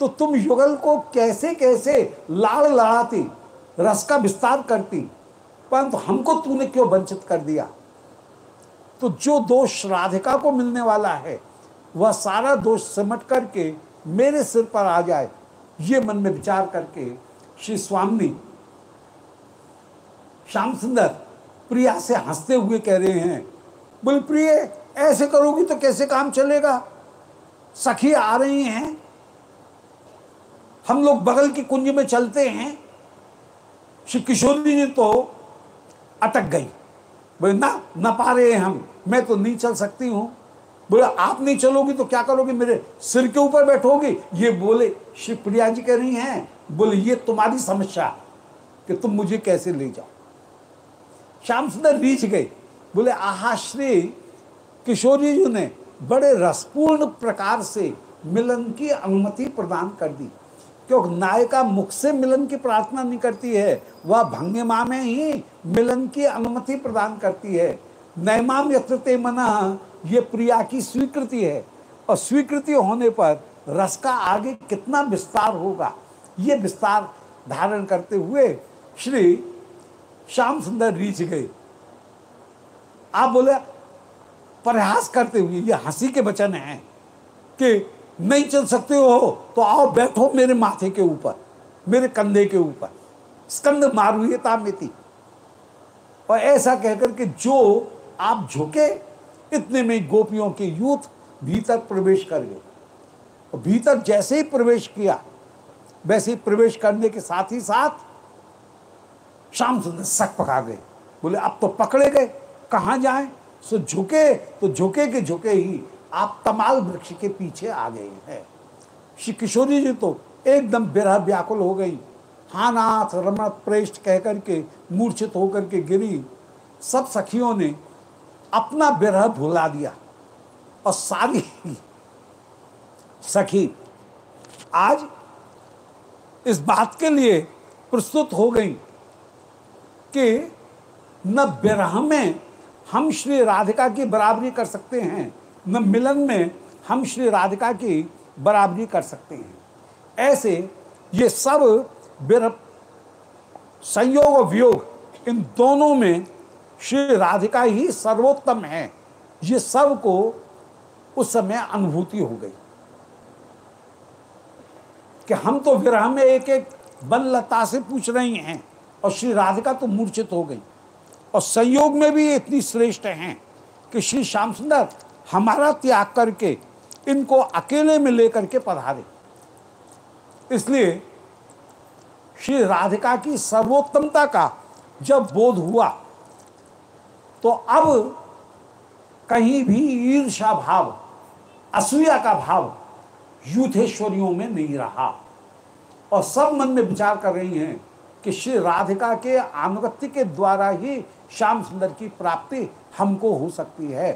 A: तो तुम युगल को कैसे कैसे लाड़ लड़ाती, रस का विस्तार करती। परंतु हमको तूने क्यों वंचित कर दिया? तो जो दोष राधिका को मिलने वाला है, वह सारा दोष सिमट करके मेरे सिर पर आ जाए, ये मन में विचार करके श्री स्वामी श्याम सुंदर प्रिया से हँसते हुए कह रहे हैं, बोल प्रिय, ऐसे करोगी तो कैसे काम चलेगा? सखी आ रही हैं। हम लोग बगल की कुंज में चलते हैं। श्री किशोरी जी ने तो अटक गई। बोले, ना ना पा रहे हम। मैं तो नहीं चल सकती हूँ। बोले, आप नहीं चलोगी तो क्या करोगे? मेरे सिर के ऊपर बैठोगी? ये बोले श्री प्रिया जी कह रही हैं। बोले, ये तुम्हारी समस्या कि तुम मुझे कैसे ले जाओ? श्याम सुंदर रीच गए। बोले, आहा, श्री किशोरी जी ने बड़े रसपूर्ण प्रकार से मिलन की अनुमति प्रदान कर दी। क्योंकि नायिका मुख से मिलन की प्रार्थना नहीं करती है, वह भंगिमा में ही मिलन की अनुमति प्रदान करती है। नैमाम यत्रते मना, ये प्रिया की स्वीकृति है। और स्वीकृति होने पर रस का आगे कितना विस्तार होगा, ये विस्तार धारण करते हुए श्री श्याम सुंदर रीच गए। आप बोले, प्रयास करते हुए, ये हँसी के वचन हैं कि नहीं चल सकते हो तो आओ बैठो मेरे माथे के ऊपर, मेरे कंधे के ऊपर। स्कंद मारुता मिति। और ऐसा कहकर के जो आप झुके, इतने में गोपियों के यूथ भीतर प्रवेश कर गए। और भीतर जैसे ही प्रवेश किया, वैसे ही प्रवेश करने के साथ ही साथ शाम सुंदर सक पका गए। बोले, अब तो पकड़े गए, कहाँ जाएँ? सो झुके तो झुके के झुके ही आप तमाल वृक्ष के पीछे आ गए हैं। श्री किशोरी जी तो एकदम बिरह व्याकुल हो गई। हाँ नाथ रमण प्रेष्ठ कहकर के, मूर्छित होकर के गिरी। सब सखियों ने अपना बिरह भुला दिया। और सारी सखी आज इस बात के लिए प्रस्तुत हो गई कि न विरह में हम श्री राधिका की बराबरी कर सकते हैं। मिलन में हम श्री राधिका की बराबरी कर सकते हैं। ऐसे ये सब संयोग और वियोग, इन दोनों में श्री राधिका ही सर्वोत्तम है। ये सबको उस समय अनुभूति हो गई। कि हम तो विरह में एक एक बन लता से पूछ रही हैं, और श्री राधिका तो मूर्छित हो गई। और संयोग में भी इतनी श्रेष्ठ हैं कि श्री श्याम सुंदर हमारा त्याग करके इनको अकेले में लेकर के पधारे। इसलिए श्री राधिका की सर्वोत्तमता का जब बोध हुआ तो अब कहीं भी ईर्षा भाव असूया का भाव यूथेश्वरियों में नहीं रहा। और सब मन में विचार कर रही हैं कि श्री राधिका के अनुगत्य के द्वारा ही श्याम सुंदर की प्राप्ति हमको हो सकती है।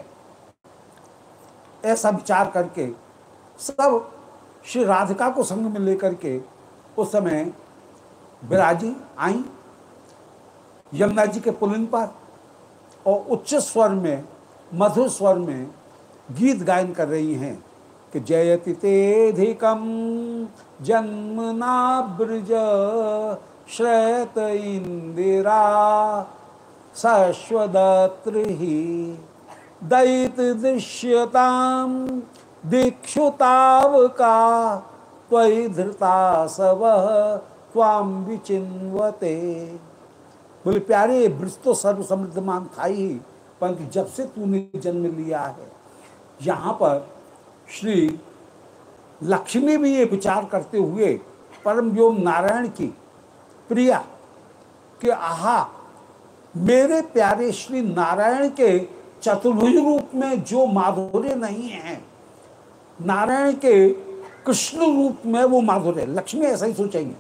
A: ऐसा विचार करके सब श्री राधिका को संग में लेकर के उस समय विराजी आई, यमुना जी के पुलिन पर और उच्च स्वर में, मधुर स्वर में गीत गायन कर रही हैं कि जयति तेधिकम जन्मना ब्रज श्रेत इंदिरा सश्वदत्र ही। दैत दृश्यताम दीक्षुतावका त्वयि धृता सब त्वाम विचिन्वते। बोले, प्यारे ब्रज तो सर्व समृद्धमान था ही, परंतु जब से तूने जन्म लिया है, यहाँ पर श्री लक्ष्मी भी ये विचार करते हुए परम व्योम नारायण की प्रिया, कि आहा, मेरे प्यारे श्री नारायण के चतुर्भुज रूप में जो माधुर्य नहीं है, नारायण के कृष्ण रूप में वो माधुर्य लक्ष्मी ऐसा ही सोचेंगे।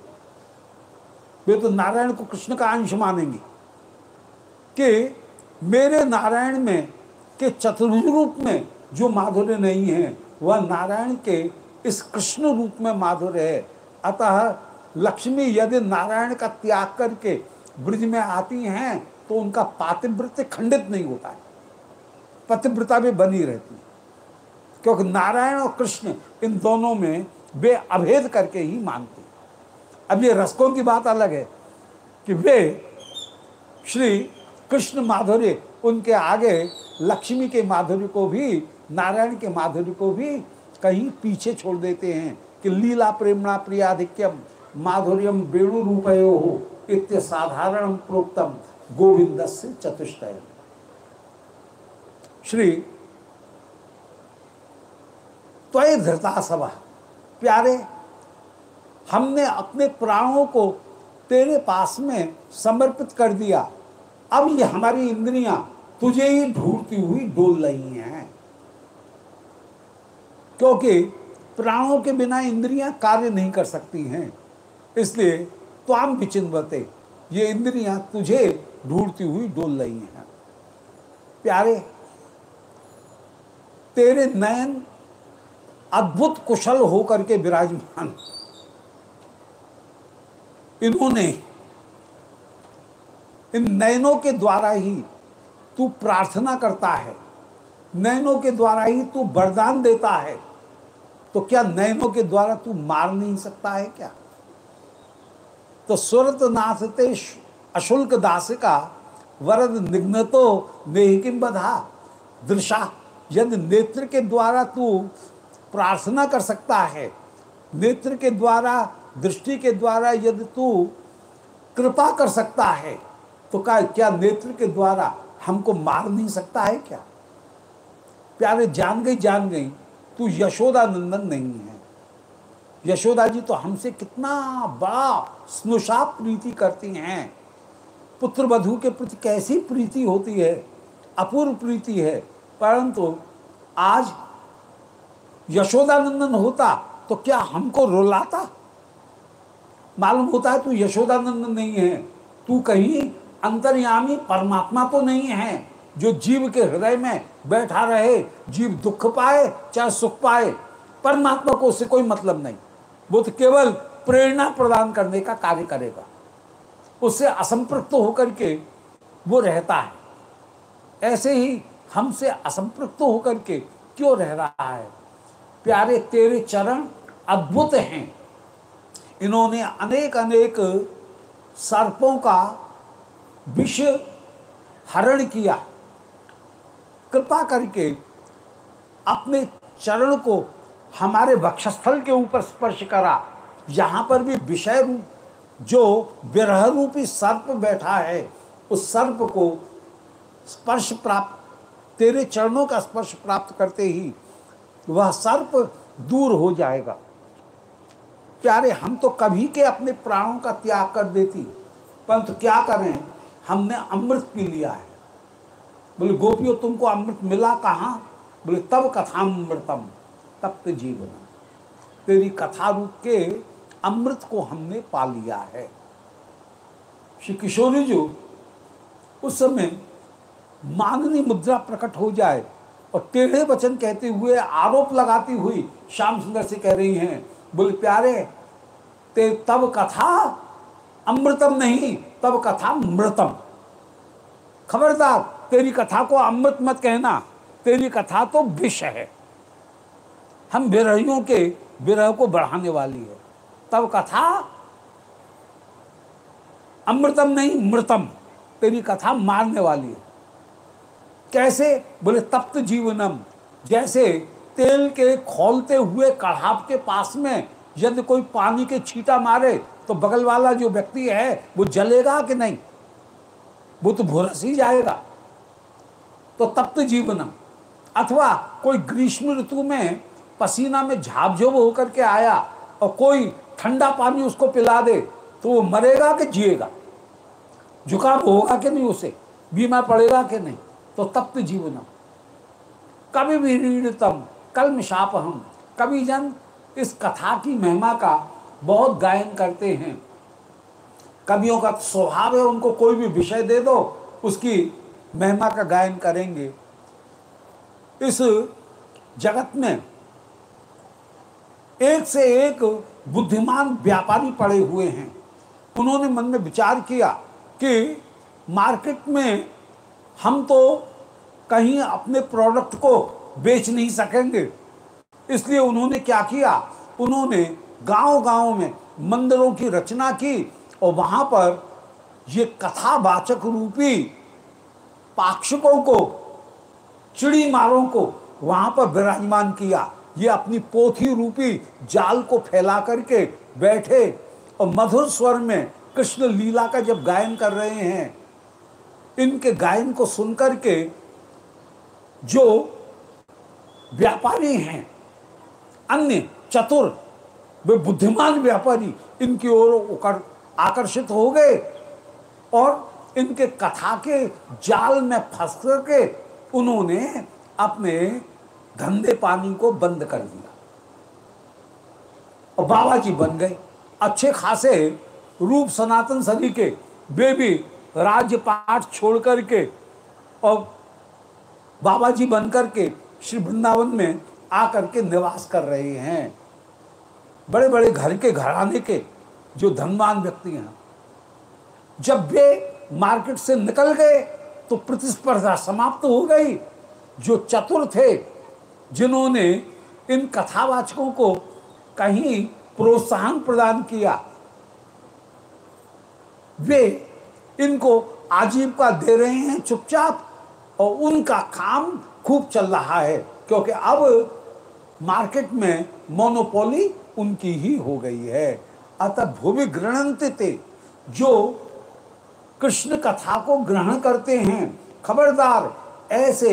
A: वे तो नारायण को कृष्ण का अंश मानेंगे कि मेरे नारायण में, के चतुर्भुज रूप में जो माधुर्य नहीं है, वह नारायण के इस कृष्ण रूप में माधुर्य है। अतः लक्ष्मी यदि नारायण का त्याग करके ब्रज में आती हैं तो उनका पातिव्रत्य खंडित नहीं होता है। पतिव्रता भी बनी रहती है। क्योंकि नारायण और कृष्ण इन दोनों में वे अभेद करके ही मानते अब ये रसकों की बात अलग है कि वे श्री कृष्ण माधुर्य, उनके आगे लक्ष्मी के माधुर्य को भी, नारायण के माधुर्य को भी कहीं पीछे छोड़ देते हैं कि लीला प्रेमणा प्रियाधिक्यम माधुर्यम वेणु रूपयो हो इत्य साधारण प्रोक्तम गोविंद से चतुष्टय श्री त्वय धृता सभा। प्यारे, हमने अपने प्राणों को तेरे पास में समर्पित कर दिया। अब ये हमारी इंद्रियाँ तुझे ही ढूंढती हुई डोल रही हैं। क्योंकि प्राणों के बिना इंद्रियाँ कार्य नहीं कर सकती हैं। इसलिए त्वाम विचिन्वते, ये इंद्रियाँ तुझे ढूंढती हुई डोल रही हैं। प्यारे तेरे नयन अद्भुत कुशल होकर के विराजमान। इन्होंने इन नयनों के द्वारा ही तू प्रार्थना करता है नयनों के द्वारा ही तू वरदान देता है। तो क्या नयनों के द्वारा तू मार नहीं सकता है क्या? तो सुरत नाथ ते अशुल्क दास का वरद निघ्न तो नेहिकिम बधा, दृशा यदि नेत्र के द्वारा तू प्रार्थना कर सकता है, नेत्र के द्वारा, दृष्टि के द्वारा यदि तू कृपा कर सकता है तो क्या क्या नेत्र के द्वारा हमको मार नहीं सकता है क्या? प्यारे, जान गई जान गई, तू यशोदा नंदन नहीं है। यशोदा जी तो हमसे कितना बड़ा स्नुषा प्रीति करती हैं। पुत्र वधु के प्रति कैसी प्रीति होती है? अपूर्व प्रीति है। परंतु आज यशोदानंदन होता तो क्या हमको रुलाता? मालूम होता है तू यशोदानंदन नहीं है। तू कहीं अंतर्यामी परमात्मा तो नहीं है जो जीव के हृदय में बैठा रहे, जीव दुख पाए, चाहे सुख पाए। परमात्मा को उससे कोई मतलब नहीं। वो तो केवल प्रेरणा प्रदान करने का कार्य करेगा। उससे असंपृक्त होकर के वो रहता है। ऐसे ही हमसे असंपृक्त होकर के क्यों रह रहा है? प्यारे, तेरे चरण अद्भुत हैं। इन्होंने अनेक अनेक सर्पों का विष हरण किया। कृपा करके अपने चरण को हमारे वक्षस्थल के ऊपर स्पर्श करा। यहाँ पर भी विषय रूप, जो विरह रूपी सर्प बैठा है, उस सर्प को स्पर्श प्राप्त तेरे चरणों का स्पर्श प्राप्त करते ही वह सर्प दूर हो जाएगा। प्यारे, हम तो कभी के अपने प्राणों का त्याग कर देती परंतु तो क्या करें? हमने अमृत पी लिया है। बोले, गोपियों, तुमको अमृत मिला कहाँ? बोले, तब कथामृतम तब तो जीवन। तेरी कथा रूप के अमृत को हमने पा लिया है। श्री किशोरी जो, उस समय माननी मुद्रा प्रकट हो जाए और टेढ़े वचन कहते हुए आरोप लगाती हुई श्याम सुंदर से कह रही हैं, बोले, प्यारे, ते तब कथा अमृतम नहीं, तब कथा मृतम। खबरदार, तेरी कथा को अमृत मत कहना, तेरी कथा तो विष है। हम विरहियों के विरह को बढ़ाने वाली है। तब कथा अमृतम नहीं, मृतम, तेरी कथा मारने वाली है। कैसे? बोले, तप्त जीवनम। जैसे तेल के खोलते हुए कढ़ाव के पास में यदि कोई पानी के छीटा मारे तो बगल वाला जो व्यक्ति है, वो जलेगा कि नहीं? वो तो भुरस ही जाएगा। तो तप्त जीवनम। अथवा कोई ग्रीष्म ऋतु में पसीना में झापझोप होकर के आया और कोई ठंडा पानी उसको पिला दे तो वो मरेगा कि जिएगा? जुकाम होगा कि नहीं उसे? बीमार पड़ेगा कि नहीं? तो तप्त जीवनम। कभी भी रीड़तम कल मिशाप हम कभी जन इस कथा की महिमा का बहुत गायन करते हैं। कवियों का स्वभाव है, उनको कोई भी विषय दे दो, उसकी महिमा का गायन करेंगे। इस जगत में एक से एक बुद्धिमान व्यापारी पड़े हुए हैं। उन्होंने मन में विचार किया कि मार्केट में हम तो कहीं अपने प्रोडक्ट को बेच नहीं सकेंगे। इसलिए उन्होंने क्या किया? उन्होंने गांव-गांव में मंदिरों की रचना की और वहाँ पर ये कथावाचक रूपी पाक्षकों को चिड़ी मारों को वहाँ पर विराजमान किया। ये अपनी पोथी रूपी जाल को फैला करके बैठे और मधुर स्वर में कृष्ण लीला का जब गायन कर रहे हैं इनके गायन को सुनकर के जो व्यापारी हैं, अन्य चतुर, वे बुद्धिमान व्यापारी, इनकी ओर आकर्षित हो गए और इनके कथा के जाल में फंस करके उन्होंने अपने धंधे पानी को बंद कर दिया। और बाबा जी बन गए। अच्छे खासे रूप सनातन सदी के भी राज्य पाठ छोड़ करके और बाबा जी बन करके श्री वृंदावन में आकर के निवास कर रहे हैं। बड़े बड़े घर के घराने के जो धनवान व्यक्ति हैं। जब वे मार्केट से निकल गए तो प्रतिस्पर्धा समाप्त हो गई। जो चतुर थे, जिन्होंने इन कथावाचकों को कहीं प्रोत्साहन प्रदान किया, वे इनको आजीविका दे रहे हैं चुपचाप और उनका काम खूब चल रहा है, क्योंकि अब मार्केट में मोनोपोली उनकी ही हो गई है। अतः भूमि थे जो कृष्ण कथा को ग्रहण करते हैं, खबरदार ऐसे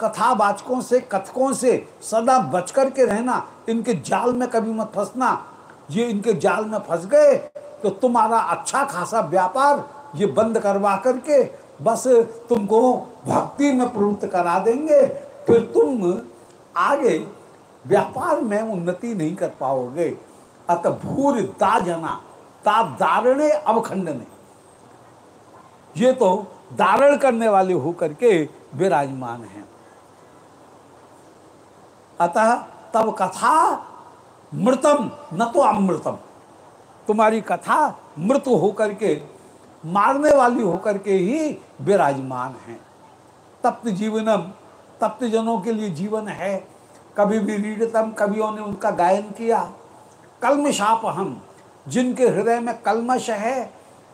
A: कथावाचकों से, कथकों से सदा बच कर के रहना, इनके जाल में कभी मत फंसना। ये इनके जाल में फंस गए तो तुम्हारा अच्छा खासा व्यापार ये बंद करवा करके बस तुमको भक्ति में प्रवृत्त करा देंगे, फिर तुम आगे व्यापार में उन्नति नहीं कर पाओगे। अतः भूर जना ता दारणे अवखंडने। ये तो दारण करने वाले होकर के विराजमान हैं। अतः तब कथा मृतम, न तो अमृतम। तुम्हारी कथा मृत होकर के मारने वाली होकर के ही विराजमान है। तप्त जीवनम, तप्त जनों के लिए जीवन है। कभी भी रीडतम कवियों ने उनका गायन किया। कलमशाप हम जिनके हृदय में कलमश है,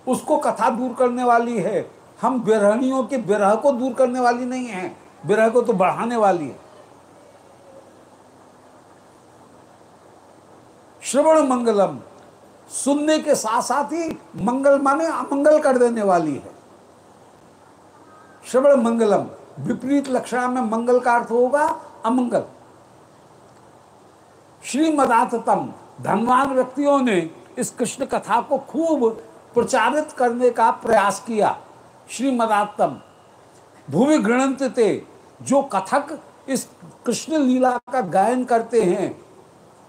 A: उसको कथा दूर करने वाली है। हम विरहणियों के विरह को दूर करने वाली नहीं है। विरह को तो बढ़ाने वाली है। श्रवण मंगलम सुनने के साथ साथ ही मंगल माने अमंगल कर देने वाली है। श्रवण मंगलम, विपरीत लक्षण में मंगल का अर्थ होगा अमंगल। श्रीमदातम धनवान व्यक्तियों ने इस कृष्ण कथा को खूब प्रचारित करने का प्रयास किया। श्रीमदात्तम, भूमि गृणंत जो कथक इस कृष्ण लीला का गायन करते हैं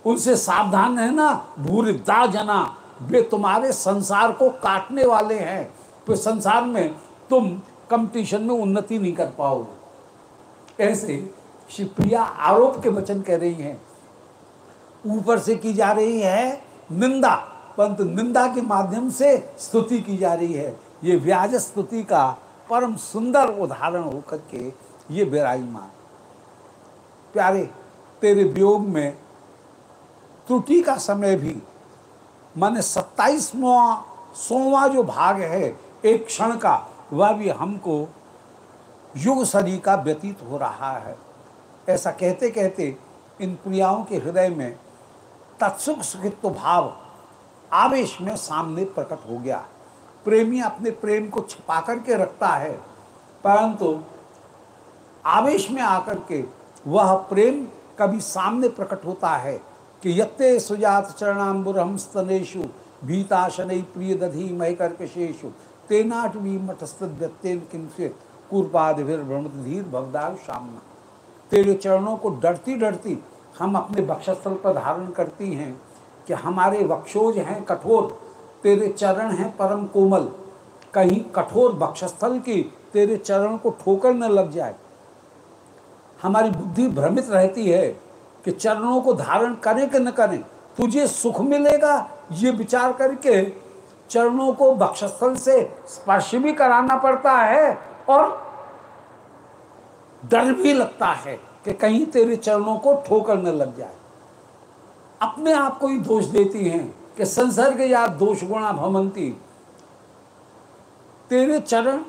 A: उनसे सावधान है ना भूरिदा जना। वे तुम्हारे संसार को काटने वाले हैं। तो संसार में तुम कंपटीशन में उन्नति नहीं कर पाओगे। ऐसे शिवप्रिया आरोप के वचन कह रही हैं। ऊपर से की जा रही है निंदा, परंतु निंदा के माध्यम से स्तुति की जा रही है। ये व्याज स्तुति का परम सुंदर उदाहरण होकर के ये विराजमान। प्यारे, तेरे वियोग में त्रुटि का समय भी, माने सत्ताईसवा सोवा जो भाग है, एक क्षण का, वह भी हमको युग सदी का व्यतीत हो रहा है। ऐसा कहते कहते इन प्रियाओं के हृदय में तत्सुख सुखित्व भाव आवेश में सामने प्रकट हो गया। प्रेमी अपने प्रेम को छिपा करके रखता है, परंतु आवेश में आकर के वह प्रेम कभी सामने प्रकट होता है। कि यत्ते सुजात चरणाम्बुरहम स्तनेशु भीताशन प्रिय दधी मय कर्कशेषु तेनाटवी मठस्तन किंचित कुरपादिर धीर भगदार सामना तेरे चरणों को डरती डरती हम अपने वक्षस्थल पर धारण करती हैं कि हमारे वक्षोज हैं कठोर, तेरे चरण हैं परम कोमल। कहीं कठोर वक्षस्थल की तेरे चरण को ठोकर न लग जाए। हमारी बुद्धि भ्रमित रहती है कि चरणों को धारण करें कि न करें, तुझे सुख मिलेगा। ये विचार करके चरणों को बक्षस्थल से स्पर्श भी कराना पड़ता है और डर भी लगता है कि कहीं तेरे चरणों को ठोकर न लग जाए। अपने आप को ही दोष देती हैं कि संसर्ग या दोष गुणा भवंती तेरे चरण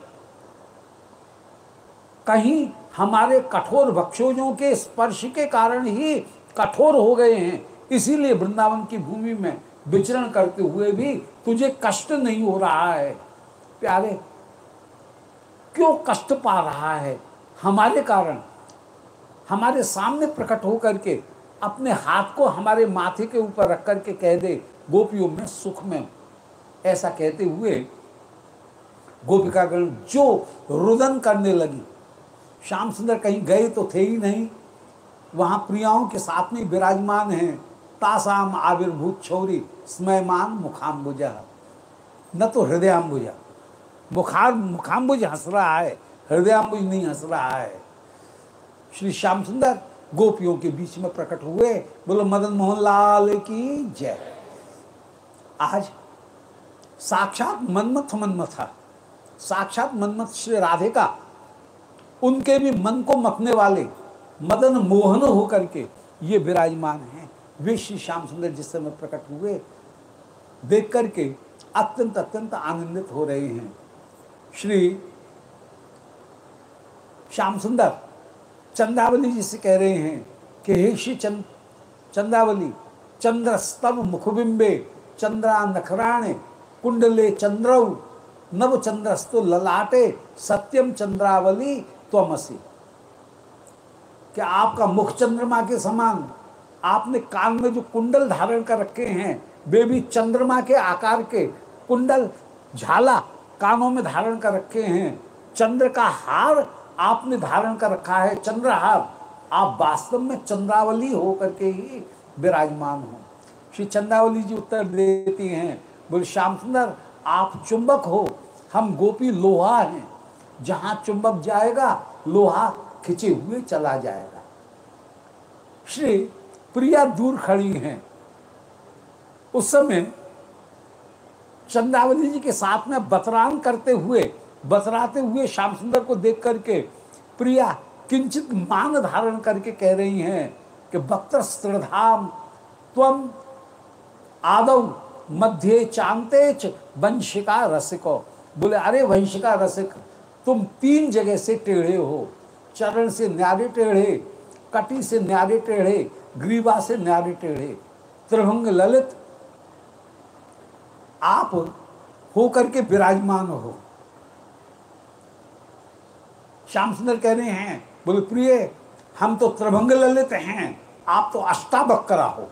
A: कहीं हमारे कठोर वक्षोजों के स्पर्श के कारण ही कठोर हो गए हैं। इसीलिए वृंदावन की भूमि में विचरण करते हुए भी तुझे कष्ट नहीं हो रहा है। प्यारे, क्यों कष्ट पा रहा है? हमारे कारण, हमारे सामने प्रकट होकर के, अपने हाथ को हमारे माथे के ऊपर रख करके कह दे, गोपियों, में सुख में ऐसा कहते हुए गोपिकागण जो रुदन करने लगी श्याम सुंदर कहीं गए तो थे ही नहीं। वहाँ प्रियाओं के साथ में विराजमान हैं। तासाम आविर्भूत छोरी, स्मयमान मुखाम्बुज। न तो हृदयाम्बुज। मुखार, मुखाम्बुज हंस रहा है। हृदयाम्बुज नहीं हंस रहा है। श्री श्याम सुंदर गोपियों के बीच में प्रकट हुए। बोलो, मदन मोहन लाल की जय। आज साक्षात मनमथ मनमथा। साक्षात मनमथ श्री राधिका उनके भी मन को मथने वाले मदन मोहन होकर के ये विराजमान हैं। वे श्री श्याम सुंदर जिस समय प्रकट हुए देख करके अत्यंत अत्यंत आनंदित हो रहे हैं। श्री श्याम सुंदर चंदावली जी से कह रहे हैं कि हे श्री चंद चंदावली चंद्र स्तव मुखबिंबे, चंद्रा नखराणे, कुंडले चंद्रौ नव चंद्रस्तु ललाटे, सत्यम चंद्रावली त्वमसी। कि आपका मुख चंद्रमा के समान, आपने कान में जो कुंडल धारण कर रखे हैं, वे भी चंद्रमा के आकार के कुंडल झाला कानों में धारण कर रखे हैं। चंद्र का हार आपने धारण कर रखा है। चंद्रहार, आप वास्तव में चंद्रावली हो करके ही विराजमान हो। श्री चंद्रावली जी उत्तर देती हैं, बोले, श्याम सुंदर, आप चुंबक हो, हम गोपी लोहा हैं। जहाँ चुंबक जाएगा, लोहा खिंचे हुए चला जाएगा। श्री प्रिया दूर खड़ी हैं। उस समय चंद्रावली जी के साथ में बतरान करते हुए, बतराते हुए श्याम सुंदर को देख करके प्रिया किंचित मान धारण करके कह रही हैं कि भक्त स्त्रधाम तम आदव मध्य चांतेच वंशिका रसिको। बोले, अरे वंशिका रसिक तुम तीन जगह से टेढ़े हो। चरण से न्यारे टेढ़े, कटी से न्यारे टेढ़े, ग्रीवा से न्यारे टेढ़े। त्रिभंग ललित, आप होकर के विराजमान हो। श्याम सुंदर कह रहे हैं, बोले, प्रिय, हम तो त्रिभंग ललित हैं, आप तो अष्टावक्रा हो,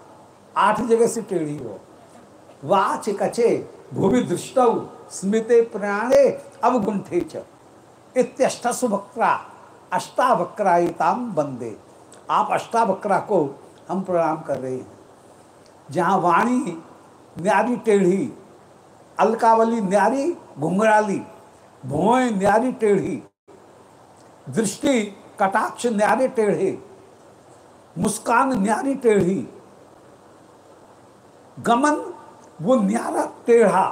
A: आठ जगह से टेढ़ी हो। वाच कचे भूमि दृष्ट, स्मृते प्राणे अवगुंठे च इत्यष्टसुवक्रा अष्टावक्रायताम बंदे। आप अष्टावक्रा को हम प्रणाम कर रहे हैं। जहाँ वाणी, न्यारी टेढ़ी, अलकावली न्यारी, घुंघराली भुए न्यारी टेढ़ी, दृष्टि कटाक्ष न्यारे टेढ़े, मुस्कान न्यारी टेढ़ी, गमन वो न्यारा टेढ़ा,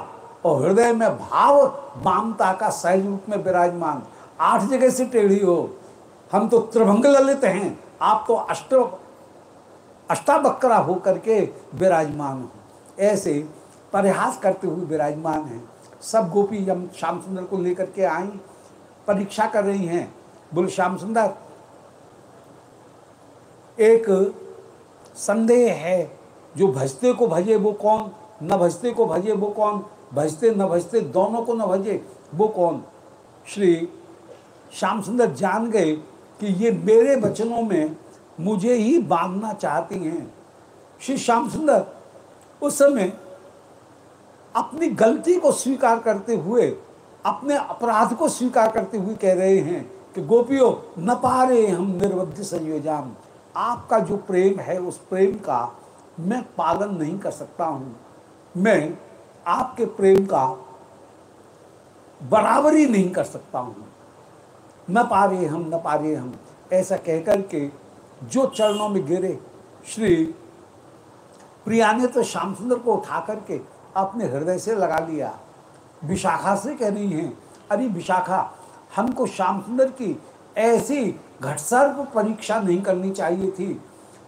A: और हृदय में भाव मामता का सहज रूप में विराजमान। आठ जगह से टेढ़ी हो। हम तो त्रिभंग ललित हैं। आप तो अष्ट अष्टावक्रा होकर के विराजमान हो। ऐसे परिहास करते हुए विराजमान हैं। सब गोपी हम श्याम सुंदर को लेकर के आई, परीक्षा कर रही हैं। बोले, श्याम सुंदर, एक संदेह है। जो भजते को भजे वो कौन? न भजते को भजे वो कौन? भजते न भजते दोनों को न भजे वो कौन? श्री श्याम सुंदर जान गए कि ये मेरे वचनों में मुझे ही बांधना चाहती हैं। श्री श्याम सुंदर उस समय अपनी गलती को स्वीकार करते हुए, अपने अपराध को स्वीकार करते हुए कह रहे हैं कि, गोपियों, न पा रहे हम निर्वध्य संयोजाम। आपका जो प्रेम है, उस प्रेम का मैं पालन नहीं कर सकता हूँ। मैं आपके प्रेम का बराबरी नहीं कर सकता हूँ। न पा रहे हम, न पा रहे हम। ऐसा कहकर के जो चरणों में गिरे, श्री प्रिया ने तो श्याम सुंदर को उठा करके अपने हृदय से लगा लिया। विशाखा से कह रही हैं, अरे विशाखा, हमको श्याम सुंदर की ऐसी घटसर्प परीक्षा नहीं करनी चाहिए थी।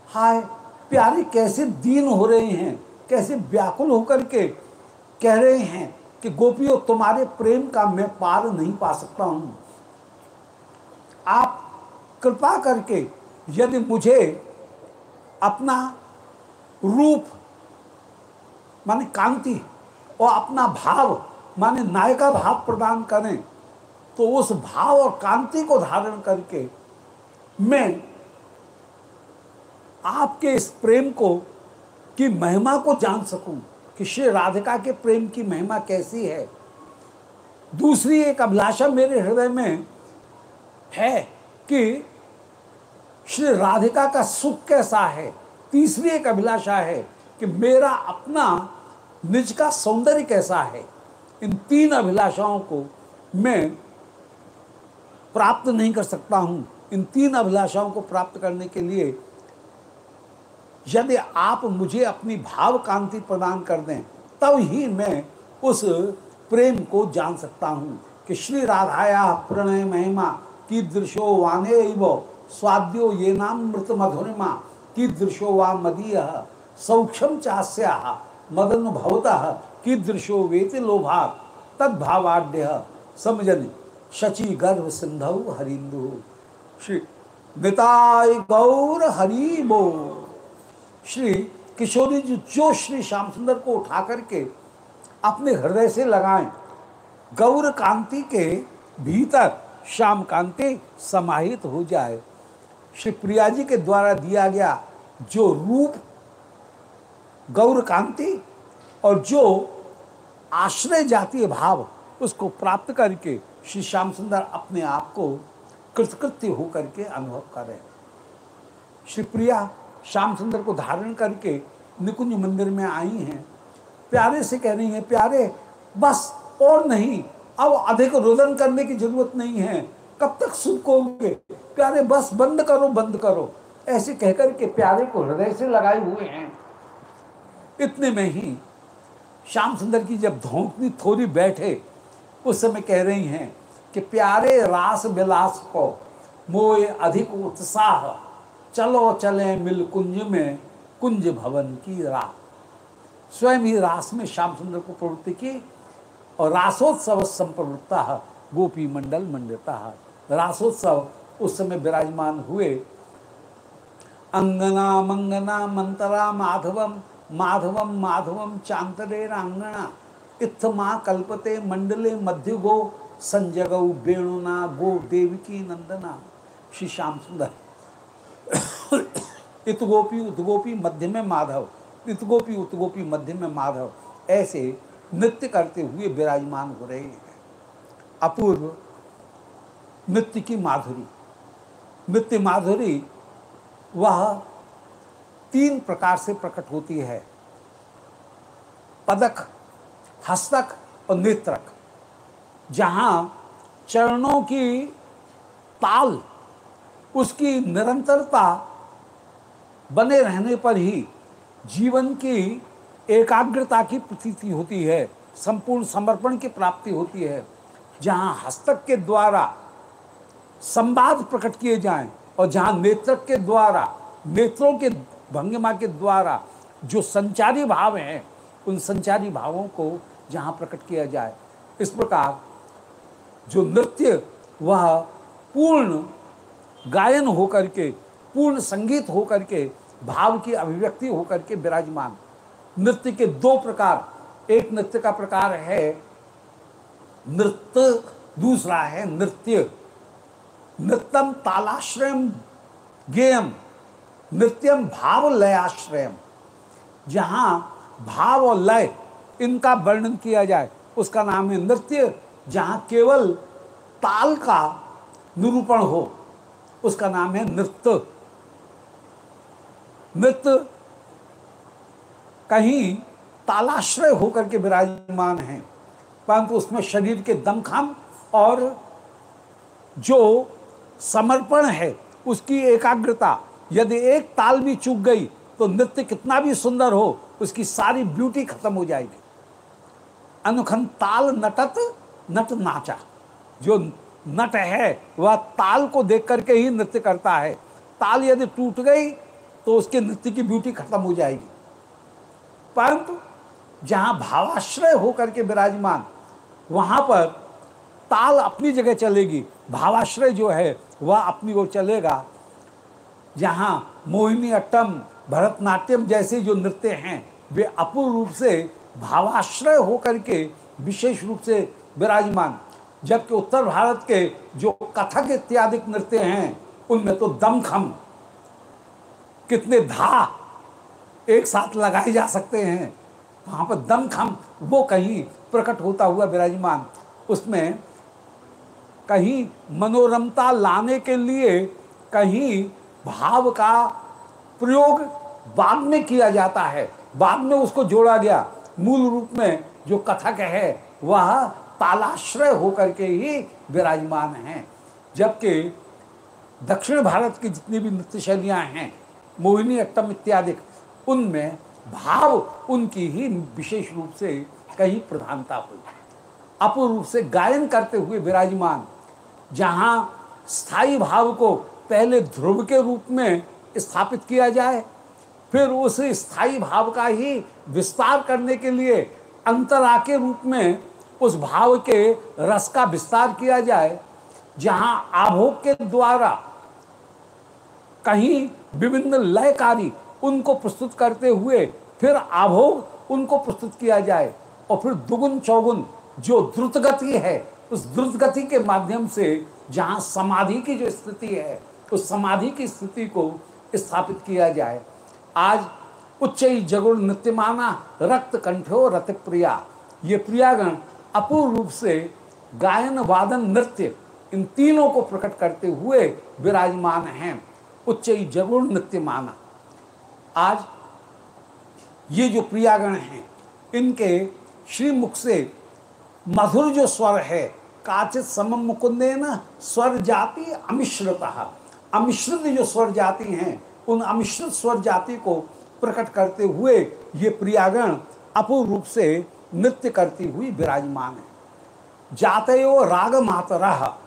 A: हाय, प्यारे कैसे दीन हो रहे हैं, कैसे व्याकुल होकर के कह रहे हैं कि गोपियों, तुम्हारे प्रेम का मैं पार नहीं पा सकता हूँ। कृपा करके यदि मुझे अपना रूप, माने कांति और अपना भाव, माने नायका भाव प्रदान करें तो उस भाव और कांति को धारण करके मैं आपके इस प्रेम को, की महिमा को जान सकूँ कि श्री राधिका के प्रेम की महिमा कैसी है। दूसरी एक अभिलाषा मेरे हृदय में है। कि श्री राधिका का सुख कैसा है? तीसरी एक अभिलाषा है कि मेरा अपना निज का सौंदर्य कैसा है? इन तीन अभिलाषाओं को मैं प्राप्त नहीं कर सकता हूँ। इन तीन अभिलाषाओं को प्राप्त करने के लिए यदि आप मुझे अपनी भाव कांति प्रदान कर दें, तब ही मैं उस प्रेम को जान सकता हूँ कि श्री राधाया प्रणय महिमा की दृशो वाने स्वाद्यो ये नाम मृत मधुरिमा की दृशो वा मदीय सौक्षम चास्या, मदन भवतः की दृशो वेति लोभा तद्भावाड्य। समझन शचि गर्भ सिंधु हरिंदु श्री निताय गौर हरि बो श्री किशोरी जी जो श्री श्याम सुंदर को उठा करके अपने हृदय से लगाएँ, गौर कांति के भीतर श्याम कांति समाहित हो जाए। श्री प्रिया जी के द्वारा दिया गया जो रूप, गौर कांति और जो आश्रय जातीय भाव, उसको प्राप्त करके श्री श्याम सुंदर अपने आप को कृतकृत्य होकर के अनुभव करें श्री प्रिया श्याम सुंदर को धारण करके निकुंज मंदिर में आई हैं। प्यारे से कह रही हैं, प्यारे, बस और नहीं अब अधिक रुदन करने की ज़रूरत नहीं है। कब तक सुख होंगे प्यारे, बस बंद करो बंद करो। ऐसे कहकर के प्यारे को हृदय से लगाए हुए हैं। इतने में ही श्याम सुंदर की जब धोकनी थोड़ी बैठे, उस समय कह रही हैं कि प्यारे रास विलास को मोए अधिक उत्साह, चलो चले मिल कुंज में, कुंज भवन की राह। स्वयं ही रास में श्याम सुंदर को प्रवृत्ति की और रासोत्सव संप्रवृत्ता गोपी मंडल मंडता रासोत्सव उस समय विराजमान हुए। अंगना मंगना मंतरा माधवम माधवम माधवम चांतरे रांगणा। इत्थ माँ कल्पते मंडले मध्य गो संजगौ वेणुना गो देवकी नंदना। श्री श्याम सुंदर। इत गोपी उतगोपी मध्य में माधव। इत गोपी उतगोपी मध्य में माधव। ऐसे नृत्य करते हुए विराजमान हो रहे हैं। अपूर्व नृत्य की माधुरी। नृत्य माधुरी वह तीन प्रकार से प्रकट होती है। पदक, हस्तक और नेत्रक, जहाँ चरणों की ताल, उसकी निरंतरता बने रहने पर ही जीवन की एकाग्रता की प्रतीति होती है, संपूर्ण समर्पण की प्राप्ति होती है। जहाँ हस्तक के द्वारा संवाद प्रकट किए जाएँ और जहाँ नेत्रक के द्वारा, नेत्रों के, भंगिमा के द्वारा जो संचारी भाव हैं, उन संचारी भावों को जहाँ प्रकट किया जाए। इस प्रकार जो नृत्य, वह पूर्ण गायन होकर के, पूर्ण संगीत होकर के, भाव की अभिव्यक्ति होकर के विराजमान। नृत्य के दो प्रकार। एक नृत्य का प्रकार है नृत्य, दूसरा है नृत्य। नृत्यम तालाश्रयम गेयम नृत्यम भाव लयाश्रयम जहाँ भाव और लय इनका वर्णन किया जाए, उसका नाम है नृत्य, जहाँ केवल ताल का निरूपण हो, उसका नाम है नृत्य। नृत्य कहीं तालाश्रय होकर के विराजमान हैं। परंतु उसमें शरीर के दमखम और जो समर्पण है, उसकी एकाग्रता, यदि एक ताल भी चूक गई तो नृत्य कितना भी सुंदर हो, उसकी सारी ब्यूटी खत्म हो जाएगी। अनुखन ताल नटत, नट नाचा। जो नट है, वह ताल को देख करके ही नृत्य करता है। ताल यदि टूट गई तो उसके नृत्य की ब्यूटी खत्म हो जाएगी। परंतु जहाँ भावाश्रय होकर के विराजमान, वहाँ पर ताल अपनी जगह चलेगी। भावाश्रय जो है, वह अपनी ओर चलेगा। जहाँ मोहिनी अट्टम, भरतनाट्यम जैसे जो नृत्य हैं, वे अपूर्ण रूप से भावाश्रय होकर के विशेष रूप से विराजमान। जबकि उत्तर भारत के जो कथक इत्यादि नृत्य हैं, उनमें तो दमखम, कितने धा एक साथ लगाए जा सकते हैं। वहाँ पर दमखम, वो कहीं प्रकट होता हुआ विराजमान। उसमें कहीं मनोरमता लाने के लिए कहीं भाव का प्रयोग बाद में किया जाता है। बाद में उसको जोड़ा गया। मूल रूप में जो कथक है, वह तालाश्रय होकर के ही विराजमान हैं। जबकि दक्षिण भारत की जितनी भी नृत्य शैलियाँ हैं, मोहिनी अट्टम इत्यादि उनमें भाव उनकी ही विशेष रूप से कहीं प्रधानता हुई। अपूर्ण रूप से गायन करते हुए विराजमान, जहाँ स्थायी भाव को पहले ध्रुव के रूप में स्थापित किया जाए, फिर उस स्थायी भाव का ही विस्तार करने के लिए अंतरा के रूप में उस भाव के रस का विस्तार किया जाए, जहाँ आभोग के द्वारा कहीं विभिन्न लयकारी उनको प्रस्तुत करते हुए फिर आभोग उनको प्रस्तुत किया जाए। और फिर दुगुन चौगुन, जो द्रुत गति है, उस द्रुत गति के माध्यम से जहाँ समाधि की जो स्थिति है, उस समाधि की स्थिति को स्थापित किया जाए। आज उच्च जगुण नृत्यमाना, रक्त कंठो रत प्रिया ये प्रियागण अपूर्ण रूप से गायन, वादन, नृत्य, इन तीनों को प्रकट करते हुए विराजमान हैं। उच्च जगुण नृत्य माना आज ये जो प्रियागण हैं, इनके श्रीमुख से मधुर जो स्वर है, काचित समम मुकुंदे न स्वर जाति अमिश्रता। अमिश्रित जो स्वर जाति हैं, उन अमिश्रित स्वर जाति को प्रकट करते हुए ये प्रियागण अपूर्ण रूप से नृत्य करती हुई विराजमान है। जातयो राग मातरा,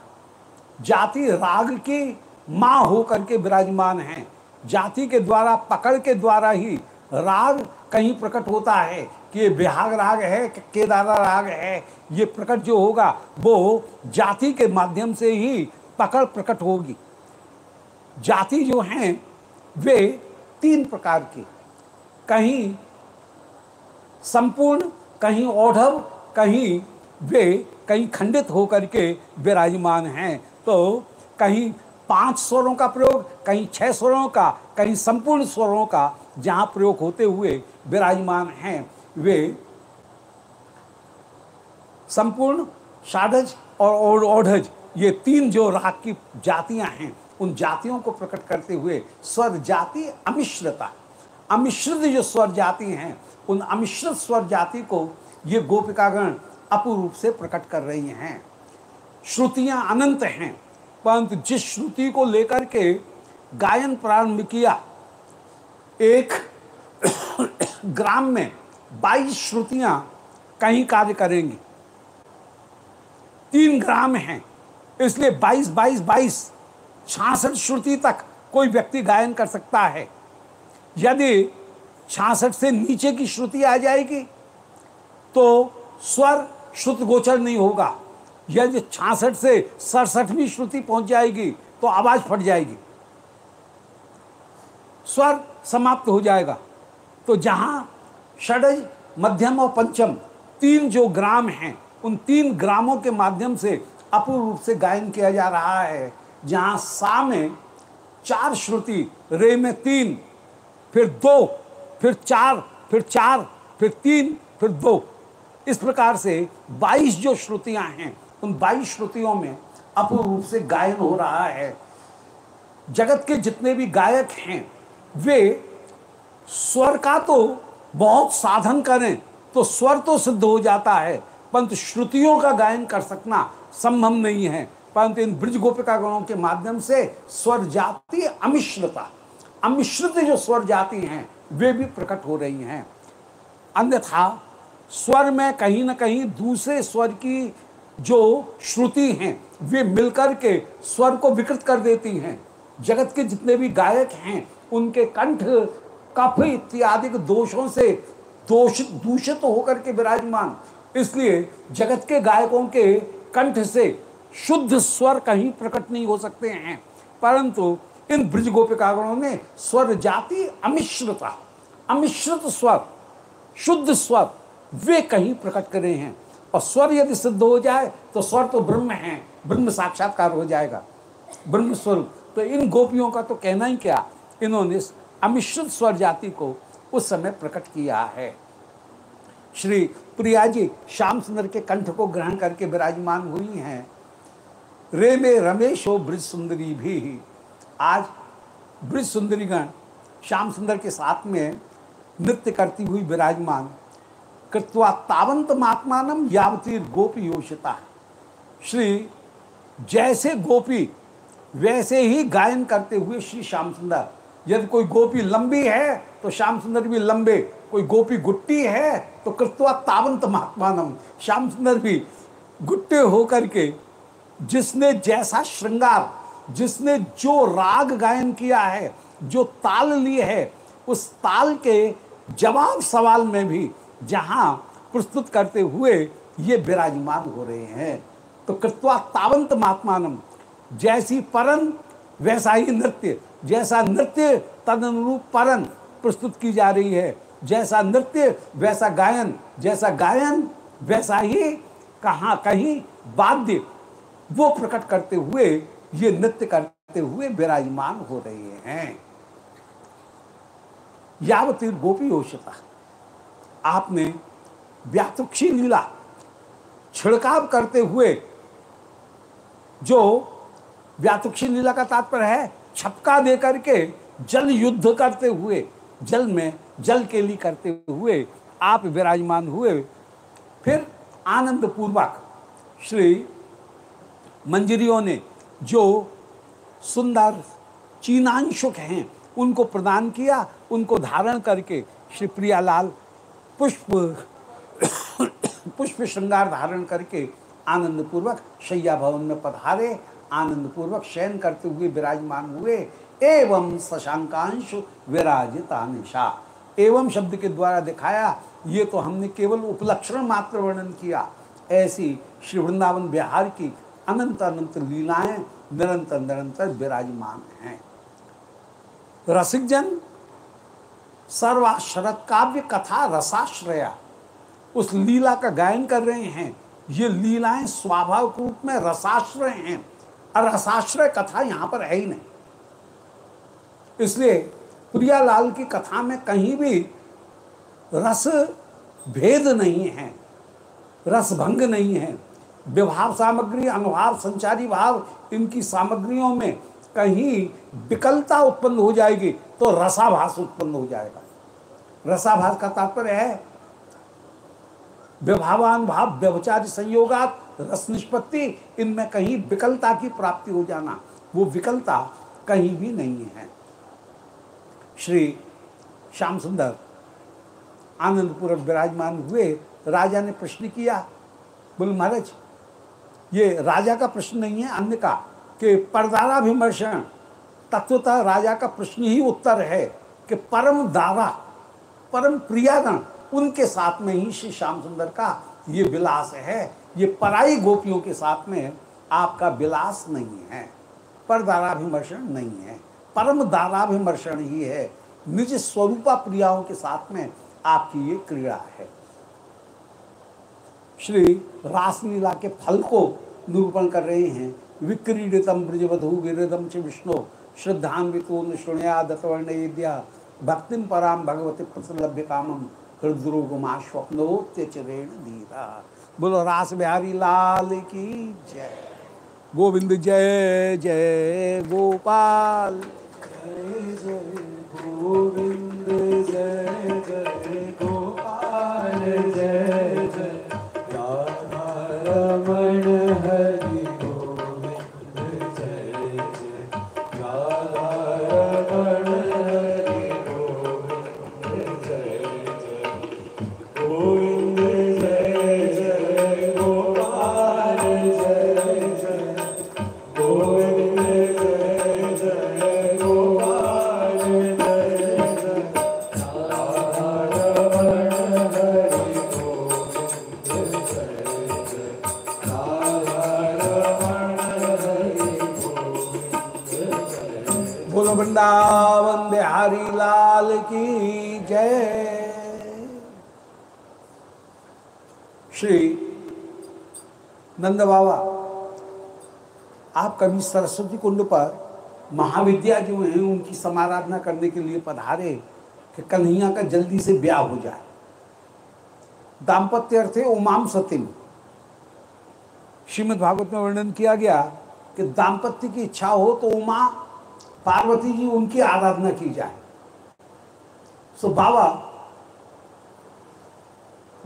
A: जाति राग की माँ होकर के विराजमान हैं। जाति के द्वारा, पकड़ के द्वारा ही राग कहीं प्रकट होता है कि ये बिहाग राग है केदारा राग है, ये प्रकट जो होगा, वो जाति के माध्यम से ही पकड़ प्रकट होगी। जाति जो हैं, वे तीन प्रकार की। कहीं संपूर्ण, कहीं औढ़व, कहीं वे, कहीं खंडित होकर के विराजमान हैं। तो कहीं पाँच स्वरों का प्रयोग, कहीं छह स्वरों का, कहीं संपूर्ण स्वरों का जहाँ प्रयोग होते हुए विराजमान हैं, वे संपूर्ण षाढ़ज और ओढ़ज, ये तीन जो राग की जातियाँ हैं, उन जातियों को प्रकट करते हुए स्वर जाति अमिश्रता। अमिश्रित जो स्वर जाति हैं, उन अमिश्रित स्वर जाति को ये गोपिकागण अपूर्ण रूप से प्रकट कर रही हैं। श्रुतियाँ अनंत हैं परंतु जिस श्रुति को लेकर के गायन प्रारंभ किया, एक ग्राम में 22 श्रुतियाँ कहीं कार्य करेंगी। तीन ग्राम हैं, इसलिए 22 22 22 छियासठ श्रुति तक कोई व्यक्ति गायन कर सकता है। यदि छियासठ से नीचे की श्रुति आ जाएगी तो स्वर श्रुत गोचर नहीं होगा। यदि छियासठ से सड़सठवीं श्रुति पहुँच जाएगी तो आवाज़ फट जाएगी। स्वर समाप्त हो जाएगा। तो जहाँ षडज, मध्यम और पंचम, तीन जो ग्राम हैं, उन तीन ग्रामों के माध्यम से अपूर्ण रूप से गायन किया जा रहा है। जहाँ सा में चार श्रुति, रे में तीन, फिर दो, फिर चार फिर चार, फिर तीन, फिर दो। इस प्रकार से 22 जो श्रुतियाँ हैं उन 22 श्रुतियों में अपूर्ण रूप से गायन हो रहा है। जगत के जितने भी गायक हैं, वे स्वर का तो बहुत साधन करें तो स्वर तो सिद्ध हो जाता है। परंतु श्रुतियों का गायन कर सकना संभव नहीं है। परंतु इन ब्रज गोपिका गणों के माध्यम से स्वर जाति अमिश्रता, अमिश्रित जो स्वर जाति हैं, वे भी प्रकट हो रही हैं। अन्यथा स्वर में कहीं ना कहीं दूसरे स्वर की जो श्रुति हैं, वे मिलकर के स्वर को विकृत कर देती हैं। जगत के जितने भी गायक हैं, उनके कंठ कफ इत्यादि दोषों से दोषित दूषित होकर के विराजमान। इसलिए जगत के गायकों के कंठ से शुद्ध स्वर कहीं प्रकट नहीं हो सकते हैं। परंतु इन ब्रज गोपिकागणों ने स्वर जाति अमिश्रता, अमिश्रित स्वर, शुद्ध स्वर, वे कहीं प्रकट करे हैं। और स्वर यदि सिद्ध हो जाए तो स्वर तो ब्रह्म है। ब्रह्म साक्षात्कार हो जाएगा। ब्रह्म स्वरूप। तो इन गोपियों का तो कहना ही क्या? इन्होंने अमिश्रित स्वर जाति को उस समय प्रकट किया है। श्री प्रिया जी श्याम सुंदर के कंठ को ग्रहण करके विराजमान हुई हैं। रे में रमेश हो ब्रज सुंदरी भी। आज ब्रज सुंदरीगण श्याम सुंदर के साथ में नृत्य करती हुई विराजमान। कृत्वा तावंत महात्मानम यावती गोपी योषिता। श्री जैसे गोपी, वैसे ही गायन करते हुए श्री श्याम सुंदर यदि कोई गोपी लंबी है तो श्याम सुंदर भी लंबे। कोई गोपी गुट्टी है तो कृत्वा तावंत महात्मानम श्याम सुंदर भी गुट्टे होकर के, जिसने जैसा श्रृंगार, जिसने जो राग गायन किया है, जो ताल ली है, उस ताल के जवाब सवाल में भी जहाँ प्रस्तुत करते हुए ये विराजमान हो रहे हैं। तो कृत्वा तावंत महात्मानम जैसी परन, वैसा ही नृत्य, जैसा नृत्य तद अनुरूप परन प्रस्तुत की जा रही है। जैसा नृत्य, वैसा गायन, जैसा गायन, वैसा ही कहा कहीं वाद्य, वो प्रकट करते हुए, ये नृत्य करते हुए विराजमान हो रहे हैं। यावती गोपी होशता आपने व्यातुक्षी लीला, छिड़काव करते हुए जो व्यातुक्षी लीला का तात्पर्य है, छपका दे करके जल युद्ध करते हुए, जल में जल के लिए करते हुए आप विराजमान हुए। फिर आनंद पूर्वक श्री मंजरियों ने जो सुंदर चीनांशुक हैं उनको प्रदान किया, उनको धारण करके श्री प्रियालाल पुष्प पुष्प श्रृंगार धारण करके आनंद पूर्वक शैया भवन में पधारे आनंद पूर्वक शयन करते हुए विराजमान हुए। एवं शशांकांश विराजिता निशा। एवं शब्द के द्वारा दिखाया, ये तो हमने केवल उपलक्षण मात्र वर्णन किया। ऐसी श्री वृंदावन बिहार की अनंत अनंत लीलाएँ निरंतर निरंतर विराजमान हैं। रसिक जन सर्वा काव्य कथा रसाश्रया। उस लीला का गायन कर रहे हैं। ये लीलाएँ स्वाभाविक रूप में रसाश्रय हैं। और रसाश्रय कथा यहाँ पर है ही नहीं। इसलिए प्रियालाल की कथा में कहीं भी रस भेद नहीं है, रस भंग नहीं है। विभाव सामग्री अनुभाव संचारी भाव, इनकी सामग्रियों में कहीं विकलता उत्पन्न हो जाएगी तो रसाभास उत्पन्न हो जाएगा। रसाभास का तात्पर्य है। विभावान भाव व्यवचार संयोगात, रस निष्पत्ति, इनमें कहीं विकलता की प्राप्ति हो जाना, वो विकलता कहीं भी नहीं है। श्री श्याम सुंदर आनंदपूर्वक विराजमान हुए, राजा ने प्रश्न किया, बोले, महाराज, ये राजा का प्रश्न नहीं है, अन्य का, कि परदाराभिमर्शन तत्वतः राजा का प्रश्न ही उत्तर है, कि परम दारा परम प्रियागण, उनके साथ में ही श्री श्याम सुंदर का ये विलास है। ये पराई गोपियों के साथ में आपका विलास नहीं है। परदाराभिमर्शन नहीं है। परम दाराभिमर्शन ही है। निज स्वरूपा प्रियाओं के साथ में आपकी ये क्रीड़ा है। श्री रासलीला के फल को निरूपण कर रहे हैं। विक्रीडितम ब्रजवधु गिरिदम च विष्णु। श्रद्धान्वितो शुणया दत्तवर्णयद्या। भक्तिम पराम भगवती प्रसलभ्य कामम हृद्रोगमा स्वप्नोत्यचरेण धीरा। बोलो, रास बिहारी लाल की जय। गोविंद जय जय गोपाल।
C: जय जय गोविंद जय जय गोपाल, जय जय। रमण
A: नंद बाबा आप कभी सरस्वती कुंड पर महाविद्या जो हैं, उनकी समाराधना करने के लिए पधारे कि कन्हैया का जल्दी से ब्याह हो जाए। दाम्पत्य अर्थ है उमाम सतिम श्रीमद् भागवत में वर्णन किया गया कि दाम्पत्य की इच्छा हो तो उमा, पार्वती जी उनकी आराधना की जाए। सो बाबा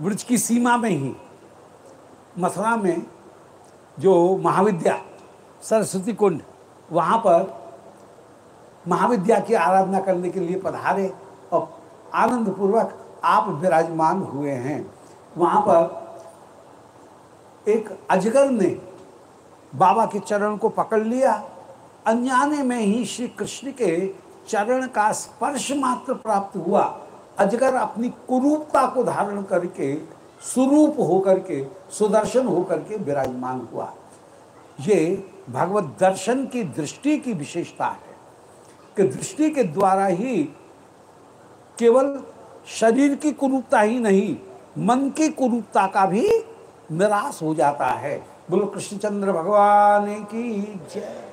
A: ब्रज की सीमा में ही, मथुरा में जो महाविद्या, सरस्वती कुंड, वहाँ पर महाविद्या की आराधना करने के लिए पधारे और आनंद पूर्वक आप विराजमान हुए हैं। वहाँ पर एक अजगर ने बाबा के चरण को पकड़ लिया। अनजाने में ही श्री कृष्ण के चरण का स्पर्श मात्र प्राप्त हुआ। अजगर अपनी कुरूपता को धारण करके सुरूप होकर के, सुदर्शन होकर के विराजमान हुआ। ये भगवत दर्शन की दृष्टि की विशेषता है कि दृष्टि के द्वारा ही केवल शरीर की कुरूपता ही नहीं, मन की कुरूपता का भी निराश हो जाता है। बोलो, कृष्णचंद्र भगवान की जय।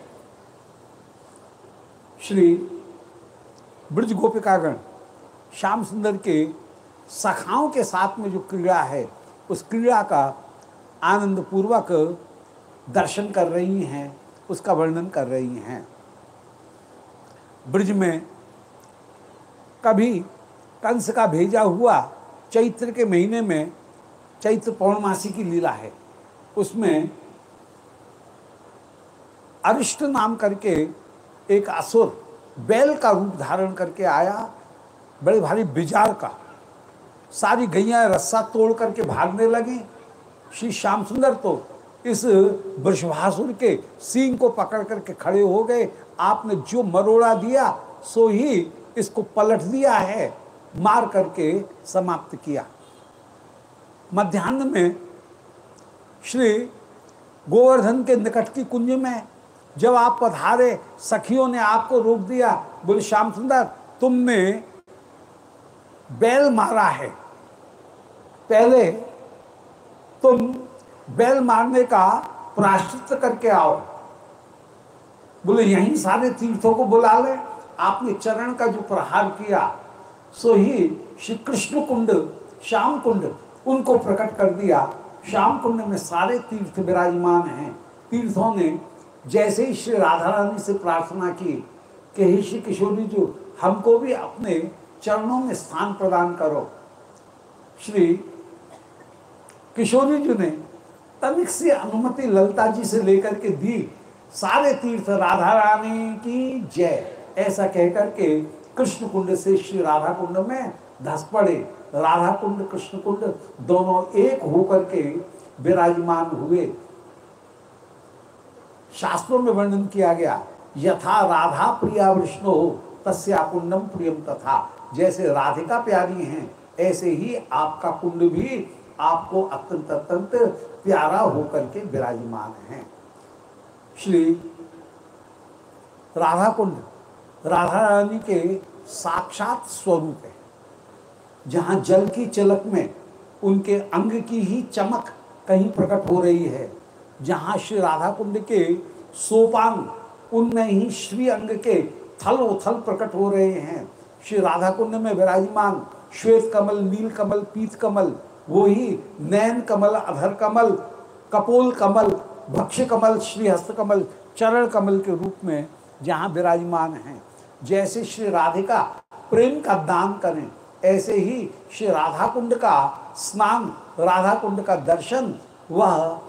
A: श्री ब्रज गोपिकागण श्याम सुंदर के सखाओं के साथ में जो क्रीड़ा है, उस क्रीड़ा का आनंद पूर्वक दर्शन कर रही हैं, उसका वर्णन कर रही हैं। ब्रज में कभी कंस का भेजा हुआ चैत्र के महीने में चैत्र पौर्णमासी की लीला है। उसमें अरिष्ट नाम करके एक असुर बैल का रूप धारण करके आया, बड़े भारी बिजार का। सारी गैया रस्सा तोड़ करके भागने लगी। श्री श्याम सुंदर तो इस वृषभासुर के सींग को पकड़ करके खड़े हो गए। आपने जो मरोड़ा दिया, सो ही इसको पलट दिया है, मार करके समाप्त किया। मध्यान्ह में श्री गोवर्धन के निकट की कुंज में जब आप पधारे, सखियों ने आपको रोक दिया, बोले, श्याम सुंदर, तुमने बैल मारा है। पहले तुम बैल मारने का प्राश्चित करके आओ। बोले, यहीं सारे तीर्थों को बुला ले। आपने चरण का जो प्रहार किया, सो ही श्री कृष्ण कुंड, श्याम कुंड, उनको प्रकट कर दिया। श्याम कुंड में सारे तीर्थ विराजमान हैं। तीर्थों ने जैसे ही श्री राधा रानी से प्रार्थना की कि हे श्री किशोरी जी, हमको भी अपने चरणों में स्थान प्रदान करो। श्री किशोरी जी ने तनिक सी अनुमति ललता जी से लेकर के दी सारे तीर्थ राधा रानी की जय। ऐसा कहकर के कृष्ण कुंड से श्री राधा कुंड में धस पड़े। राधा कुंड कृष्ण कुंड दोनों एक होकर के विराजमान हुए। शास्त्रों में वर्णन किया गया, यथा राधा प्रिया विष्णु हो तस्या कुंडम प्रियम तथा। जैसे राधिका प्यारी हैं, ऐसे ही आपका कुंड भी आपको अत्यंत अत्यंत प्यारा होकर के विराजमान है। श्री राधा कुंड राधा रानी के साक्षात स्वरूप है, जहाँ जल की चलक में उनके अंग की ही चमक कहीं प्रकट हो रही है, जहाँ श्री राधा कुंड के सोपान उनमें ही श्री अंग के थल उथल प्रकट हो रहे हैं। श्री राधा कुंड में विराजमान श्वेत कमल, नील कमल, पीत कमल वो ही नैन कमल, अधर कमल, कपोल कमल भक्ष कमल, श्रीहस्त कमल, चरण कमल के रूप में जहाँ विराजमान हैं। जैसे श्री राधिका प्रेम का दान करें, ऐसे ही श्री राधा कुंड का स्नान राधा कुंड का दर्शन, वह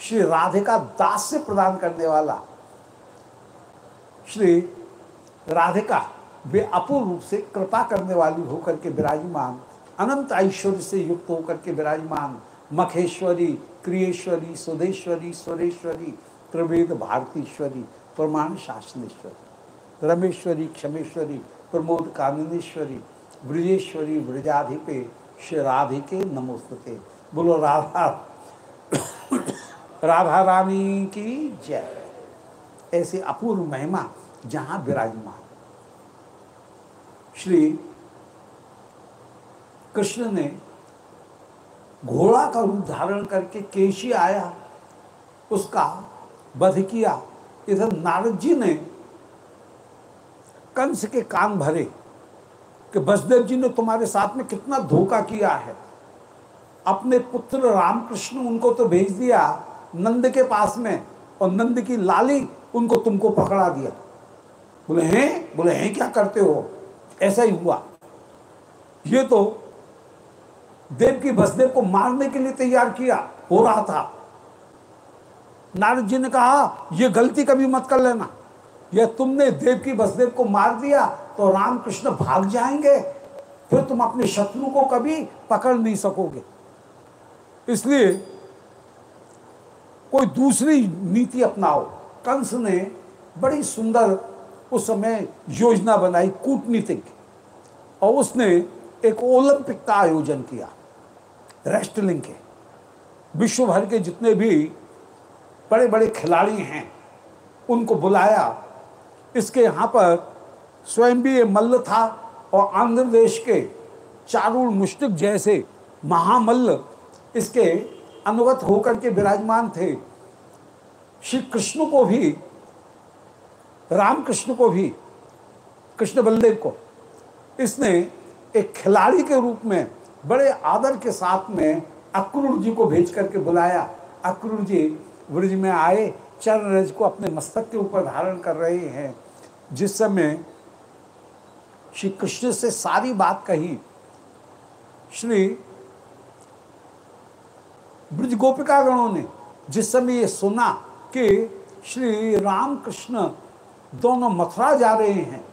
A: श्री राधिका दास से प्रदान करने वाला श्री राधिका वे अपूर्ण रूप से कृपा करने वाली होकर के विराजमान अनंत ऐश्वर्य से युक्त होकर के विराजमान मखेश्वरी, क्रियेश्वरी सुधेश्वरी स्वरेश्वरी त्रिवेद भारतीश्वरी, प्रमाण शासनेश्वरी, रमेश्वरी, क्षमेश्वरी, प्रमोद कामिनेश्वरी ब्रजेश्वरी, ब्रजाधिपे, श्री राधिके नमोस्तते। बोलो राधा राधा रानी की जय। ऐसी अपूर्व महिमा जहाँ विराजमान। श्री कृष्ण ने घोड़ा का रूप धारण करके केशी आया, उसका वध किया। इधर नारद जी ने कंस के कान भरे कि बसदेव जी ने तुम्हारे साथ में कितना धोखा किया है। अपने पुत्र रामकृष्ण उनको तो भेज दिया, नंद के पास में, और नंद की लाली उनको तुमको पकड़ा दिया। बोले, हैं? बोले, हैं क्या करते हो? ऐसा ही हुआ। ये तो देव की बसदेव को मारने के लिए तैयार किया, हो रहा था। नारद जी ने कहा यह गलती कभी मत कर लेना। यह तुमने देव की बसदेव को मार दिया तो रामकृष्ण भाग जाएँगे। फिर तुम अपने शत्रु को कभी पकड़ नहीं सकोगे। इसलिए कोई दूसरी नीति अपनाओ। कंस ने बड़ी सुंदर उस समय योजना बनाई, कूटनीतिक। और उसने एक ओलंपिक का आयोजन किया। रेस्टलिंग के विश्व भर के जितने भी बड़े बड़े खिलाड़ी हैं, उनको बुलाया। इसके यहाँ पर स्वयं भी ये मल्ल था और आंध्र प्रदेश के चारूण मुश्तिक जैसे महामल्ल इसके अनुगत होकर के विराजमान थे। श्री कृष्ण को भी, रामकृष्ण को भी, कृष्ण बलदेव को इसने एक खिलाड़ी के रूप में, बड़े आदर के साथ में अक्रूर जी को भेज करके बुलाया। अक्रूर जी ब्रज में आए चरण रज को अपने मस्तक के ऊपर धारण कर रहे हैं। जिस समय श्री कृष्ण से सारी बात कही, श्री ब्रज गोपिका गणों ने जिस समय ये सुना कि श्री राम कृष्ण दोनों मथुरा जा रहे हैं,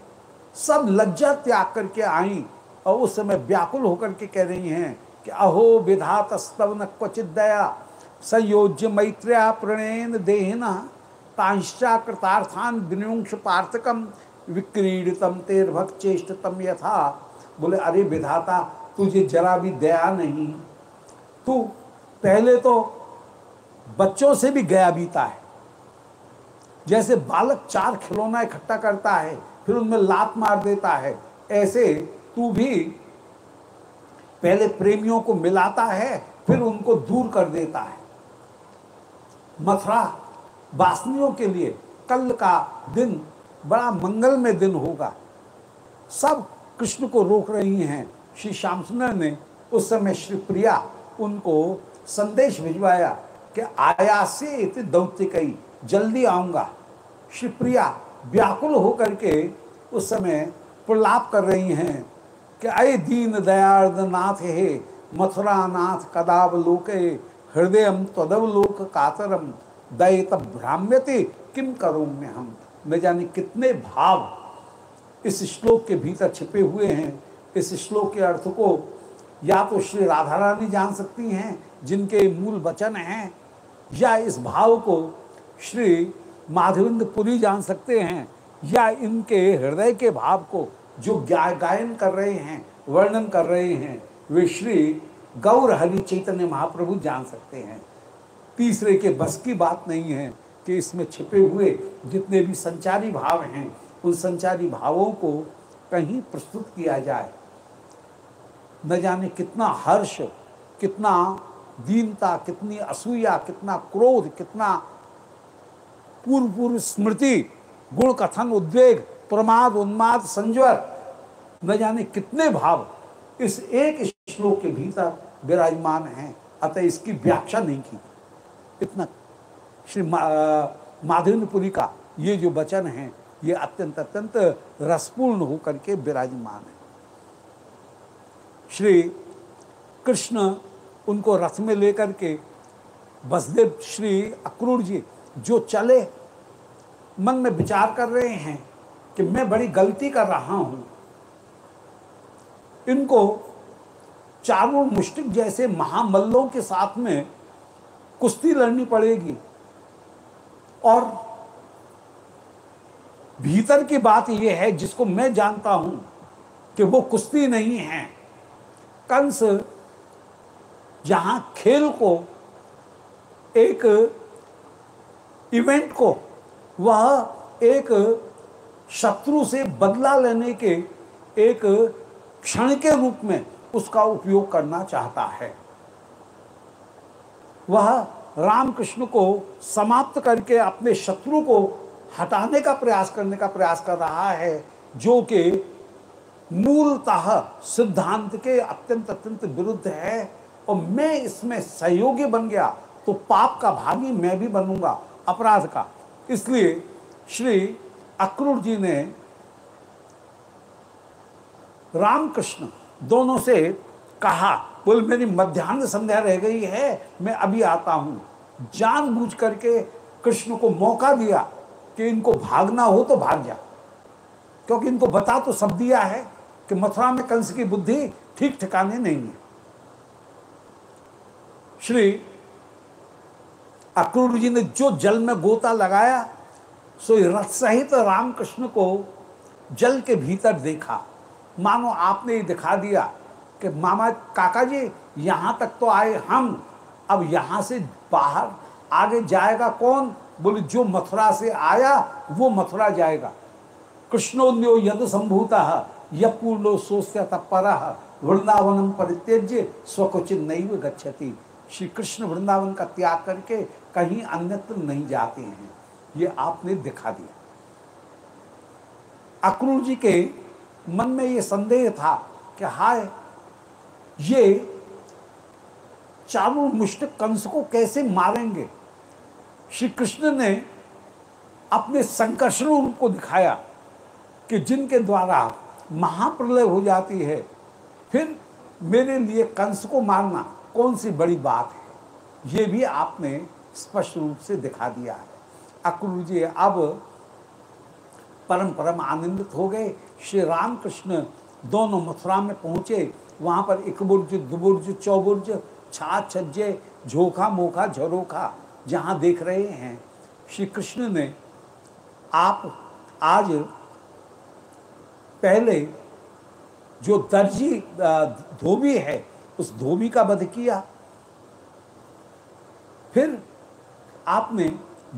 A: सब लज्जा त्याग करके आई। और उस समय व्याकुल होकर के कह रही हैं कि अहो विधात स्तवन क्वचित दया, संयोज्य मैत्र्या प्रणयन देहना तांश्चा कृतार्थान विनुंश पार्थकम, विक्रीडितम तेर चेष्टतम यथा। बोले, अरे विधाता, तुझे जरा भी दया नहीं। तू पहले तो बच्चों से भी गया बीता है। जैसे बालक चार खिलौना इकट्ठा करता है, फिर उनमें लात मार देता है। ऐसे तू भी पहले प्रेमियों को मिलाता है, फिर उनको दूर कर देता है। मथुरा वासनियों के लिए कल का दिन बड़ा मंगलमय दिन होगा। सब कृष्ण को रोक रही हैं। श्री श्याम सुंदर ने उस समय श्री प्रिया उनको संदेश भिजवाया कि आया से इतनी दौत्य कई जल्दी आऊँगा। श्री प्रिया व्याकुल होकर के उस समय प्रलाप कर रही हैं। कि अय दीन दयार्द नाथ हे मथुरा नाथ कदाव हृदय तदवलोक कातरम, दयत भ्राम्यते किम करूँ मैं हम? न जाने कितने भाव इस श्लोक के भीतर छिपे हुए हैं। इस श्लोक के अर्थ को या तो श्री राधा रानी जान सकती हैं, जिनके मूल वचन हैं, या इस भाव को श्री माधविंद पुरी जान सकते हैं, या इनके हृदय के भाव को जो गायन कर रहे हैं, वर्णन कर रहे हैं, वे श्री गौर हरि चैतन्य महाप्रभु जान सकते हैं। तीसरे के बस की बात नहीं है कि इसमें छिपे हुए जितने भी संचारी भाव हैं, उन संचारी भावों को कहीं प्रस्तुत किया जाए। न जाने कितना हर्ष, कितना दीनता, कितनी असूया, कितना क्रोध, कितना पूर्व पूर्व स्मृति गुण कथन उद्वेग, प्रमाद, उन्माद संजर न जाने कितने भाव इस एक श्लोक के भीतर विराजमान हैं। अतः इसकी व्याख्या नहीं की। इतना श्री मा, का ये जो वचन है ये अत्यंत अत्यंत रसपूर्ण होकर के विराजमान है। श्री कृष्ण उनको रथ में लेकर के बसदेव श्री अक्रूर जी जो चले मन में विचार कर रहे हैं कि मैं बड़ी गलती कर रहा हूँ। इनको चारों मुष्टिक जैसे महामल्लों के साथ में कुश्ती लड़नी पड़ेगी। और भीतर की बात यह है, जिसको मैं जानता हूँ, कि वो कुश्ती नहीं है। कंस जहाँ खेल को, एक इवेंट को, वह एक शत्रु से बदला लेने के एक क्षण के रूप में उसका उपयोग करना चाहता है। वह रामकृष्ण को समाप्त करके अपने शत्रु को हटाने का प्रयास करने का प्रयास कर रहा है, जो कि मूलतः सिद्धांत के अत्यंत अत्यंत विरुद्ध है। और मैं इसमें सहयोगी बन गया तो पाप का भागी मैं भी बनूँगा, अपराध का। इसलिए श्री अक्रूर जी ने रामकृष्ण दोनों से कहा, बोल, मेरी मध्यान्ह संध्या रह गई है, मैं अभी आता हूँ। जानबूझ करके कृष्ण को मौका दिया कि इनको भागना हो तो भाग जा। क्योंकि इनको बता तो सब दिया है कि मथुरा में कंस की बुद्धि ठीक ठिकाने नहीं है। श्री अक्रूर जी ने जो जल में गोता लगाया, सो रथ सहित रामकृष्ण को जल के भीतर देखा। मानो आपने ही दिखा दिया कि मामा काका जी यहाँ तक तो आए हम। अब यहाँ से बाहर आगे जाएगा कौन? बोले, जो मथुरा से आया, वो मथुरा जाएगा। कृष्णोन्यो यद संभूता, यपूर्णो सोस्य तत्पर। वृंदावनम परित्यज्य, स्वकुचित नहीं गच्छति। श्री कृष्ण वृंदावन का त्याग करके कहीं अन्यत्र नहीं जाते हैं। ये आपने दिखा दिया। अक्रूर जी के मन में ये संदेह था कि हाय, ये चारों मुष्ट कंस को कैसे मारेंगे? श्री कृष्ण ने अपने संकर्षण रूप को दिखाया कि जिनके द्वारा महाप्रलय हो जाती है, फिर मेरे लिए कंस को मारना कौन सी बड़ी बात है? ये भी आपने स्पष्ट रूप से दिखा दिया है। अक्रूर जी, अब परम परम आनंदित हो गए। श्री राम कृष्ण दोनों मथुरा में पहुँचे, वहाँ पर एक बुर्ज दुबुर्ज चौबुर्ज छा छज्जे झोखा मोखा झरोखा, जहाँ देख रहे हैं। श्री कृष्ण ने आप आज पहले जो दर्जी धोबी है, उस धोबी का वध किया। फिर आपने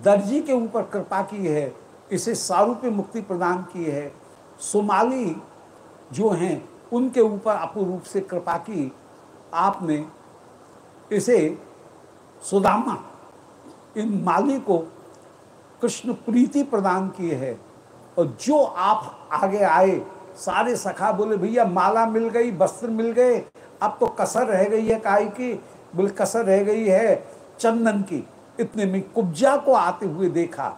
A: दर्जी के ऊपर कृपा की है, इसे सारूप्य मुक्ति प्रदान की है। सोमाली जो हैं, उनके ऊपर अपूर्व रूप से कृपा की आपने इसे सुदामा। इन माली को कृष्ण प्रीति प्रदान की है। और जो आप आगे आए, सारे सखा बोले, भैया, माला मिल गई, वस्त्र मिल गए, अब तो कसर रह गई है काय की, बोले कसर रह गई है चंदन की। इतने में कुब्जा को आते हुए देखा।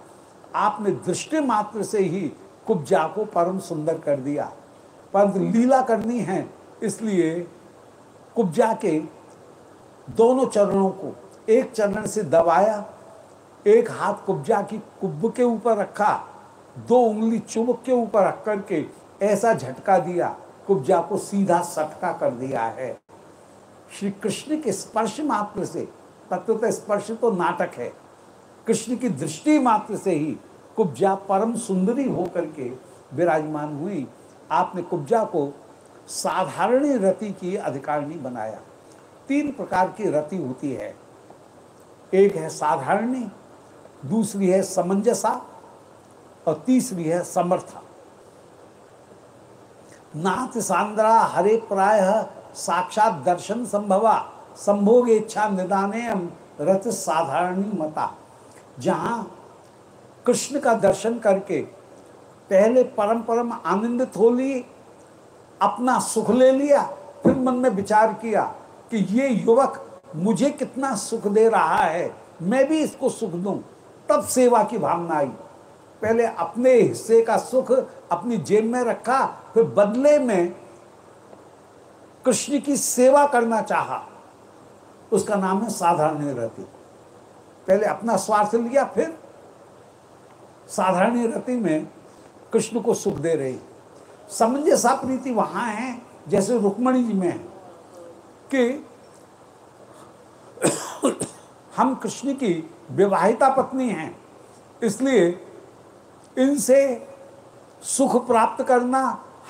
A: आपने दृष्टि मात्र से ही कुब्जा को परम सुंदर कर दिया। परंतु लीला करनी है, इसलिए कुब्जा के दोनों चरणों को एक चरण से दबाया, एक हाथ कुब्जा की कुब्ब के ऊपर रखा, दो उंगली चुबक के ऊपर रख करके ऐसा झटका दिया, कुब्जा को सीधा सटका कर दिया है। श्री कृष्ण के स्पर्श मात्र से, तत्वतः स्पर्श तो नाटक है, कृष्ण की दृष्टि मात्र से ही कुब्जा परम सुंदरी होकर के विराजमान हुई। आपने कुब्जा को साधारण रति की अधिकारिणी बनाया। तीन प्रकार की रति होती है। एक है साधारणी, दूसरी है समंजसा और तीसरी है समर्था। नाथ सांद्रा हरे प्राय साक्षात दर्शन संभवा, संभोग इच्छा निदाने रथ साधारणी मता। जहाँ कृष्ण का दर्शन करके पहले परम परम आनंदित हो ली, अपना सुख ले लिया, फिर मन में विचार किया कि ये युवक मुझे कितना सुख दे रहा है, मैं भी इसको सुख दूँ। तब सेवा की भावना आई। पहले अपने हिस्से का सुख अपनी जेब में रखा, फिर बदले में कृष्ण की सेवा करना चाहा। उसका नाम है साधारण रति पहले अपना स्वार्थ लिया, फिर साधारण रति में। कृष्ण को सुख दे रही। समंजसा प्रीति वहाँ है, जैसे रुक्मणी जी में है, कि हम कृष्ण की विवाहिता पत्नी हैं, इसलिए इनसे सुख प्राप्त करना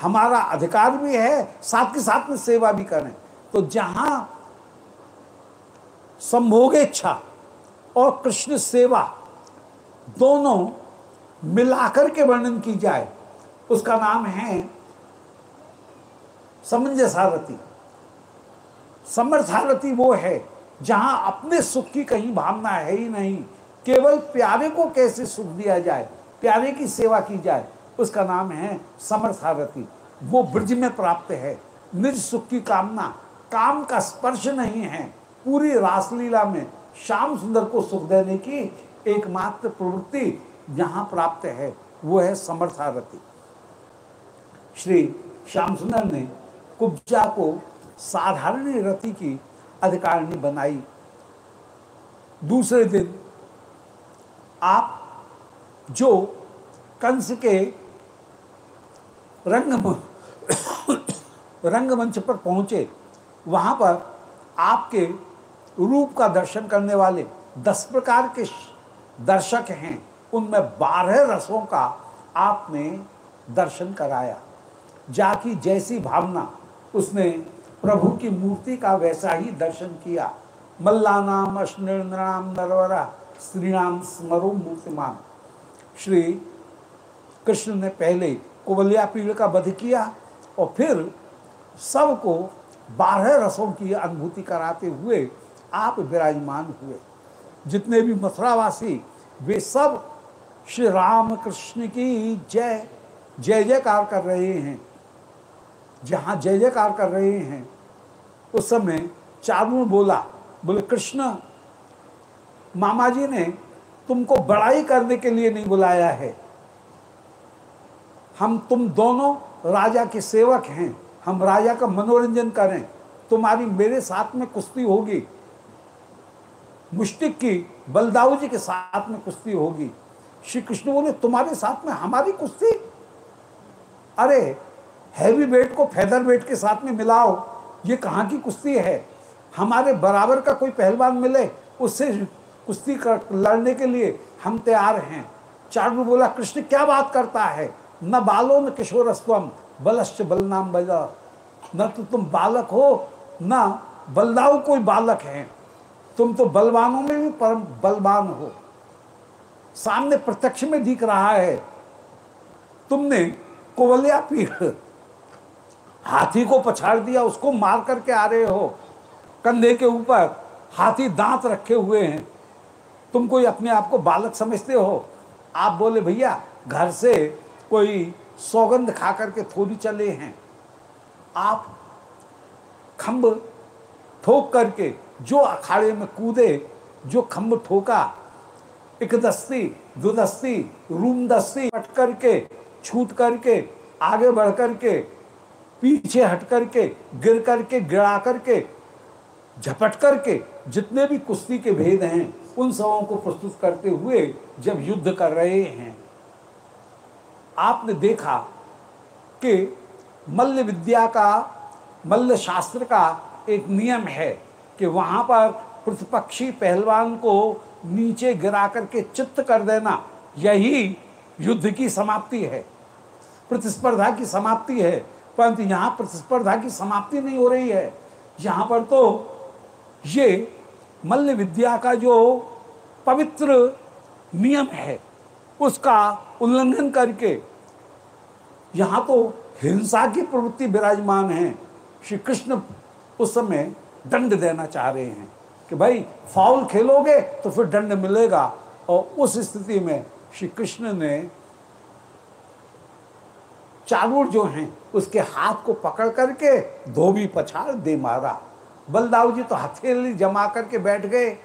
A: हमारा अधिकार भी है, साथ के साथ में सेवा भी करें। तो जहाँ संभोगेच्छा और कृष्ण सेवा दोनों मिलाकर के वर्णन की जाए। उसका नाम है समंजसारथी। समर्थारती वो है जहाँ अपने सुख की कहीं भावना है ही नहीं। केवल प्यारे को कैसे सुख दिया जाए, प्यारे की सेवा की जाए, उसका नाम है समर्थारती वो ब्रज में प्राप्त है। निज सुख की कामना, काम का स्पर्श नहीं है। पूरी रासलीला में श्याम सुंदर को सुख देने की एकमात्र प्रवृत्ति जहाँ प्राप्त है, वो है समर्थारती श्री श्याम सुंदर ने कुब्जा को साधारण रति की अधिकारिणी बनाई। दूसरे दिन, आप जो कंस के रंग रंगमंच पर पहुँचे, वहाँ पर आपके रूप का दर्शन करने वाले दस प्रकार के दर्शक हैं। उनमें बारह रसों का आपने दर्शन कराया। जाकी जैसी भावना, उसने प्रभु की मूर्ति का वैसा ही दर्शन किया। मल्लानाम अश्निर्णाम नरवरा श्रीराम स्मरो मूर्तिमान। श्री कृष्ण ने पहले कुबलिया पीड़ का वध किया और फिर सबको बारह रसों की अनुभूति कराते हुए आप विराजमान हुए। जितने भी मथुरावासी, वे सब श्री राम कृष्ण की जय जय जयकार कर रहे हैं। जहाँ जय जयकार कर रहे हैं, उस समय चारू बोला, बोले, कृष्ण मामा जी ने तुमको बड़ाई करने के लिए नहीं बुलाया है। हम तुम दोनों राजा के सेवक हैं। हम राजा का मनोरंजन करें। तुम्हारी मेरे साथ में कुश्ती होगी। मुष्टिक की बलदाऊ जी के साथ में कुश्ती होगी। श्री कृष्ण बोले, तुम्हारे साथ में हमारी कुश्ती? अरे हैवी वेट को फेदर वेट के साथ में मिलाओ। ये कहाँ की कुश्ती है? हमारे बराबर का कोई पहलवान मिले उससे कुश्ती लड़ने के लिए हम तैयार हैं। चारू बोला, कृष्ण, क्या बात करता है? न बालो न किशोर स्वम बलश्च बलनाम बजा। न तो तुम बालक हो, न बलदाऊ कोई बालक है। तुम तो बलवानों में भी परम बलवान हो। सामने प्रत्यक्ष में दिख रहा है। तुमने कोवलिया पीढ़ हाथी को पछाड़ दिया, उसको मार करके आ रहे हो। कंधे के ऊपर हाथी दांत रखे हुए हैं। तुम कोई अपने आप को बालक समझते हो? आप बोले, भैया, घर से कोई सौगंध खा करके थोड़ी चले हैं। आप खम्भ ठोक करके, जो अखाड़े में कूदे, जो खम्भ ठोका एक दस्ती, दो दस्ती, रूम दस्ती हट करके, छूट करके, आगे बढ़ करके, पीछे हट करके, गिर करके, गिरा करके, झपट करके, जितने भी कुश्ती के भेद हैं, उन सबों को प्रस्तुत करते हुए जब युद्ध कर रहे हैं। आपने देखा कि मल्ल विद्या का, मल्ल शास्त्र का एक नियम है कि वहाँ पर प्रतिपक्षी पहलवान को नीचे गिरा करके चित्त कर देना, यही युद्ध की समाप्ति है। प्रतिस्पर्धा की समाप्ति है। परंतु यहाँ प्रतिस्पर्धा की समाप्ति नहीं हो रही है। यहाँ पर तो ये मल्ल विद्या का जो पवित्र नियम है, उसका उल्लंघन करके यहाँ तो हिंसा की प्रवृत्ति विराजमान है। श्री कृष्ण उस समय दंड देना चाह रहे हैं। कि भाई फाउल खेलोगे तो फिर दंड मिलेगा। और उस स्थिति में श्री कृष्ण ने चारूर जो हैं, उसके हाथ को पकड़ करके धोबी पछाड़ दे मारा। बलदाऊ जी तो हथेली जमा करके बैठ गए।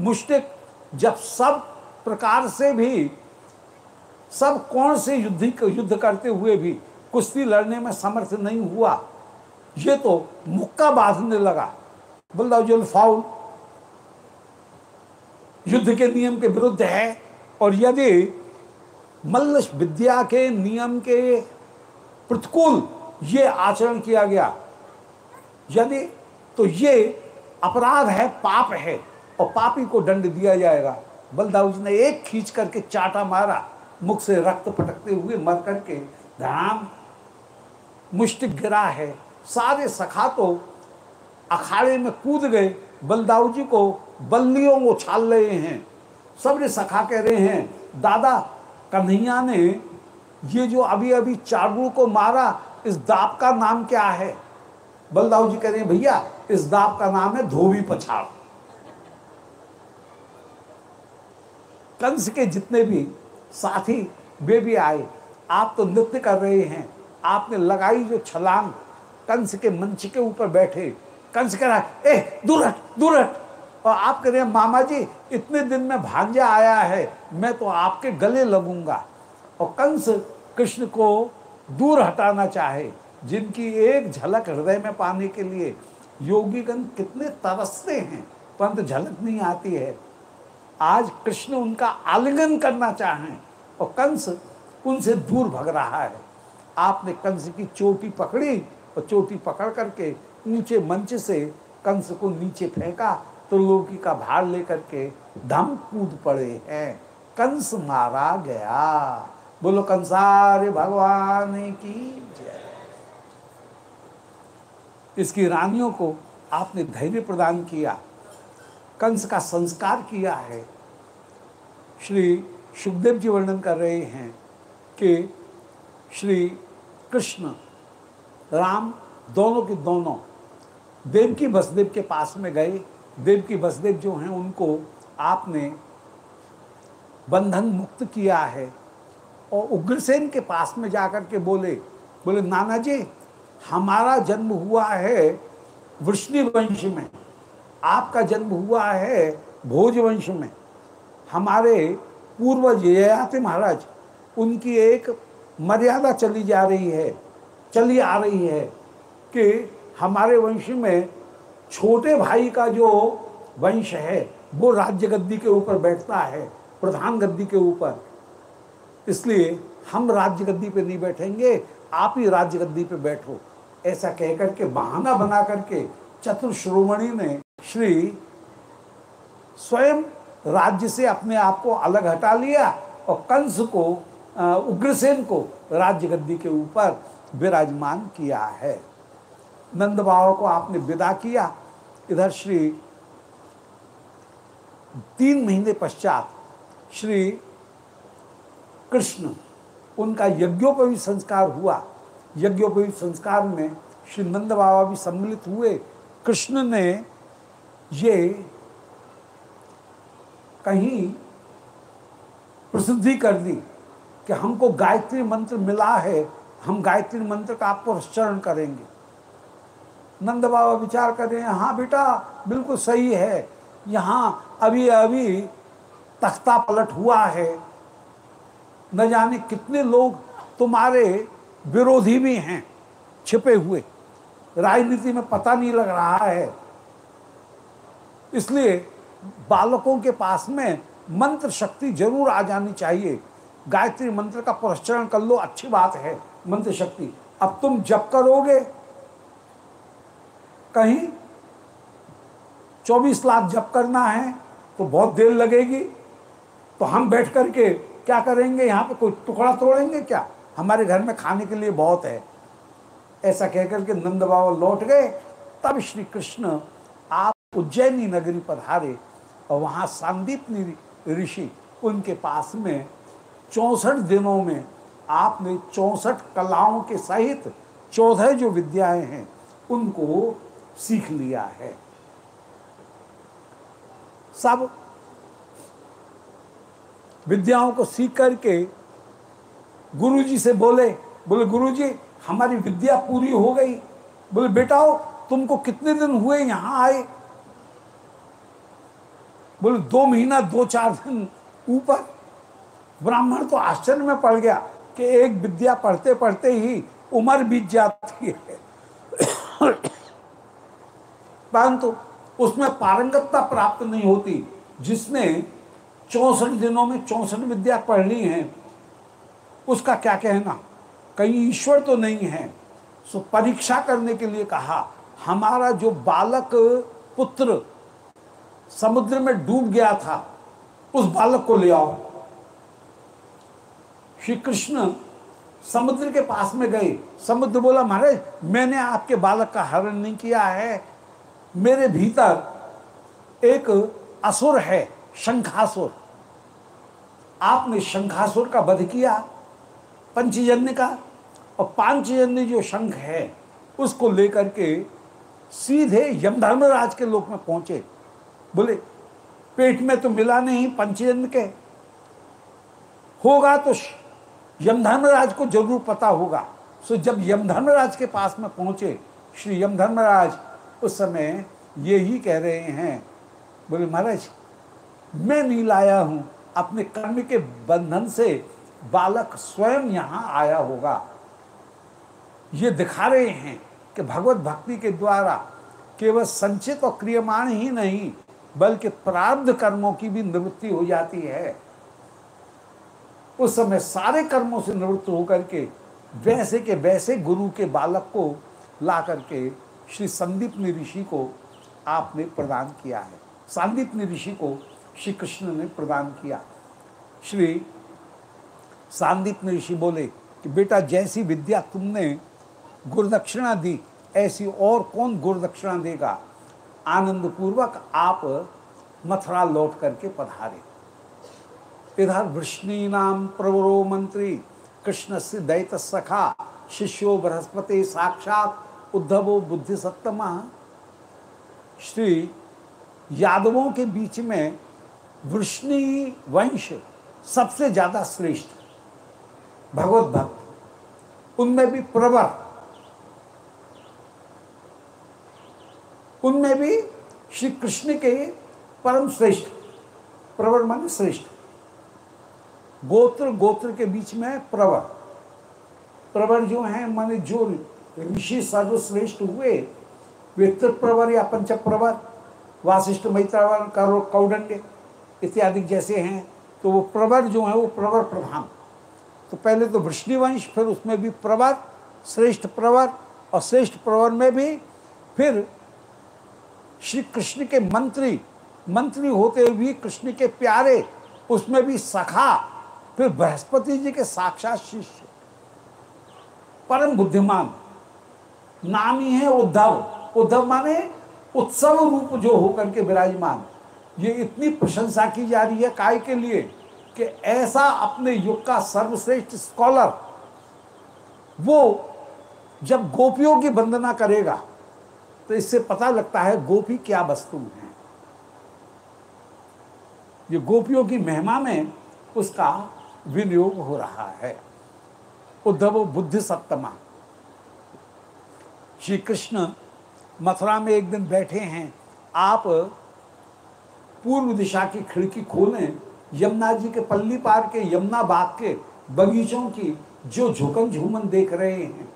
A: मुश्तिक जब सब प्रकार से भी, सब कौन से युद्ध युद्ध करते हुए भी कुश्ती लड़ने में समर्थ नहीं हुआ, ये तो मुक्का बांधने लगा। बलदाऊ फाउल। युद्ध के नियम के विरुद्ध है। और यदि मल्ल विद्या के नियम के प्रतिकूल ये आचरण किया गया, यदि तो ये अपराध है, पाप है, और पापी को दंड दिया जाएगा। बलदाऊ जी ने एक खींच करके चाटा मारा, मुख से रक्त पटकते हुए मर करके। धाम मुष्टिक गिरा है। सारे सखा तो अखाड़े में कूद गए बलदाऊ जी को बल्लियों को छाल रहे हैं। सबने सखा कह रहे हैं, दादा, कन्हैया ने ये जो अभी अभी चारू को मारा, इस दाप का नाम क्या है? बलदाऊ जी कह रहे हैं, भैया, इस दाप का नाम है धोबी पछाड़। कंस के जितने भी साथी वे भी आए, आप तो नृत्य कर रहे हैं। आपने लगाई जो छलांग, कंस के मंच के ऊपर बैठे। कंस कह रहा ए दूर हट दूर हट और आप कह रहे हैं मामा जी, इतने दिन में भांजा आया है, मैं तो आपके गले लगूँगा। और कंस कृष्ण को दूर हटाना चाहे, जिनकी एक झलक हृदय में पाने के लिए योगीगण कितने तरसते हैं, परंतु झलक नहीं आती है। आज कृष्ण उनका आलिंगन करना चाहें, और कंस उनसे दूर भग रहा है। आपने कंस की चोटी पकड़ी, और चोटी पकड़ करके ऊँचे मंच से कंस को नीचे फेंका तो लोकी का भार लेकर के धम कूद पड़े हैं। कंस मारा गया। बोलो, कंसारे भगवान की जय। इसकी रानियों को आपने धैर्य प्रदान किया, कंस का संस्कार किया है। श्री सुखदेव जी वर्णन कर रहे हैं कि श्री कृष्ण, राम, दोनों के दोनों देवकी बसदेव के पास में गए। देवकी बसदेव जो हैं, उनको आपने बंधन मुक्त किया है। और उग्रसेन के पास में जाकर के बोले बोले नाना जी हमारा जन्म हुआ है वृष्णि वंश में। आपका जन्म हुआ है भोज वंश में। हमारे पूर्वज ययाति महाराज, उनकी एक मर्यादा चली जा रही है, चली आ रही है कि हमारे वंश में छोटे भाई का जो वंश है, वो राज्य गद्दी के ऊपर बैठता है, प्रधान गद्दी के ऊपर। इसलिए हम राज्य गद्दी पे नहीं बैठेंगे, आप ही राज्य गद्दी पे बैठो। ऐसा कह करके बहाना बना करके चतुर श्रोमणी ने श्री स्वयं राज्य से अपने आप को अलग हटा लिया और कंस को उग्रसेन को राज्य गद्दी के ऊपर विराजमान किया है। नंद बाबा को आपने विदा किया। इधर श्री तीन महीने पश्चात श्री कृष्ण, उनका यज्ञोपवी संस्कार हुआ। यज्ञोपवी संस्कार में श्री नंद बाबा भी सम्मिलित हुए। कृष्ण ने ये कहीं प्रसिद्धि कर दी कि हमको गायत्री मंत्र मिला है। हम गायत्री मंत्र का आपको चरण करेंगे। नंद बाबा विचार कर रहे हैं हाँ बेटा, बिल्कुल सही है। यहाँ अभी अभी तख्ता पलट हुआ है। न जाने कितने लोग तुम्हारे विरोधी भी हैं, छिपे हुए। राजनीति में पता नहीं लग रहा है। इसलिए बालकों के पास में मंत्र शक्ति ज़रूर आ जानी चाहिए। गायत्री मंत्र का पुरस्चरण कर लो, अच्छी बात है, मंत्र शक्ति। अब तुम जब करोगे कहीं 24 लाख जब करना है तो बहुत देर लगेगी। तो हम बैठ करके क्या करेंगे? यहाँ पे कोई टुकड़ा तोड़ेंगे क्या? हमारे घर में खाने के लिए बहुत है। ऐसा कहकर के नंद बाबा लौट गए। तब श्री कृष्ण आप उज्जैनी नगरी पधारे और वहाँ सांदीप ऋषि उनके पास में चौसठ दिनों में आपने चौसठ कलाओं के सहित चौदह जो विद्याएँ हैं, उनको सीख लिया है। सब विद्याओं को सीख करके गुरुजी से बोले बोले, गुरुजी, हमारी विद्या पूरी हो गई। बोले बेटाओ तुमको कितने दिन हुए यहाँ आए? बोले, दो महीना, दो चार दिन ऊपर। ब्राह्मण तो आश्चर्य में पड़ गया कि एक विद्या पढ़ते पढ़ते ही उम्र बीत जाती है। परंतु उसमें पारंगतता प्राप्त नहीं होती, जिसने चौसठ दिनों में चौसठ विद्या पढ़ ली है, उसका क्या कहना? कहीं ईश्वर तो नहीं है। सो परीक्षा करने के लिए कहा, हमारा जो बालक पुत्र समुद्र में डूब गया था, उस बालक को ले आओ। श्री कृष्ण समुद्र के पास में गए। समुद्र बोला, महाराज, मैंने आपके बालक का हरण नहीं किया है। मेरे भीतर एक असुर है, शंखासुर। आपने शंखासुर का वध किया, पंचजन्य का, और पांचजन्य जो शंख है, उसको लेकर के सीधे यमधर्मराज के लोक में पहुँचे। बोले, पेट में तो मिला नहीं पंचजन्य के। होगा तो यमधर्मराज को ज़रूर पता होगा। सो जब यमधर्मराज के पास में पहुँचे, श्री यमधर्मराज उस समय ये ही कह रहे हैं, बोले, महाराज, मैं नहीं लाया हूँ। अपने कर्म के बंधन से बालक स्वयं यहाँ आया होगा। ये दिखा रहे हैं कि भगवत भक्ति के द्वारा केवल संचित और क्रियमाण ही नहीं, बल्कि प्रारब्ध कर्मों की भी निवृत्ति हो जाती है। उस समय सारे कर्मों से निवृत्त होकर के वैसे के वैसे गुरु के बालक को ला करके श्री संदीप ऋषि को आपने प्रदान किया है। संदीप ऋषि को श्री कृष्ण ने प्रदान किया। श्री सांदीप ऋषि बोले कि, बेटा, जैसी विद्या तुमने गुरुदक्षिणा दी, ऐसी और कौन गुरुदक्षिणा देगा? आनंद पूर्वक आप मथुरा लौट करके पधारे। इधर वृष्णी नाम प्रवरो मंत्री कृष्ण से दैत सखा, शिष्यो बृहस्पति साक्षात उद्धवो बुद्धि सत्तमा श्री यादवों के बीच में वृष्णि वंश सबसे ज़्यादा श्रेष्ठ भगवत भक्त, उनमें भी प्रवर, उनमें भी श्री कृष्ण के परम श्रेष्ठ, प्रवर मान श्रेष्ठ। गोत्र गोत्र के बीच में प्रवर प्रवर जो है माने जो ऋषि सर्वश्रेष्ठ हुए। वे प्रवर या पंच प्रवर वासिष्ठ मैत्रावर करो कौडंड इत्यादि जैसे हैं तो वो प्रवर जो है, वो प्रवर प्रधान। तो पहले तो वृष्णिवंश फिर उसमें भी प्रवर श्रेष्ठ प्रवर और श्रेष्ठ प्रवर में भी, फिर श्री कृष्ण के मंत्री मंत्री होते हुए भी कृष्ण के प्यारे, उसमें भी सखा, फिर बृहस्पति जी के साक्षात शिष्य। परम बुद्धिमान। नाम ही है उद्धव। उद्धव माने उत्सव रूप जो होकर के विराजमान। ये इतनी प्रशंसा की जा रही है काय के लिए? कि ऐसा अपने युग का सर्वश्रेष्ठ स्कॉलर वो जब गोपियों की वंदना करेगा तो इससे पता लगता है गोपी क्या वस्तु है। ये गोपियों की महिमा में उसका विनियोग हो रहा है। उद्धव बुद्धि सप्तमा श्री कृष्ण मथुरा में एक दिन बैठे हैं। आप पूर्व दिशा की खिड़की खोलें, यमुना जी के पल्ली पार के, यमुना बाग के बगीचों की जो झुकन झूमन देख रहे हैं।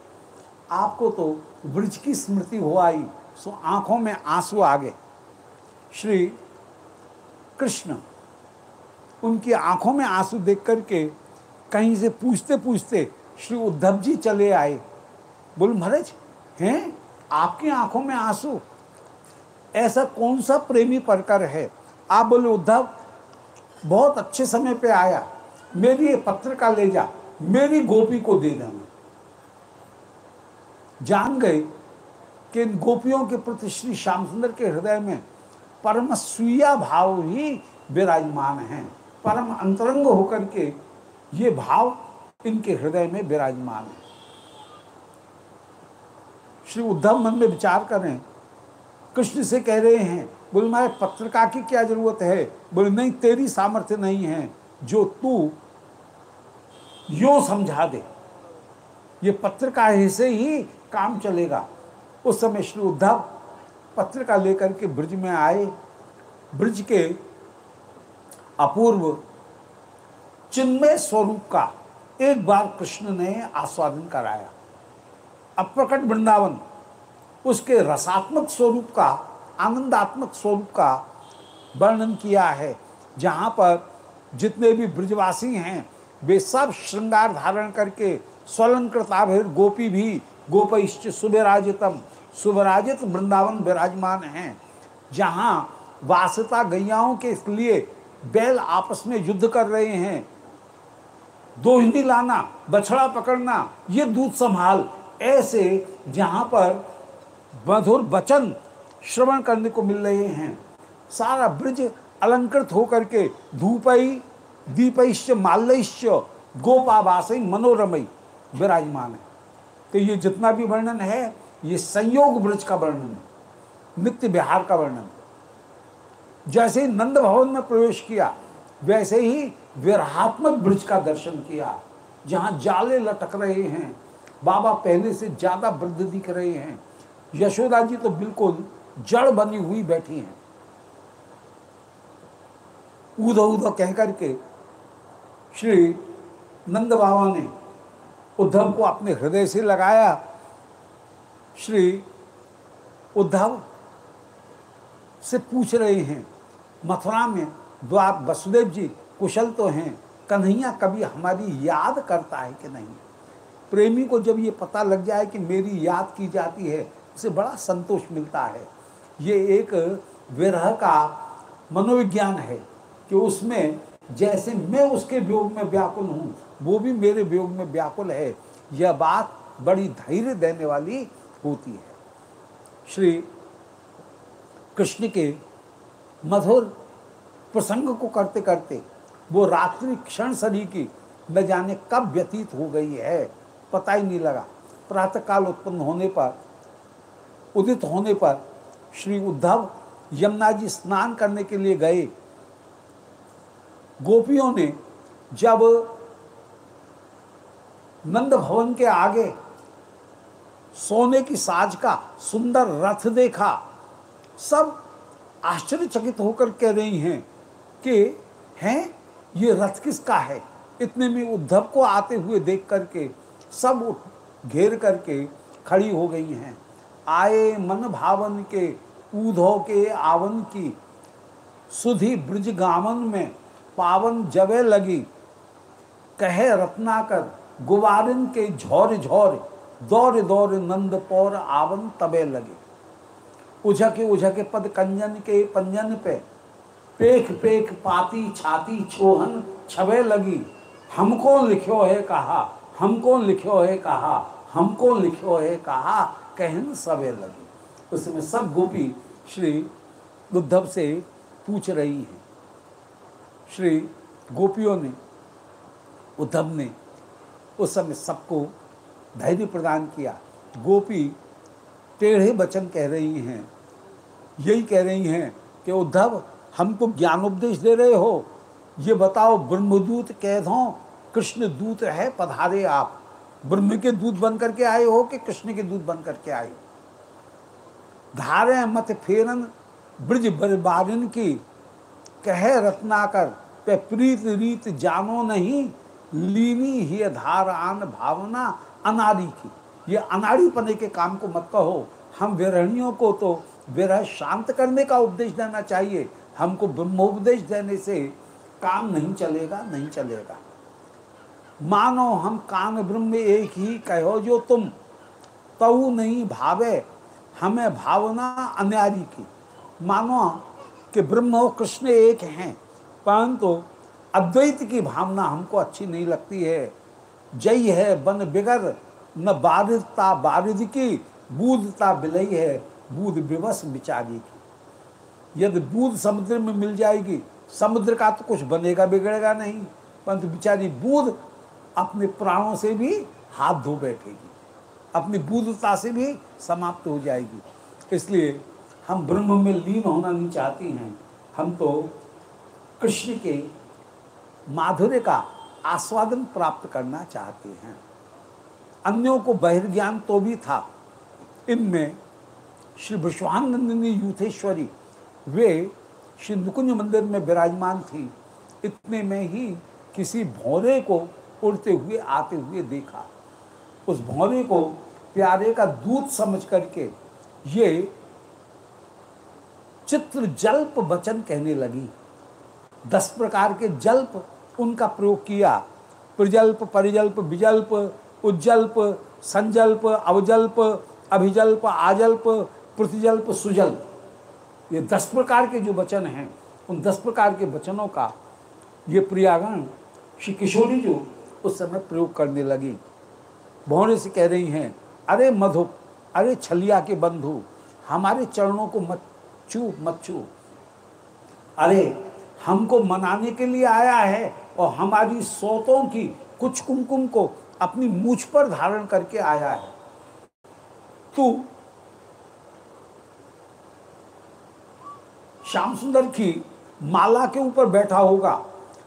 A: आपको तो ब्रज की स्मृति हो आई, सो आँखों में आँसू आ गए। श्री कृष्ण उनकी आँखों में आँसू देख करके कहीं से पूछते पूछते श्री उद्धव जी चले आए। बोल, महाराज हैं? आपकी आँखों में आँसू। ऐसा कौन सा प्रेमी परकर है? आप बोले, उद्धव, बहुत अच्छे समय पे आया। मेरी ये पत्र का ले जा। मेरी गोपी को दे देना। जान गए कि इन गोपियों के प्रति श्री श्याम सुंदर के हृदय में परम सुया भाव ही विराजमान है। परम अंतरंग होकर के ये भाव इनके हृदय में विराजमान है। श्री उद्धव मन में विचार करें। कृष्ण से कह रहे हैं बोले मारे पत्रिका की क्या ज़रूरत है? बोले नहीं, तेरी सामर्थ्य नहीं है। जो तू यो समझा दे। ये पत्रिका से ही काम चलेगा। उस समय श्री उद्धव पत्रिका लेकर के ब्रज में आए। ब्रज के अपूर्व चिन्मय स्वरूप का एक बार कृष्ण ने आस्वादन कराया। अप्रकट वृंदावन, उसके रसात्मक स्वरूप का, आनंदात्मक स्वरूप का वर्णन किया है। जहाँ पर जितने भी ब्रजवासी हैं, वे सब श्रृंगार धारण करके स्वलंकृताभिर गोपी भी गोपैश्च सुविराजितम, सुविराजित वृंदावन विराजमान हैं। जहाँ वासता गैयाओं के लिए बैल आपस में युद्ध कर रहे हैं। दोहिनी लाना, बछड़ा पकड़ना, ये दूध संभाल ऐसे जहाँ पर मधुर वचन श्रवण करने को मिल रहे हैं। सारा ब्रज अलंकृत होकर के धूपई, दीपैश्च माल्यश्च गोपावासई मनोरमई विराजमान है। तो ये जितना भी वर्णन है, ये संयोग ब्रज का वर्णन है, नित्य बिहार का वर्णन जैसे ही नंद भवन में प्रवेश किया, वैसे ही विरहात्मक ब्रज का दर्शन किया, जहाँ जाले लटक रहे हैं बाबा पहले से ज़्यादा वृद्ध दिख रहे हैं। यशोदा जी तो बिल्कुल जड़ बनी हुई बैठी हैं। उदो उदो कह करके श्री नंद बाबा ने उद्धव को अपने हृदय से लगाया। श्री उद्धव से पूछ रहे हैं, मथुरा में द्वार वसुदेव जी कुशल तो हैं, कन्हैया कभी हमारी याद करता है कि नहीं? प्रेमी को जब ये पता लग जाए कि मेरी याद की जाती है, उसे बड़ा संतोष मिलता है। ये एक विरह का मनोविज्ञान है कि उसमें जैसे मैं उसके व्योग में व्याकुल हूँ, वो भी मेरे व्योग में व्याकुल है। यह बात बड़ी धैर्य देने वाली होती है। श्री कृष्ण के मधुर प्रसंग को करते करते वो रात्रि क्षण सदी की न जाने कब व्यतीत हो गई है। पता ही नहीं लगा। प्रातःकाल उत्पन्न होने पर, उदित होने पर श्री उद्धव यमुना जी स्नान करने के लिए गए। गोपियों ने जब नंद भवन के आगे सोने की साज का सुंदर रथ देखा, सब आश्चर्यचकित होकर कह रही हैं कि, हैं? ये रथ किसका है? इतने में उद्धव को आते हुए देख करके सब उठ घेर करके खड़ी हो गई हैं। आए मन भावन के, ऊधो के आवन की। सुधी ब्रज गावन में पावन जवे लगी। कहे रत्नाकर, गुबारिन के झोर झोर, दौर दौर नंद पौर आवन तबे लगे। उझके उझके पद कंजन के पंजन पे, पेख पेख पाती छाती छोहन छवे लगी। हमको लिखो है कहा हमको लिखो है कहा, हमको लिखो है कहा, कहन सबे लगी। उसमें सब गोपी श्री उद्धव से पूछ रही हैं। श्री गोपियों ने, उद्धव ने उस समय सबको धैर्य प्रदान किया। गोपी टेढ़े वचन कह रही हैं, यही कह रही हैं कि उद्धव, हमको ज्ञानोपदेश दे रहे हो, ये बताओ ब्रह्मदूत कह दो कृष्ण दूत है, पधारे आप। ब्रह्म के दूत बन करके आए हो कि कृष्ण के दूत बन करके आए हो? धारे मत फेरन, ब्रज बरबारिन की कह रत्नाकर, पे प्रीत रीत जानो नहीं, लीनी ही धार आन भावना अनाड़ी की। ये अनाड़ी पने के काम को मत कहो। हम विरहणियों को तो विरह शांत करने का उपदेश देना चाहिए। हमको ब्रह्मोपदेश देने से काम नहीं चलेगा नहीं चलेगा। मानो हम कान ब्रह्म एक ही कहो जो तुम। तऊ नहीं भावे, हमें भावना अन्यारी की। मानो कि ब्रह्म और कृष्ण एक हैं, परंतु अद्वैत की भावना हमको अच्छी नहीं लगती है। जय है बन बिगर, न बारिदता बारिद की, बूदता बिलई है बूद विवश बिचारी की। यदि बूद समुद्र में मिल जाएगी, समुद्र का तो कुछ बनेगा बिगड़ेगा नहीं, परंतु बिचारी बूद अपने प्राणों से भी हाथ धो बैठेगी। अपनी बुद्धता से भी समाप्त हो जाएगी। इसलिए हम ब्रह्म में लीन होना नहीं चाहती हैं। हम तो कृष्ण के माधुर्य का आस्वादन प्राप्त करना चाहते हैं। अन्यों को बहिर्ज्ञान तो भी था। इनमें श्री विश्वानंदिनी यूथेश्वरी, वे श्री नुकुंज मंदिर में विराजमान थी। इतने में ही किसी भौरे को उड़ते हुए, आते हुए देखा। उस भौरे को प्यारे का दूध समझ करके ये चित्र जल्प वचन कहने लगी। दस प्रकार के जल्प उनका प्रयोग किया। प्रजल्प, परिजल्प, विजल्प, उज्जल्प, संजल्प, अवजल्प, अभिजल्प, आजल्प, प्रतिजल्प, सुजल्प। ये दस प्रकार के जो वचन हैं, उन दस प्रकार के वचनों का ये प्रियागण श्री किशोरी जो उस समय प्रयोग करने लगी। भौरे से कह रही हैं, अरे मधु, अरे छलिया के बंधु, हमारे चरणों को मत छू मत छू। अरे, हमको मनाने के लिए आया है और हमारी सोतों की कुछ कुमकुम को अपनी मूछ पर धारण करके आया है। तू श्याम सुंदर की माला के ऊपर बैठा होगा।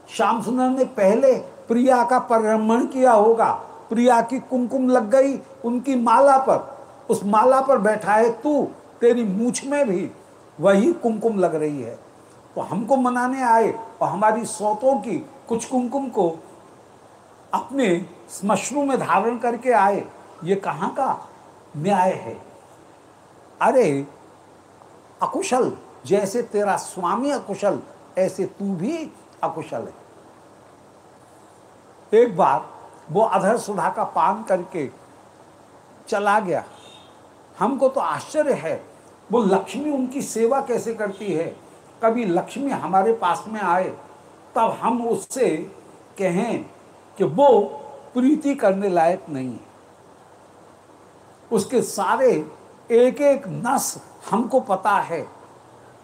A: श्याम सुंदर ने पहले प्रिया का परिभ्रमण किया होगा। प्रिया की कुमकुम लग गई उनकी माला पर। उस माला पर बैठा है तू, तेरी मूछ में भी। वही कुमकुम लग रही है। तो हमको मनाने आए और हमारी सौतों की कुछ कुमकुम को अपने श्मश्रु में धारण करके आए। ये कहाँ का न्याय है? अरे, अकुशल, जैसे तेरा स्वामी अकुशल, ऐसे तू भी अकुशल है। एक बार वो अधर सुधा का पान करके चला गया। हमको तो आश्चर्य है, वो लक्ष्मी उनकी सेवा कैसे करती है? कभी लक्ष्मी हमारे पास में आए, तब हम उससे कहें कि वो प्रीति करने लायक नहीं है। उसके सारे एक एक नस हमको पता है,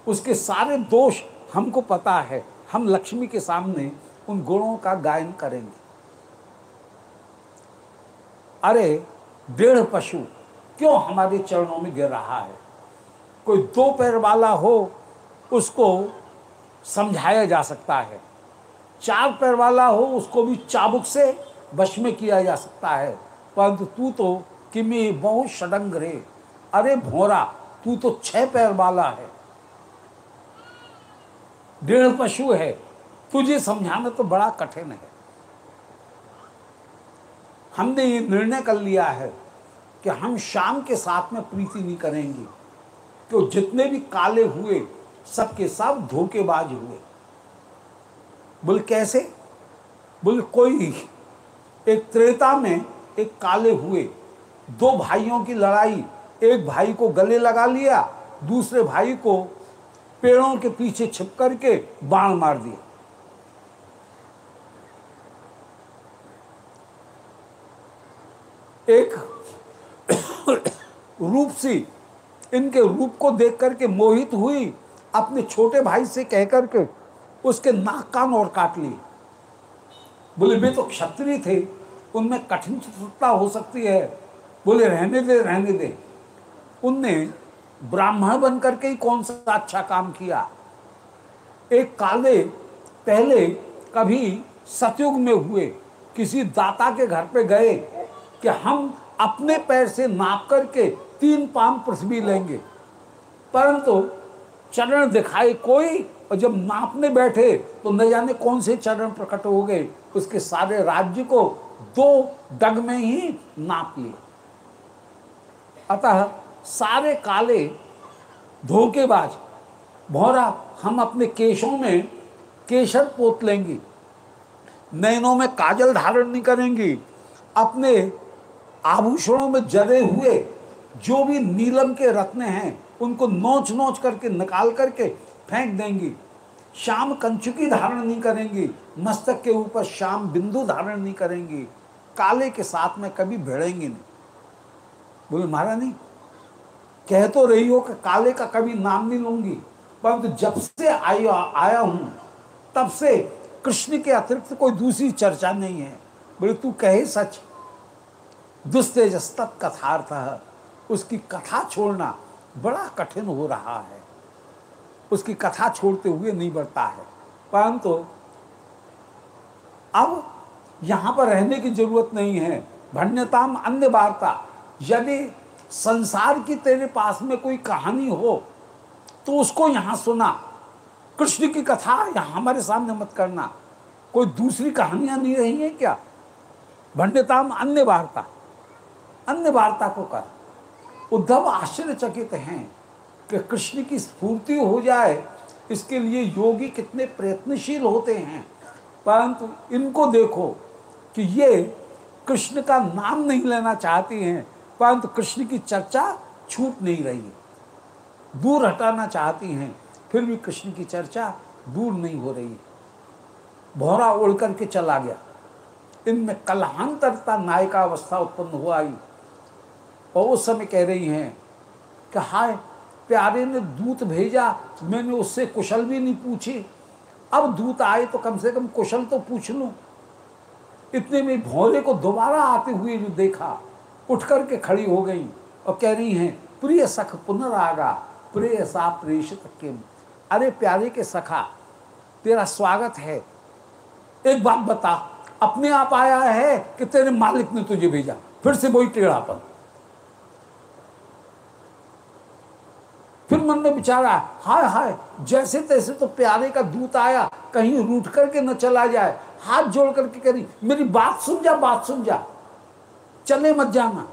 A: उसके सारे दोष हमको पता है। हम लक्ष्मी के सामने उन गुणों का गायन करेंगे। अरे डेढ़ पशु, क्यों हमारे चरणों में गिर रहा है? कोई दो पैर वाला हो, उसको समझाया जा सकता है। चार पैर वाला हो, उसको भी चाबुक से वश में किया जा सकता है। परंतु तू तो किमी बहुत षडंग रे। अरे भोरा, तू तो छह पैर वाला है। डेढ़ पशु है। तुझे समझाना तो बड़ा कठिन है। हमने ये निर्णय कर लिया है कि हम शाम के साथ में प्रीति नहीं करेंगे कि जितने भी काले हुए, सबके सब धोखेबाज हुए। बोले कैसे? बोले कोई एक त्रेता में एक काले हुए, दो भाइयों की लड़ाई, एक भाई को गले लगा लिया, दूसरे भाई को पेड़ों के पीछे छिप करके बाण मार दिया। एक रूप सी, इनके रूप को देख करके मोहित हुई अपने छोटे भाई से कह करके उसके नाक कान और काट लिए। बोले, वे तो क्षत्रिय थे, उनमें कठिन चतुरता हो सकती है। बोले, रहने दे रहने दे। उनने ब्राह्मण बन करके ही कौन सा अच्छा काम किया? एक काले, पहले कभी सतयुग में हुए, किसी दाता के घर पे गए कि हम अपने पैर से नाप करके तीन पाम पृथ्वी लेंगे। परंतु चरण दिखाए कोई, और जब नापने बैठे तो न जाने कौन से चरण प्रकट हो गए। उसके सारे राज्य को दो डग में ही नाप लिए। अतः सारे काले धोखेबाज, भौरा, हम अपने केशों में केशर पोत लेंगे। नैनों में काजल धारण नहीं करेंगी। अपने आभूषणों में जले हुए जो भी नीलम के रत्न हैं, उनको नोच नोच करके, निकाल करके फेंक देंगी। श्याम कंचुकी धारण नहीं करेंगी, मस्तक के ऊपर श्याम बिंदु धारण नहीं करेंगी, काले के साथ में कभी भिड़ेंगी नहीं। बोले महाराज नहीं कह तो रही हो कि काले का कभी नाम नहीं लूँगी, परंतु जब से आया आया हूँ, तब से कृष्ण के अतिरिक्त कोई दूसरी चर्चा नहीं है। बोले, तू कहे सच दुस्तेजस्त कथार्थ उसकी कथा छोड़ना बड़ा कठिन हो रहा है। उसकी कथा छोड़ते हुए नहीं बढ़ता है। परंतु अब यहाँ पर रहने की ज़रूरत नहीं है। भण्यताम अन्य वार्ता, यदि संसार की तेरे पास में कोई कहानी हो तो उसको यहाँ सुना। कृष्ण की कथा यहाँ हमारे सामने मत करना। कोई दूसरी कहानियाँ नहीं रही हैं क्या? भंडताम अन्य वार्ता। अन्य वार्ता को। कर उद्धव आश्चर्यचकित हैं कि कृष्ण की स्फूर्ति हो जाए, इसके लिए योगी कितने प्रयत्नशील होते हैं। परंतु इनको देखो कि ये कृष्ण का नाम नहीं लेना चाहती हैं, परंतु कृष्ण की चर्चा छूट नहीं रही दूर हटाना चाहती हैं, फिर भी कृष्ण की चर्चा दूर नहीं हो रही भौरा उड़ करके चला गया। इनमें कलहांतरता नायिका अवस्था उत्पन्न हो आई। और उस समय कह रही हैं कि हाय, प्यारे ने दूत भेजा, मैंने उससे कुशल भी नहीं पूछी। अब दूत आए तो कम से कम कुशल तो पूछ लूँ। इतने में भौरे को दोबारा आते हुए जो देखा, उठ करके खड़ी हो गई और कह रही हैं, प्रिय सख, पुनरागा, प्रिय सा प्रेषित किम। अरे प्यारे के सखा, तेरा स्वागत है। एक बात बता, अपने आप आया है कि तेरे मालिक ने तुझे भेजा? फिर से वही टेढ़ापन। फिर मन में विचारा हाय हाय, जैसे तैसे तो प्यारे का दूत आया, कहीं रूठ करके न चला जाए। हाथ जोड़ करके करी, मेरी बात सुन जा, बात सुन जा। चले मत जाना।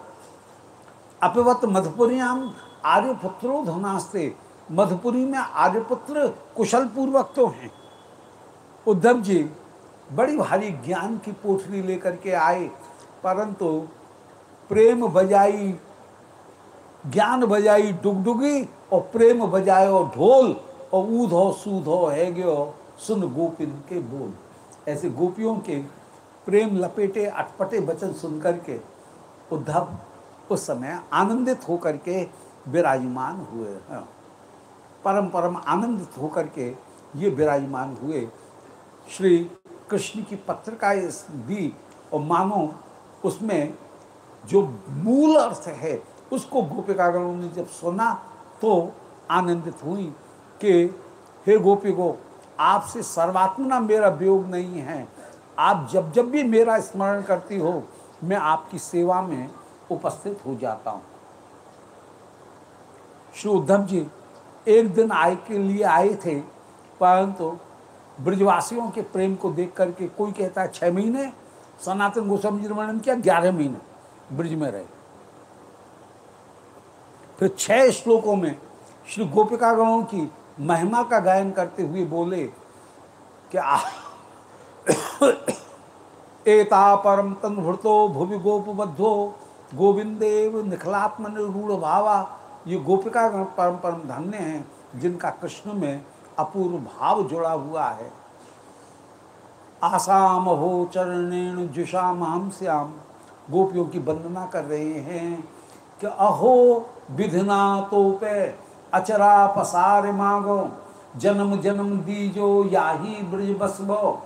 A: अपवत मधुपुरियाम आर्यपुत्रो धनास्ते। मधुपुरी में आर्यपुत्र कुशल पूर्वक तो हैं। उद्धव जी, बड़ी भारी ज्ञान की पोथली लेकर के आए, परंतु प्रेम बजाई ज्ञान बजाई डुगडुगी और प्रेम बजायो ढोल और ऊधो सूधो है गयो, सुन गोपिन के बोल। ऐसे गोपियों के प्रेम लपेटे, अटपटे वचन सुन करके उद्धव उस समय आनंदित होकर के विराजमान हुए हैं। परम परम आनंदित होकर के ये विराजमान हुए। श्री कृष्ण की पत्रिका दी और मानो उसमें जो मूल अर्थ है उसको गोपिकागणों ने जब सुना तो आनंदित हुई कि, हे गोपी गो आपसे सर्वात्मना मेरा वियोग नहीं है। आप जब जब भी मेरा स्मरण करती हो, मैं आपकी सेवा में उपस्थित हो जाता हूँ। श्री उद्धव जी एक दिन आय के लिए आए थे, परंतु तो ब्रजवासियों के प्रेम को देख करके कोई कहता है, छह महीने? सनातन गोस्वामी जी ने वर्णन किया, ग्यारह महीने ब्रिज में रहे। फिर छह श्लोकों में श्री गोपिका गोपिकागणों की महिमा का गायन करते हुए बोले कि एता परम तनुभृतो भुवि गोपबद्धो, गोविंदेव निखलात्म रूढ़ भावा। ये गोपिका गण परम परम धन्य हैं, जिनका कृष्ण में अपूर्व भाव जुड़ा हुआ है। आसाम हो चरणेण जुषाम हम श्याम। गोपियों की वंदना कर रहे हैं कि अहो विधना तो पे अचरा पसार मांगो। जन्म जन्म दीजो, याही ब्रज बसबो।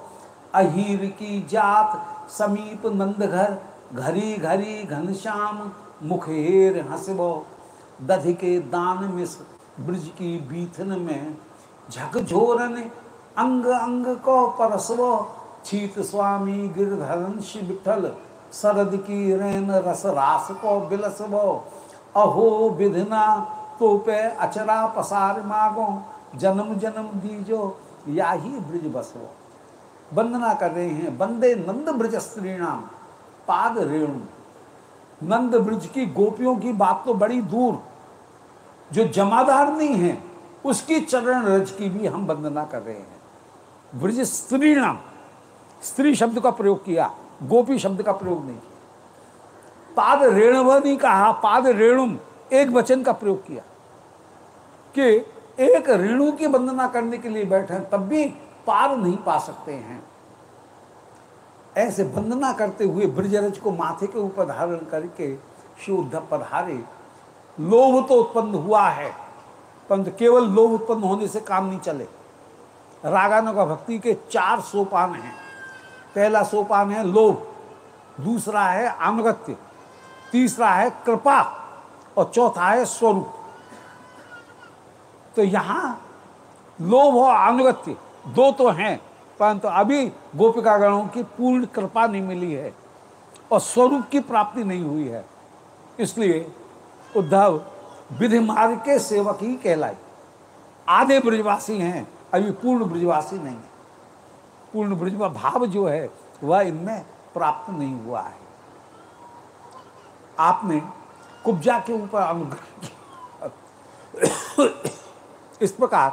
A: अहीर की जात समीप नंद घर घरी घरी घनश्याम मुखेर हंसबो। दधि के दान में ब्रज की बीथन में झकझोरन अंग अंग को परसवो छीत स्वामी गिरधरन शिव विठल शरद की रेन रस रास को बिलसवो अहो विधना तो पे अचरा पसार मागो, जन्म जन्म दीजो या ही ब्रज बसो। वंदना कर रहे हैं बंदे नंद ब्रज स्त्रीणाम पाद रेणु। नंद ब्रज की गोपियों की बात तो बड़ी दूर। जो जमादार नहीं है, उसकी चरण रज की भी हम वंदना कर रहे हैं। ब्रज स्त्री नाम स्त्री शब्द का प्रयोग किया, गोपी शब्द का प्रयोग नहीं पाद रेणव नहीं कहा, पाद रेणुम, एक वचन का प्रयोग किया कि एक रेणु की वंदना करने के लिए बैठे तब भी पार नहीं पा सकते हैं। ऐसे वंदना करते हुए ब्रजरज को माथे के ऊपर धारण करके उद्धव पधारे लोभ तो उत्पन्न हुआ है, परंतु केवल लोभ उत्पन्न होने से काम नहीं चले। रागानों का भक्ति के चार सोपान हैं। पहला सोपान है लोभ, दूसरा है अनुगत्य तीसरा है कृपा और चौथा है स्वरूप। तो यहाँ लोभ और अनुगत्य दो तो हैं, परंतु अभी गोपिका गणों की पूर्ण कृपा नहीं मिली है और स्वरूप की प्राप्ति नहीं हुई है। इसलिए उद्धव विधि मार्ग के सेवक ही कहलाए। आधे ब्रजवासी हैं, अभी पूर्ण ब्रजवासी नहीं है। पूर्ण ब्रजवा भाव जो है, वह इनमें प्राप्त नहीं हुआ है। आपने कुब्जा के ऊपर अनुग्रह इस प्रकार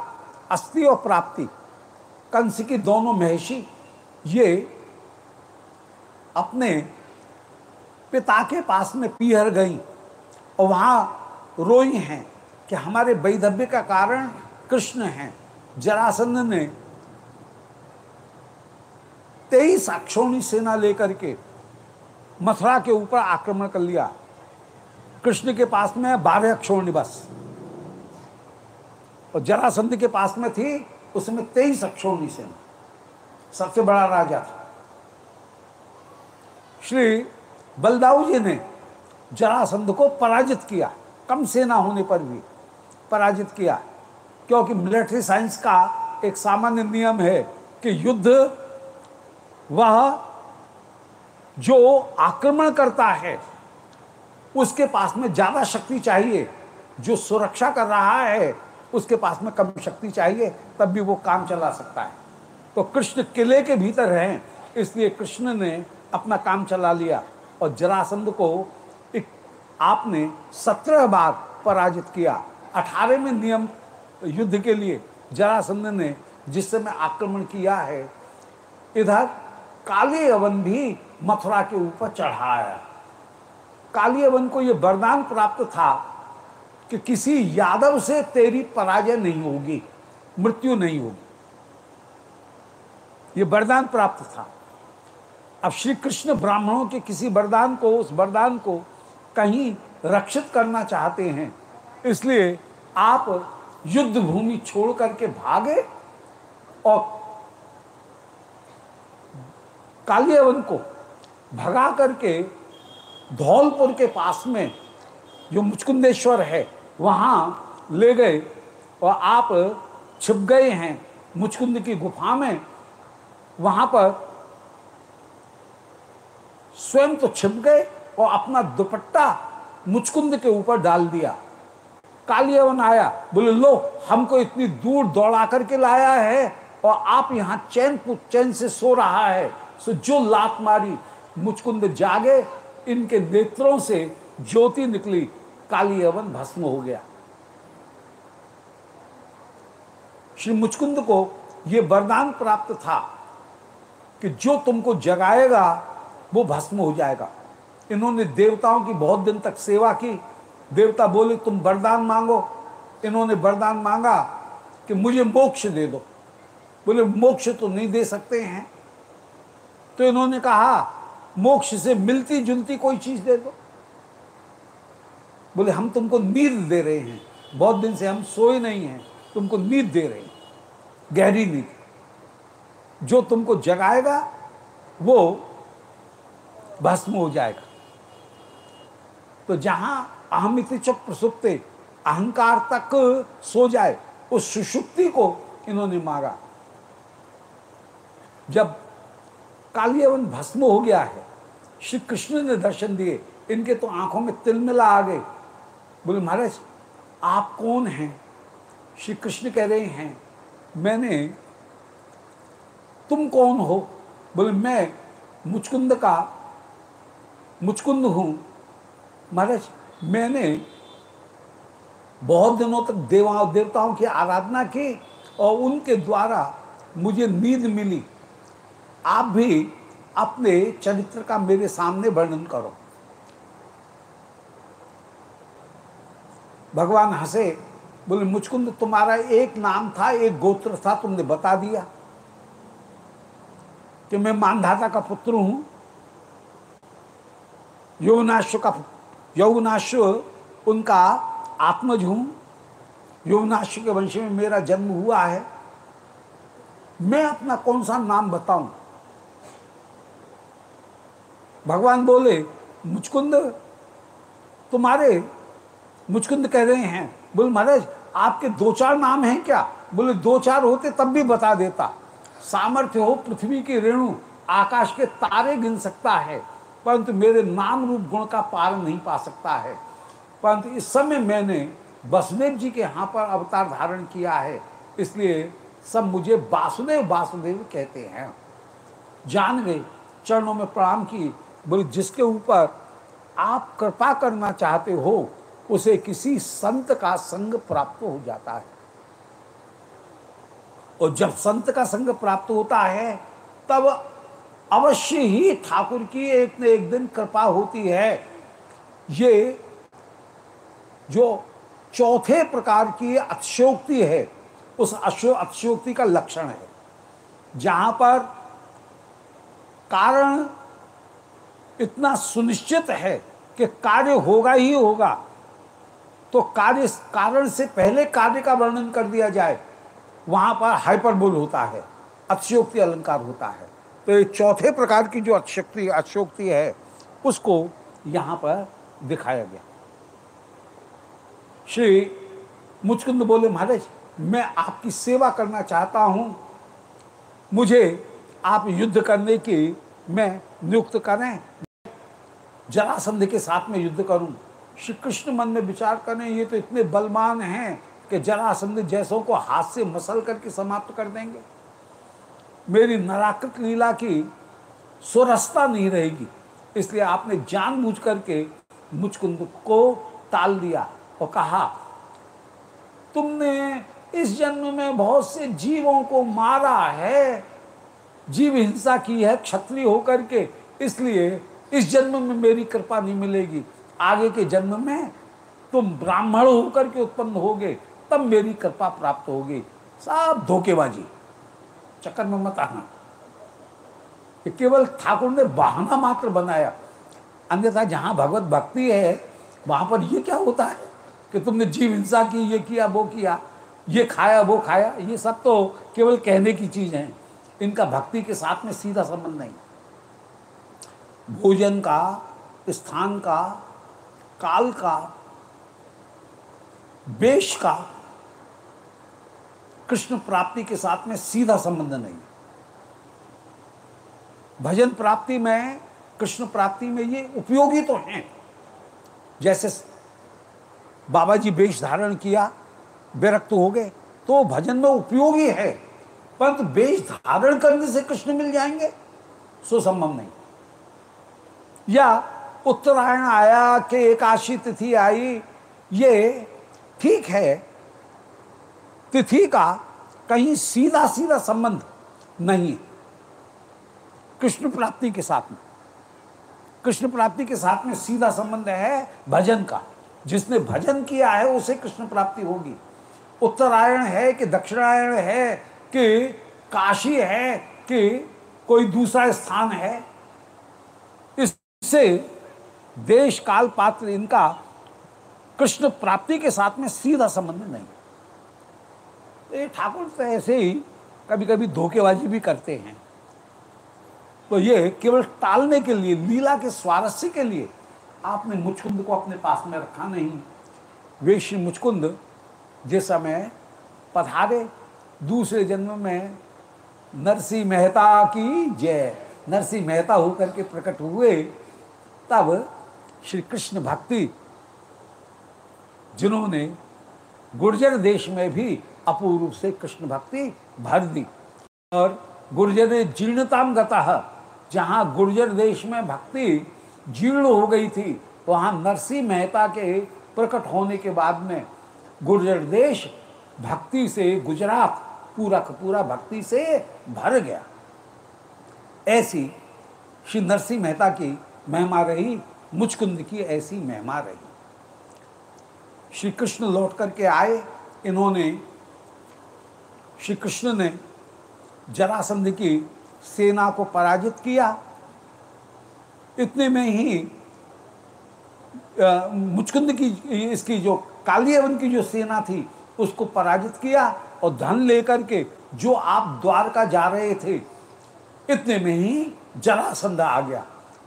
A: अस्थि और प्राप्ति, कंस की दोनों महेशी ये अपने पिता के पास में पीहर गई और वहाँ रोई हैं कि हमारे वैधव्य का कारण कृष्ण हैं। जरासंध ने तेईस अक्षोणी सेना लेकर के मथुरा के ऊपर आक्रमण कर लिया। कृष्ण के पास में बारह अक्षोणी बस। और जरासंध के पास में थी, उसमें तेईस अक्षोणी सेना। सबसे बड़ा राजा था। श्री बलदाऊ जी ने जरासंध को पराजित किया। कम सेना होने पर भी पराजित किया। क्योंकि मिलिट्री साइंस का एक सामान्य नियम है कि युद्ध वह जो आक्रमण करता है, उसके पास में ज़्यादा शक्ति चाहिए। जो सुरक्षा कर रहा है, उसके पास में कम शक्ति चाहिए, तब भी वो काम चला सकता है। तो कृष्ण किले के भीतर हैं, इसलिए कृष्ण ने अपना काम चला लिया और जरासंध को एक आपने सत्रह बार पराजित किया। अठारह में नियम युद्ध के लिए जरासंध ने जिस समय आक्रमण किया है, इधर काली अवन भी मथुरा के ऊपर चढ़ाया। काली अवन को यह वरदान प्राप्त था कि किसी यादव से तेरी पराजय नहीं होगी, मृत्यु नहीं होगी। यह वरदान प्राप्त था। अब श्री कृष्ण ब्राह्मणों के किसी वरदान को, उस वरदान को कहीं रक्षित करना चाहते हैं, इसलिए आप युद्ध भूमि छोड़ करके भागे और कालियावन को भगा करके धौलपुर के पास में जो मुचकुंदेश्वर है, वहाँ ले गए और आप छिप गए हैं मुचकुंद की गुफा में, वहाँ पर स्वयं तो छिप गए और अपना दुपट्टा मुचकुंद के ऊपर डाल दिया। कालियावन आया, बोले, लो, हमको इतनी दूर दौड़ा करके लाया है और आप यहाँ चैन चैन से सो रहा है। सो जो लात मारी मुचकुंद जागे, इनके नेत्रों से ज्योति निकली, काली अवन भस्म हो गया। श्री मुचकुंद को यह वरदान प्राप्त था कि जो तुमको जगाएगा, वो भस्म हो जाएगा। इन्होंने देवताओं की बहुत दिन तक सेवा की। देवता बोले, तुम वरदान मांगो। इन्होंने वरदान मांगा कि मुझे मोक्ष दे दो। बोले, मोक्ष तो नहीं दे सकते हैं। तो इन्होंने कहा, मोक्ष से मिलती जुलती कोई चीज़ दे दो। बोले, हम तुमको नींद दे रहे हैं। बहुत दिन से हम सोए नहीं हैं। तुमको नींद दे रहे हैं। गहरी नींद। जो तुमको जगाएगा, वो भस्म हो जाएगा। तो जहाँ अहमित चुप प्रसुप्ते अहंकार तक सो जाए, उस सुषुप्ति को इन्होंने मारा। जब कालियावन भस्म हो गया है। श्री कृष्ण ने दर्शन दिए। इनके तो आँखों में तिलमिला आ गए। बोले, महाराज, आप कौन हैं? श्री कृष्ण कह रहे हैं, मैंने, तुम कौन हो? बोले, मैं मुचकुंद का, मुचकुंद हूँ। महाराज, मैंने बहुत दिनों तक देवाओं देवताओं की आराधना की और उनके द्वारा मुझे नींद मिली। आप भी अपने चरित्र का मेरे सामने वर्णन करो। भगवान हंसे, बोले, मुचकुंद, तुम्हारा एक नाम था, एक गोत्र था, तुमने बता दिया कि मैं मानधाता का पुत्र हूँ। यौवनाश्व का यौवनाश्व उनका आत्मज हूँ। यौवनाश्व के वंश में मेरा जन्म हुआ है। मैं अपना कौन सा नाम बताऊँ? भगवान बोले, मुचकुंद, तुम्हारे मुचकुंद कह रहे हैं। बोले, महाराज, आपके दो चार नाम हैं क्या? बोले दो चार होते तब भी बता देता। सामर्थ्य हो, पृथ्वी के रेणु आकाश के तारे गिन सकता है, परंतु मेरे नाम रूप गुण का पार नहीं पा सकता है। परंतु इस समय मैंने वसुदेव जी के यहाँ पर अवतार धारण किया है, इसलिए सब मुझे वासुदेव वासुदेव कहते हैं। जान गए, चरणों में प्रणाम की बोले, जिसके ऊपर आप कृपा करना चाहते हो, उसे किसी संत का संग प्राप्त हो जाता है। और जब संत का संग प्राप्त होता है, तब अवश्य ही ठाकुर की एक न एक दिन कृपा होती है। ये जो चौथे प्रकार की अतिशोक्ति है, उस अतिशोक्ति का लक्षण है। जहाँ पर कारण इतना सुनिश्चित है कि कार्य होगा ही होगा। तो कार्य कारण से पहले कार्य का वर्णन कर दिया जाए, वहाँ पर हाइपरबोल होता है अतिशोक्ति अलंकार होता है। तो ये चौथे प्रकार की जो अतिशक्ति अतिशोक्ति है, उसको यहाँ पर दिखाया गया। श्री मुचकुंद बोले, महाराज, मैं आपकी सेवा करना चाहता हूँ। मुझे आप युद्ध करने की, मैं नियुक्त करें। जरासंध के साथ में युद्ध करूँ। श्री कृष्ण मन में विचार करें, ये तो इतने बलवान हैं कि जरासंध जैसों को हाथ से मसल करके समाप्त कर देंगे। मेरी नराकृत लीला की सुरसता नहीं रहेगी, इसलिए आपने जानबूझ करके मुचकुंद को टाल दिया और कहा, तुमने इस जन्म में बहुत से जीवों को मारा है जीव हिंसा की है, क्षत्रिय होकर के, इसलिए इस जन्म में मेरी कृपा नहीं मिलेगी। आगे के जन्म में तुम ब्राह्मण होकर के उत्पन्न होगे, तब मेरी कृपा प्राप्त होगी। सब धोखेबाजी। चक्कर में मत आना। केवल ठाकुर ने बहाना मात्र बनाया। अन्यथा जहाँ भगवत भक्ति है, वहाँ पर ये क्या होता है कि तुमने जीव हिंसा की, ये किया, वो किया, ये खाया, वो खाया, ये सब तो केवल कहने की चीज़ है। इनका भक्ति के साथ में सीधा संबंध नहीं। भोजन का, स्थान का, काल का, वेश का, कृष्ण प्राप्ति के साथ में सीधा संबंध नहीं। भजन प्राप्ति में, कृष्ण प्राप्ति में ये उपयोगी तो हैं। जैसे बाबा जी वेश धारण किया, विरक्त हो गए तो भजन में उपयोगी है। परंतु वेश धारण करने से कृष्ण मिल जाएँगे, सो संभव नहीं। या उत्तरायण आया कि एकाशी तिथि आई, ये ठीक है, तिथि का कहीं सीधा सीधा संबंध नहीं कृष्ण प्राप्ति के साथ में, कृष्ण प्राप्ति के साथ में सीधा संबंध है भजन का। जिसने भजन किया है, उसे कृष्ण प्राप्ति होगी। उत्तरायण है कि दक्षिणायण है कि काशी है कि कोई दूसरा स्थान है। इससे देश काल पात्र इनका कृष्ण प्राप्ति के साथ में सीधा संबंध नहीं ये ठाकुर तो ऐसे ही कभी कभी धोखेबाजी भी करते हैं। तो ये केवल टालने के लिए, लीला के स्वारस्य के लिए आपने मुचकुंद को अपने पास में रखा नहीं। वे श्री मुचकुंद, जिस समय पधारे दूसरे जन्म में नरसिंह मेहता की जय। नरसिंह मेहता होकर के प्रकट हुए, तब श्री कृष्ण भक्ति, जिन्होंने गुर्जर देश में भी अपूर्व से कृष्ण भक्ति भर दी। और गुर्जर जीर्णताम गता, जहाँ गुर्जर देश में भक्ति जीर्ण हो गई थी, वहाँ नरसिंह मेहता के प्रकट होने के बाद में गुर्जर देश भक्ति से गुजरात पूरा का पूरा भक्ति से भर गया। ऐसी श्री नरसिंह मेहता की महिमा रही, मुचकुंद की ऐसी महिमा रही। श्री कृष्ण लौट करके आए, इन्होंने श्री कृष्ण ने जरासंध की सेना को पराजित किया। इतने में ही मुचकुंद की, इसकी जो कालियावन की जो सेना थी, उसको पराजित किया। और धन लेकर के जो आप द्वारका जा रहे थे, इतने में ही जरासंध आ गया।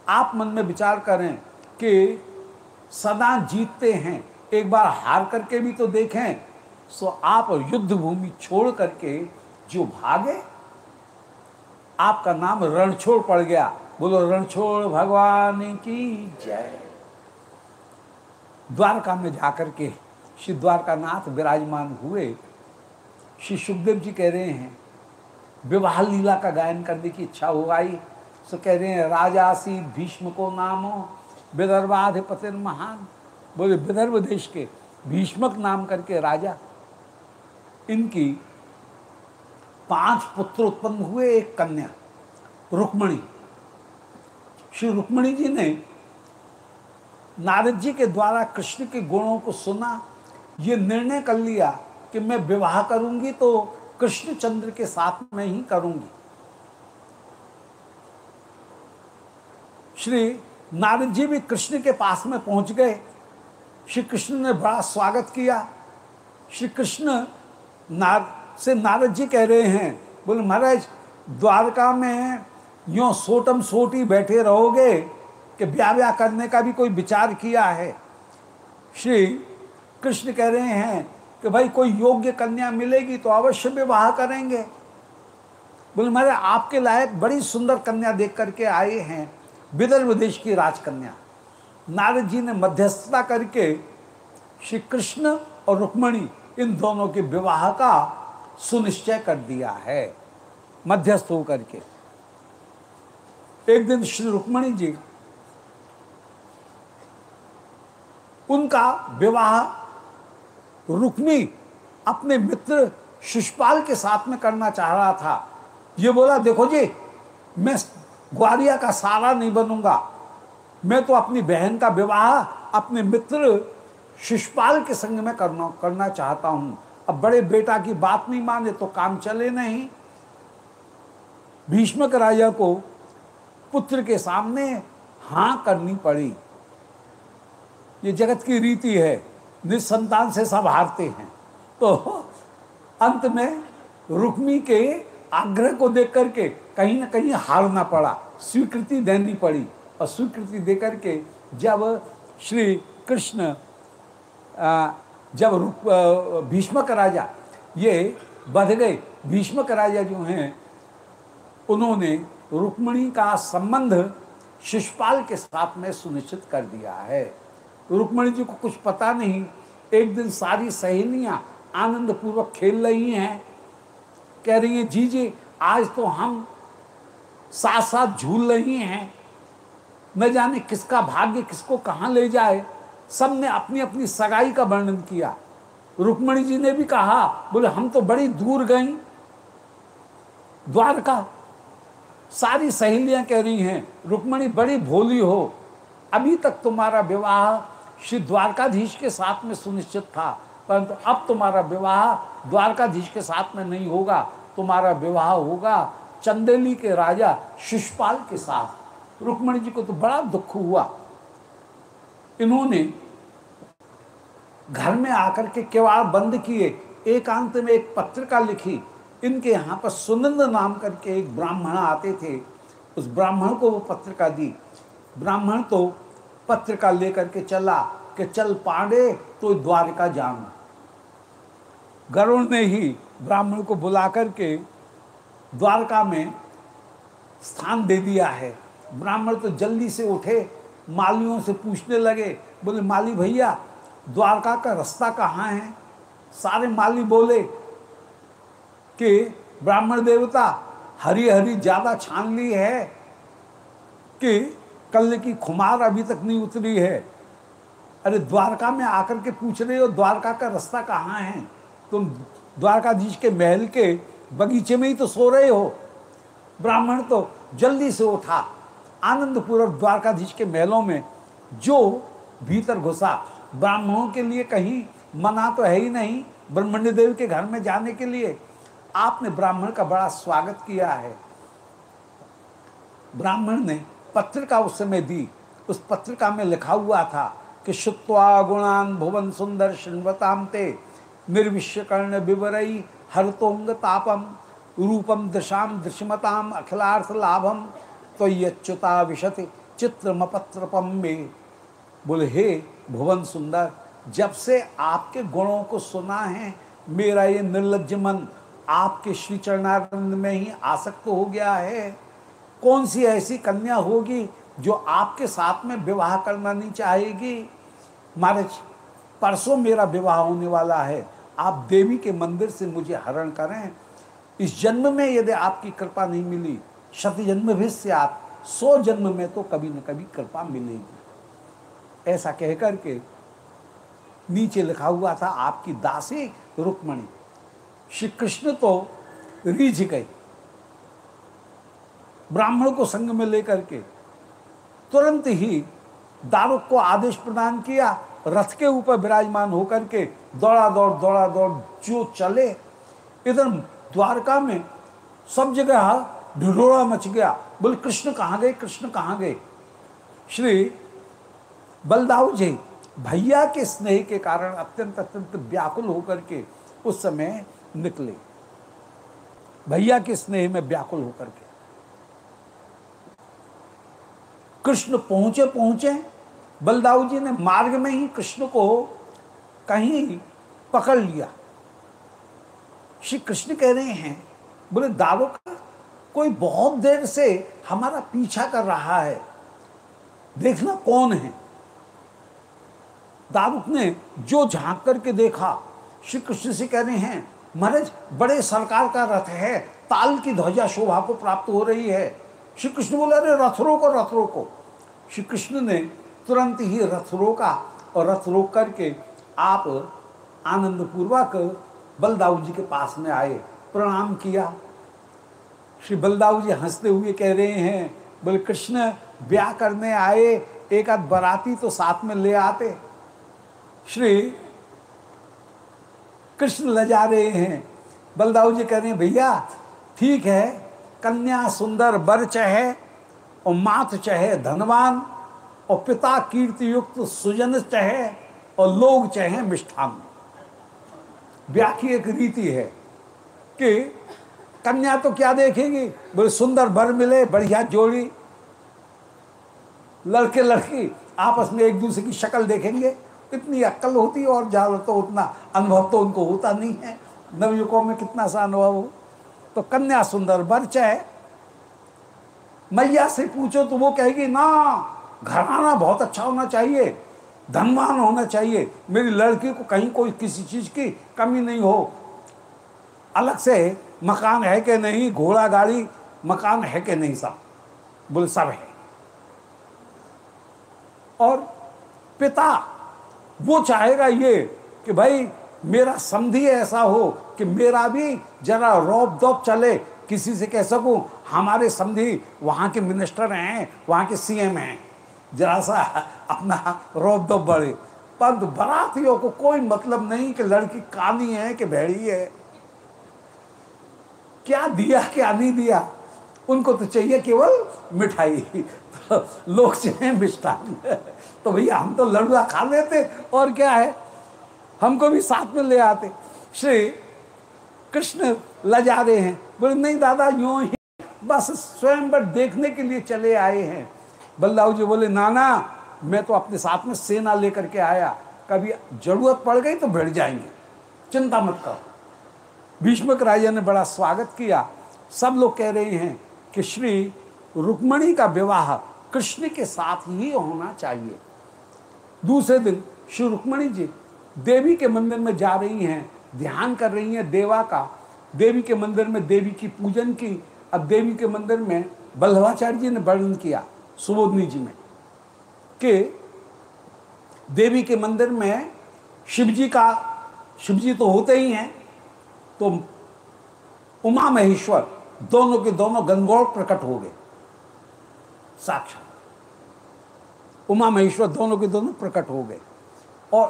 A: आप मन में विचार करें कि सदा जीतते हैं, एक बार हार करके भी तो देखें, सो आप युद्ध भूमि छोड़ करके जो भागे, आपका नाम रणछोड़ पड़ गया। बोलो, रणछोड़ भगवान की जय। द्वारका में जाकर के श्री द्वारका नाथ विराजमान हुए। श्री सुखदेव जी कह रहे हैं, विवाह लीला का गायन करने की इच्छा हो आई। तो कह रहे हैं, राजा सी भीष्म को नाम हो विदर्भाधिपति महान। बोले, विदर्भ देश के भीष्मक नाम करके राजा, इनकी पाँच पुत्र उत्पन्न हुए, एक कन्या, रुक्मणी। श्री रुक्मणी जी ने नारद जी के द्वारा कृष्ण के गुणों को सुना, ये निर्णय कर लिया कि मैं विवाह करूँगी तो कृष्ण चंद्र के साथ में ही करूँगी। श्री नारद जी भी कृष्ण के पास में पहुँच गए। श्री कृष्ण ने बड़ा स्वागत किया। श्री कृष्ण नार, से नारद जी कह रहे हैं, बोले, महाराज, द्वारका में यो सोटम सोटी बैठे रहोगे कि ब्याह ब्याह करने का भी कोई विचार किया है? श्री कृष्ण कह रहे हैं कि भाई कोई योग्य कन्या मिलेगी तो अवश्य विवाह करेंगे। बोले, मेरे, आपके लायक बड़ी सुंदर कन्या देख करके आए हैं विदर्भ देश की राजकन्या। नारद जी ने मध्यस्थता करके श्री कृष्ण और रुक्मणी इन दोनों के विवाह का सुनिश्चय कर दिया है, मध्यस्थ होकर के। एक दिन श्री रुक्मणी जी, उनका विवाह रुक्मी अपने मित्र शिषपाल के साथ में करना चाह रहा था। ये बोला, देखो जी, मैं ग्वालिया का सारा नहीं बनूँगा। मैं तो अपनी बहन का विवाह अपने मित्र शिषपाल के संग में करना करना चाहता हूँ। अब बड़े बेटा की बात नहीं माने तो काम चले नहीं। भीष्मक राजा को पुत्र के सामने हाँ करनी पड़ी। ये जगत की रीति है। निसंतान से सब हारते हैं। तो अंत में रुक्मी के आग्रह को देख करके कहीं ना कहीं हारना पड़ा, स्वीकृति देनी पड़ी और स्वीकृति देकर के जब श्री कृष्ण जब भीष्मक राजा, ये बध गए। भीष्मक राजा जो हैं, उन्होंने रुक्मणी का संबंध शिषपाल के साथ में सुनिश्चित कर दिया है। रुक्मणी जी को कुछ पता नहीं, एक दिन सारी सहेलियाँ आनंद पूर्वक खेल रही हैं, कह रही हैं, जी जी, आज तो हम साथ साथ झूल रही हैं, न जाने किसका भाग्य किसको कहाँ ले जाए। सबने अपनी अपनी सगाई का वर्णन किया। रुक्मणी जी ने भी कहा, बोले, हम तो बड़ी दूर गई, द्वारका, सारी सहेलियाँ कह रही हैं, रुक्मणी बड़ी भोली हो, अभी तक तुम्हारा विवाह श्री द्वारकाधीश के साथ में सुनिश्चित था, परंतु अब तुम्हारा विवाह द्वारकाधीश के साथ में नहीं होगा। तुम्हारा विवाह होगा चंदेली के राजा शिषपाल के साथ। रुक्मणी जी को तो बड़ा दुख हुआ। इन्होंने घर में आकर के केवाड़ बंद किए, एकांत में एक पत्रिका लिखी। इनके यहाँ पर सुनंद नाम करके एक ब्राह्मण आते थे। उस ब्राह्मण को वो पत्रिका दी। ब्राह्मण तो पत्रिका लेकर के चला कि चल पांडे तो द्वारिका जाना गरुण ने ही ब्राह्मण को बुला करके द्वारका में स्थान दे दिया है। ब्राह्मण तो जल्दी से उठे, मालियों से पूछने लगे, बोले, माली भैया, द्वारका का रास्ता कहाँ है? सारे माली बोले कि, ब्राह्मण देवता हरी हरी ज़्यादा छान ली है कि कल की खुमार अभी तक नहीं उतरी है। अरे द्वारका में आकर के पूछ रहे हो, द्वारका का रास्ता कहाँ है? तुम द्वारकाधीश के महल के बगीचे में ही तो सो रहे हो। ब्राह्मण तो जल्दी से उठा। आनंद पूर्वक द्वारकाधीश के महलों में जो भीतर घुसा। ब्राह्मणों के लिए कहीं मना तो है ही नहीं ब्रह्मण्य देव के घर में जाने के लिए। आपने ब्राह्मण का बड़ा स्वागत किया है। ब्राह्मण ने पत्रिका उस समय दी। उस पत्रिका में लिखा हुआ था कि शुत्वा गुणान भुवन सुंदर श्रृंवताम ते निर्विश्य कर्ण विवरई हरतोंग तापम रूपम दृशाम दृश्यमताम अखिलार्थ लाभम तो यच्युता विशति चित्रमपत्रपम में। बोले, हे भुवन सुंदर जब से आपके गुणों को सुना है, मेरा ये निर्लज मन आपके श्री चरणारंद में ही आसक्त हो गया है। कौन सी ऐसी कन्या होगी जो आपके साथ में विवाह करना नहीं चाहेगी? महाराज, परसों मेरा विवाह होने वाला है। आप देवी के मंदिर से मुझे हरण करें। इस जन्म में यदि आपकी कृपा नहीं मिली, शत जन्म भी से आप, सौ जन्म में तो कभी न कभी कृपा मिलेगी। ऐसा कह करके नीचे लिखा हुआ था आपकी दासी रुक्मणी। श्री कृष्ण तो रीझ गए। ब्राह्मण को संग में लेकर के तुरंत ही दारुक को आदेश प्रदान किया, रथ के ऊपर विराजमान होकर के दौड़ा दौड़ दौड़ा दौड़, जो चले। इधर द्वारका में सब जगह ढिढोरा मच गया। बोले, कृष्ण कहाँ गए? कृष्ण कहाँ गए? श्री बलदाऊ जी, भैया के स्नेह के कारण अत्यंत अत्यंत व्याकुल होकर के उस समय निकले। भैया के स्नेह में व्याकुल होकर के। कृष्ण पहुँचे पहुँचे। बलदाऊ जी ने मार्ग में ही कृष्ण को कहीं पकड़ लिया। श्री कृष्ण कह रहे हैं, बोले दारुक कोई बहुत देर से हमारा पीछा कर रहा है। देखना कौन है? दारुक ने जो झाँक करके देखा, श्री कृष्ण से कह रहे हैं, महाराज, बड़े सरकार का रथ है, ताल की ध्वजा शोभा को प्राप्त हो रही है। श्री कृष्ण बोले, अरे रथ रोको रथ रोको श्री कृष्ण ने तुरंत ही रथ रोका और रथ रोक करके आप आनंद पूर्वक बलदाऊ जी के पास में आए, प्रणाम किया। श्री बलदाऊ जी हँसते हुए कह रहे हैं बोले कृष्ण ब्याह करने आए, एक आध बराती तो साथ में ले आते। श्री कृष्ण ले जा रहे हैं। बलदाऊ जी कह रहे हैं, भैया, ठीक है, कन्या सुंदर बर चहे और मात चहे धनवान, और पिता कीर्ति युक्त सुजन चहे, और लोग चहे मिष्ठान। ब्याह की एक रीति है कि कन्या तो क्या देखेगी? बोले, सुंदर बर मिले, बढ़िया जोड़ी। लड़के लड़की आपस में एक दूसरे की शक्ल देखेंगे, इतनी अक्ल होती है और ज़्यादा तो उतना अनुभव तो उनको होता नहीं है। नवयुगों में कितना सा अनुभव हो तो कन्या सुंदर बर चाहे मैया से पूछो तो वो कहेगी, ना, घराना बहुत अच्छा होना चाहिए, धनवान होना चाहिए। मेरी लड़की को कहीं कोई किसी चीज़ की कमी नहीं हो। अलग से मकान है कि नहीं, घोड़ा गाड़ी, मकान है कि नहीं सब बोले, सब है। और पिता, वो चाहेगा ये कि भाई, मेरा समझी ऐसा हो कि मेरा भी जरा रौब दौब चले, किसी से कह सकूँ हमारे समझी, वहाँ के मिनिस्टर हैं, वहाँ के सीएम हैं। जरा सा अपना रोब दौब बढ़े पर बरातियों को कोई मतलब नहीं कि लड़की कानी है कि भेड़ी है। क्या दिया, क्या नहीं दिया? उनको तो चाहिए केवल मिठाई। तो लोग चाहे मिष्ठान। तो भैया, हम तो लड़ुआ खा लेते, और क्या है? हमको भी साथ में ले आते। श्री कृष्ण लजा रहे हैं। बोले, नहीं दादा, यूँ ही बस स्वयं पर देखने के लिए चले आए हैं। बल्लाऊ जी बोले, नाना, मैं तो अपने साथ में सेना लेकर के आया। कभी ज़रूरत पड़ गई तो भिड़ जाएँगे। चिंता मत करो। भीष्मक राजा ने बड़ा स्वागत किया। सब लोग कह रहे हैं कि श्री रुक्मणी का विवाह कृष्ण के साथ ही होना चाहिए। दूसरे दिन श्री रुक्मणी जी देवी के मंदिर में जा रही हैं, ध्यान कर रही हैं देवा का। देवी के मंदिर में देवी की पूजन की अब देवी के मंदिर में बल्लभाचार्य जी ने वर्णन किया, सुबोधनी जी में, कि देवी के मंदिर में शिव जी का शिव जी तो होते ही हैं तो उमा महेश्वर दोनों के दोनों गंगौर प्रकट हो गए, साक्षात। उमा महेश्वर दोनों के दोनों प्रकट हो गए, और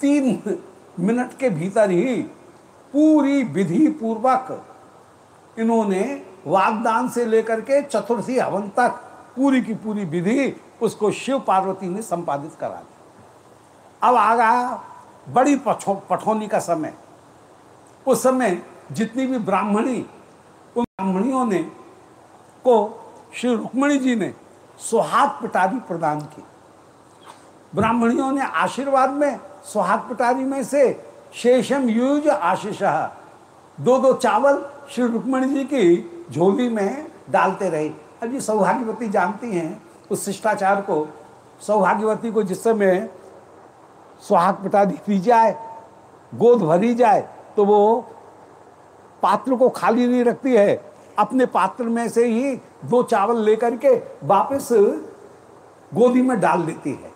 A: तीन मिनट के भीतर ही पूरी विधि पूर्वक इन्होंने वागदान से लेकर के चतुर्थी हवन तक पूरी की पूरी विधि उसको शिव पार्वती ने संपादित करा दी। अब आ गया बड़ी पठौनी का समय। उस समय जितनी भी ब्राह्मणी, उन ब्राह्मणियों ने को श्री रुक्मणी जी ने सुहाग पिटारी प्रदान की। ब्राह्मणियों ने आशीर्वाद में, सुहाग पिटारी में से शेषम युज आशीष दो दो चावल श्री रुक्मणी जी की झोली में डालते रहे। अब ये सौभाग्यवती जानती हैं उस शिष्टाचार को। सौभाग्यवती को जिस समय सुहाग पिटा दी जाए, गोद भरी जाए तो वो पात्र को खाली नहीं रखती है। अपने पात्र में से ही दो चावल लेकर के वापस गोदी में डाल देती है।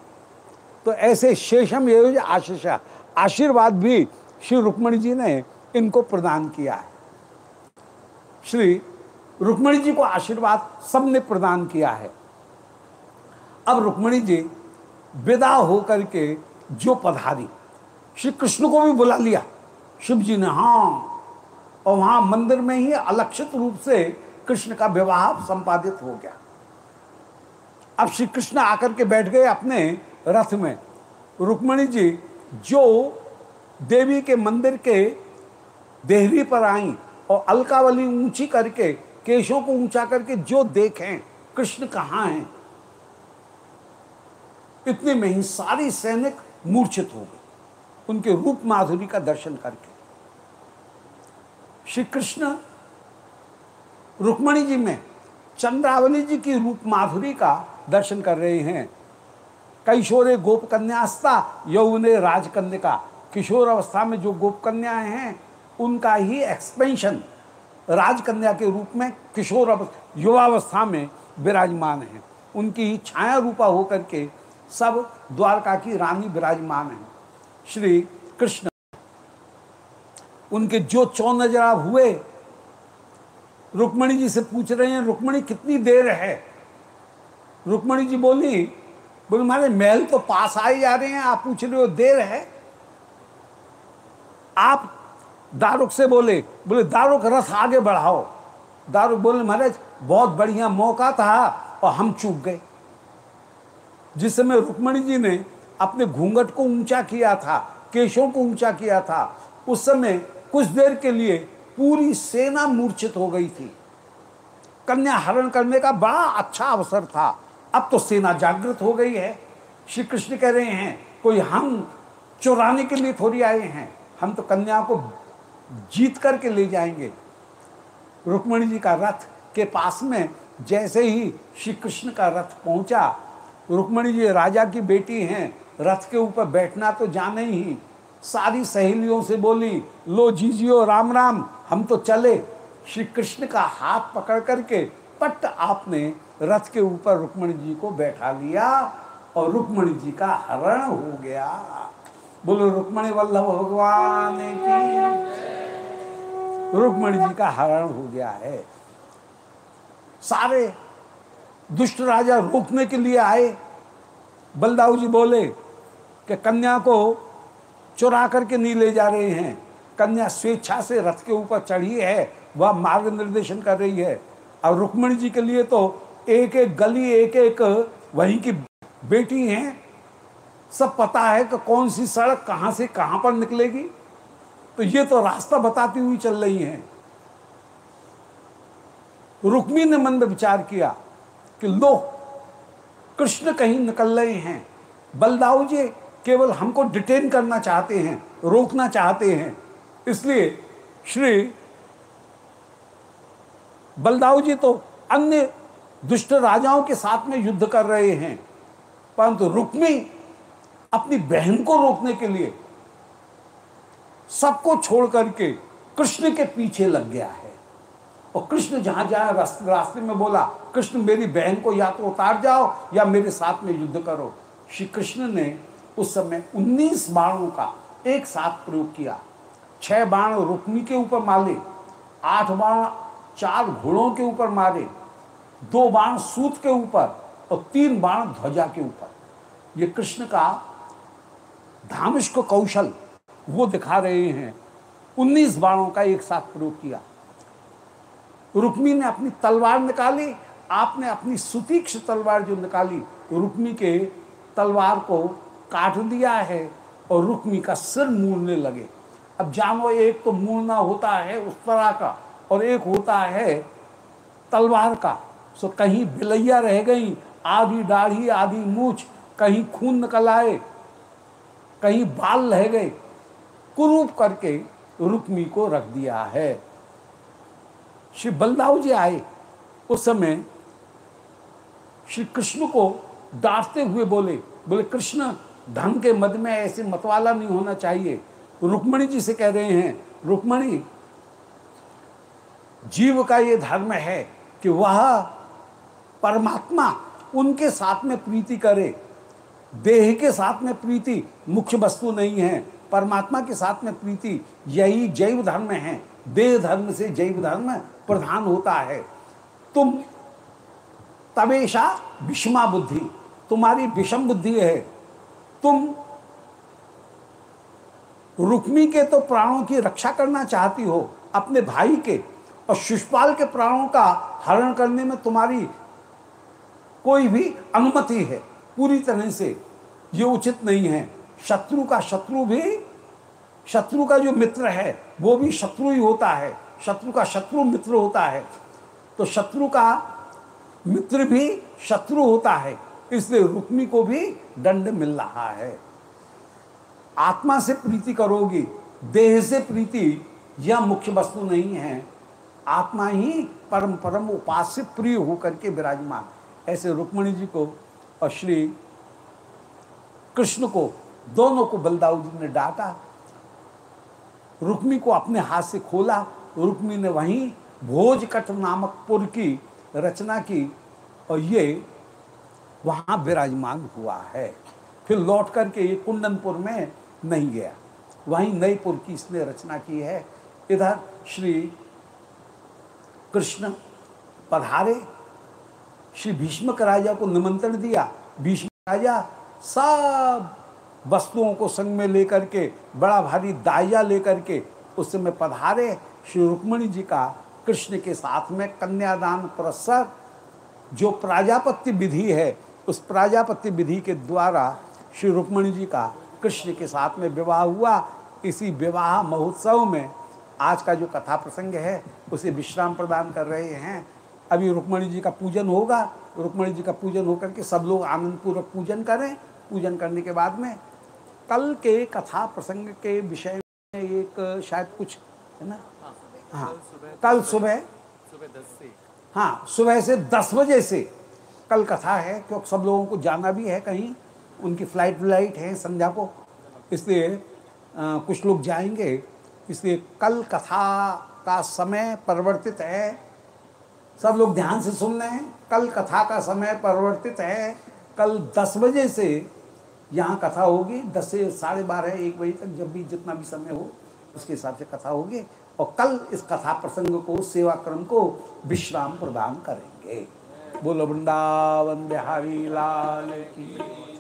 A: तो ऐसे शेषम ये आशीषा, आशीर्वाद भी श्री रुक्मणी जी ने इनको प्रदान किया है। श्री रुक्मणी जी को आशीर्वाद सबने प्रदान किया है। अब रुक्मणी जी विदा होकर के जो पधारी, श्री कृष्ण को भी बुला लिया। शिव जी ने हाँ और वहाँ मंदिर में ही अलक्षित रूप से कृष्ण का विवाह संपादित हो गया। अब श्री कृष्ण आकर के बैठ गए अपने रथ में। रुक्मणी जी जो देवी के मंदिर के देहरी पर आई और अलकावली ऊँची करके, केशों को ऊँचा करके जो देखें, कृष्ण कहाँ हैं? इतने में ही सारी सैनिक मूर्छित हो गए। उनके रूप माधुरी का दर्शन करके। श्री कृष्ण रुक्मणी जी में चंद्रावली जी की रूप माधुरी का दर्शन कर रहे हैं। कैशोरे गोप कन्यास्ता यौने राजकन्या का। किशोर अवस्था में जो गोप कन्याएँ हैं उनका ही एक्सपेंशन राजकन्या के रूप में किशोर युवावस्था में विराजमान है। उनकी ही छाया रूपा होकर के सब द्वारका की रानी विराजमान है। श्री कृष्ण, उनके जो चौ नजरा हुए, रुक्मणी जी से पूछ रहे हैं, रुक्मणी, कितनी देर है? रुक्मणी जी बोली, बोले मारे महल तो पास आए जा रहे हैं, आप पूछ रहे हो, देर है? आप दारुक से बोले बोले, दारुक रस आगे बढ़ाओ। दारुक बोले, महाराज, बहुत बढ़िया मौका था और हम चूक गए। जिस समय रुक्मणी जी ने अपने घूंघट को ऊँचा किया था, केशों को ऊँचा किया था, उस समय कुछ देर के लिए पूरी सेना मूर्छित हो गई थी। कन्या हरण करने का बड़ा अच्छा अवसर था। अब तो सेना जागृत हो गई है। श्री कृष्ण कह रहे हैं, कोई हम चुराने के लिए थोड़ी आए हैं। हम तो कन्या को जीत करके ले जाएँगे। रुक्मणी जी का रथ के पास में जैसे ही श्री कृष्ण का रथ पहुँचा, रुक्मणी जी, राजा की बेटी हैं, रथ के ऊपर बैठना तो जाने ही, सारी सहेलियों से बोली, लो जीजियो, राम राम, हम तो चले। श्री कृष्ण का हाथ पकड़ करके पट आपने रथ के ऊपर रुक्मणी जी को बैठा लिया और रुक्मणी जी का हरण हो गया। बोलो, रुक्मणी वल्लभ भगवान की रुक्मणी जी का हरण हो गया है। सारे दुष्ट राजा रोकने के लिए आए। बलदाऊ जी बोले कि कन्या को चुरा करके नहीं ले जा रहे हैं। कन्या स्वेच्छा से रथ के ऊपर चढ़ी है, वह मार्ग निर्देशन कर रही है। और रुक्मणी जी के लिए तो एक एक गली एक एक वहीं की बेटी हैं। सब पता है कि कौन सी सड़क कहाँ से कहाँ पर निकलेगी। तो ये तो रास्ता बताती हुई चल रही हैं। रुक्मी ने मन में विचार किया कि लो, कृष्ण कहीं निकल रहे हैं। बलदाऊ जी केवल हमको डिटेन करना चाहते हैं, रोकना चाहते हैं। इसलिए श्री बलदाऊ जी तो अन्य दुष्ट राजाओं के साथ में युद्ध कर रहे हैं। परंतु रुक्मी अपनी बहन को रोकने के लिए सबको छोड़ करके कृष्ण के पीछे लग गया है। और कृष्ण जहाँ जाए रास्ते में बोला, कृष्ण, मेरी बहन को या तो उतार जाओ या मेरे साथ में युद्ध करो। श्री कृष्ण ने उस समय 19 बाणों का एक साथ प्रयोग किया। छह बाण रुक्मी के ऊपर मारे, आठ बाण चार घोड़ों के ऊपर मारे, दो बाण सूत के ऊपर और तीन बाण ध्वजा के ऊपर। ये कृष्ण का धामिश को कौशल वो दिखा रहे हैं। उन्नीस बाणों का एक साथ प्रयोग किया। रुक्मी ने अपनी तलवार निकाली, आपने अपनी सुतीक्ष तलवार जो निकाली, रुक्मी के तलवार को काट दिया है और रुक्मी का सिर मूड़ने लगे। अब जानो, एक तो मूड़ना होता है उस तरह का और एक होता है तलवार का। सो कहीं बिलैया रह गई, आधी दाढ़ी, आधी मूछ, कहीं खून निकल आए, कहीं बाल रह गए कुरूप करके रुक्मी को रख दिया है। श्री बलदाऊ जी आए। उस समय श्री कृष्ण को डांटते हुए बोले बोले, कृष्ण धन के मद में ऐसे मतवाला नहीं होना चाहिए। रुक्मणी जी से कह रहे हैं, रुक्मणी, जीव का ये धर्म है कि वह परमात्मा उनके साथ में प्रीति करे। देह के साथ में प्रीति मुख्य वस्तु नहीं है। परमात्मा के साथ में प्रीति यही जैव धर्म है। देह धर्म से जैव धर्म प्रधान होता है। तुम तवेशा विषमा बुद्धि। तुम्हारी विषम बुद्धि है। तुम रुक्मी के तो प्राणों की रक्षा करना चाहती हो, अपने भाई के और शिषपाल के प्राणों का हरण करने में तुम्हारी कोई भी अनुमति है। पूरी तरह से ये उचित नहीं है। शत्रु का शत्रु भी, शत्रु का जो मित्र है, वो भी शत्रु ही होता है। शत्रु का शत्रु मित्र होता है। तो शत्रु का मित्र भी शत्रु होता है, इसलिए रुक्मी को भी दंड मिल रहा है। आत्मा से प्रीति करोगी, देह से प्रीति, यह मुख्य वस्तु नहीं है। आत्मा ही परम परम उपास्य प्रिय होकर के विराजमान। ऐसे रुक्मणी जी को और श्री कृष्ण को दोनों को बलदाऊ ने डांटा। रुक्मी को अपने हाथ से खोला। रुक्मी ने वहीं भोजकट नामक पुर की रचना की और ये वहाँ विराजमान हुआ है। फिर लौट करके ये कुंदनपुर में नहीं गया। वहीं नई पुर की इसने रचना की है। इधर श्री कृष्ण पधारे। श्री भीष्मक राजा को निमंत्रण दिया। भीष्म राजा सब वस्तुओं को संग में लेकर के, बड़ा भारी दाया लेकर के, उस समय पधारे श्री रुक्मणी जी का, कृष्ण के साथ में कन्यादान पुरस्कार जो प्राजापत्य विधि है, उस प्राजापत्य विधि के द्वारा श्री रुक्मणी जी का कृष्ण के साथ में विवाह हुआ। इसी विवाह महोत्सव में आज का जो कथा प्रसंग है, उसे विश्राम प्रदान कर रहे हैं। अभी रुक्मणी जी का पूजन होगा। रुक्मणी जी का पूजन होकर के सब लोग आनंद पूर्वक पूजन करें। पूजन करने के बाद में कल के कथा प्रसंग के विषय में एक शायद कुछ है ना? हाँ कल सुबह
B: सुबह दस से।
A: हाँ सुबह से दस बजे से कल कथा है क्योंकि सब लोगों को जाना भी है कहीं। उनकी फ़्लाइट व्लाइट है संध्या को। इसलिए कुछ लोग जाएँगे। इसलिए कल कथा का समय परिवर्तित है। सब लोग ध्यान से सुन रहे हैं। कल कथा का समय परिवर्तित है। कल दस बजे से यहाँ कथा होगी, दस से साढ़े बारह, एक बजे तक जब भी जितना भी समय हो, उसके हिसाब से कथा होगी और कल इस कथा प्रसंग को सेवा क्रम को विश्राम प्रदान करेंगे। बोलो वृंदावन बिहारी लाल की।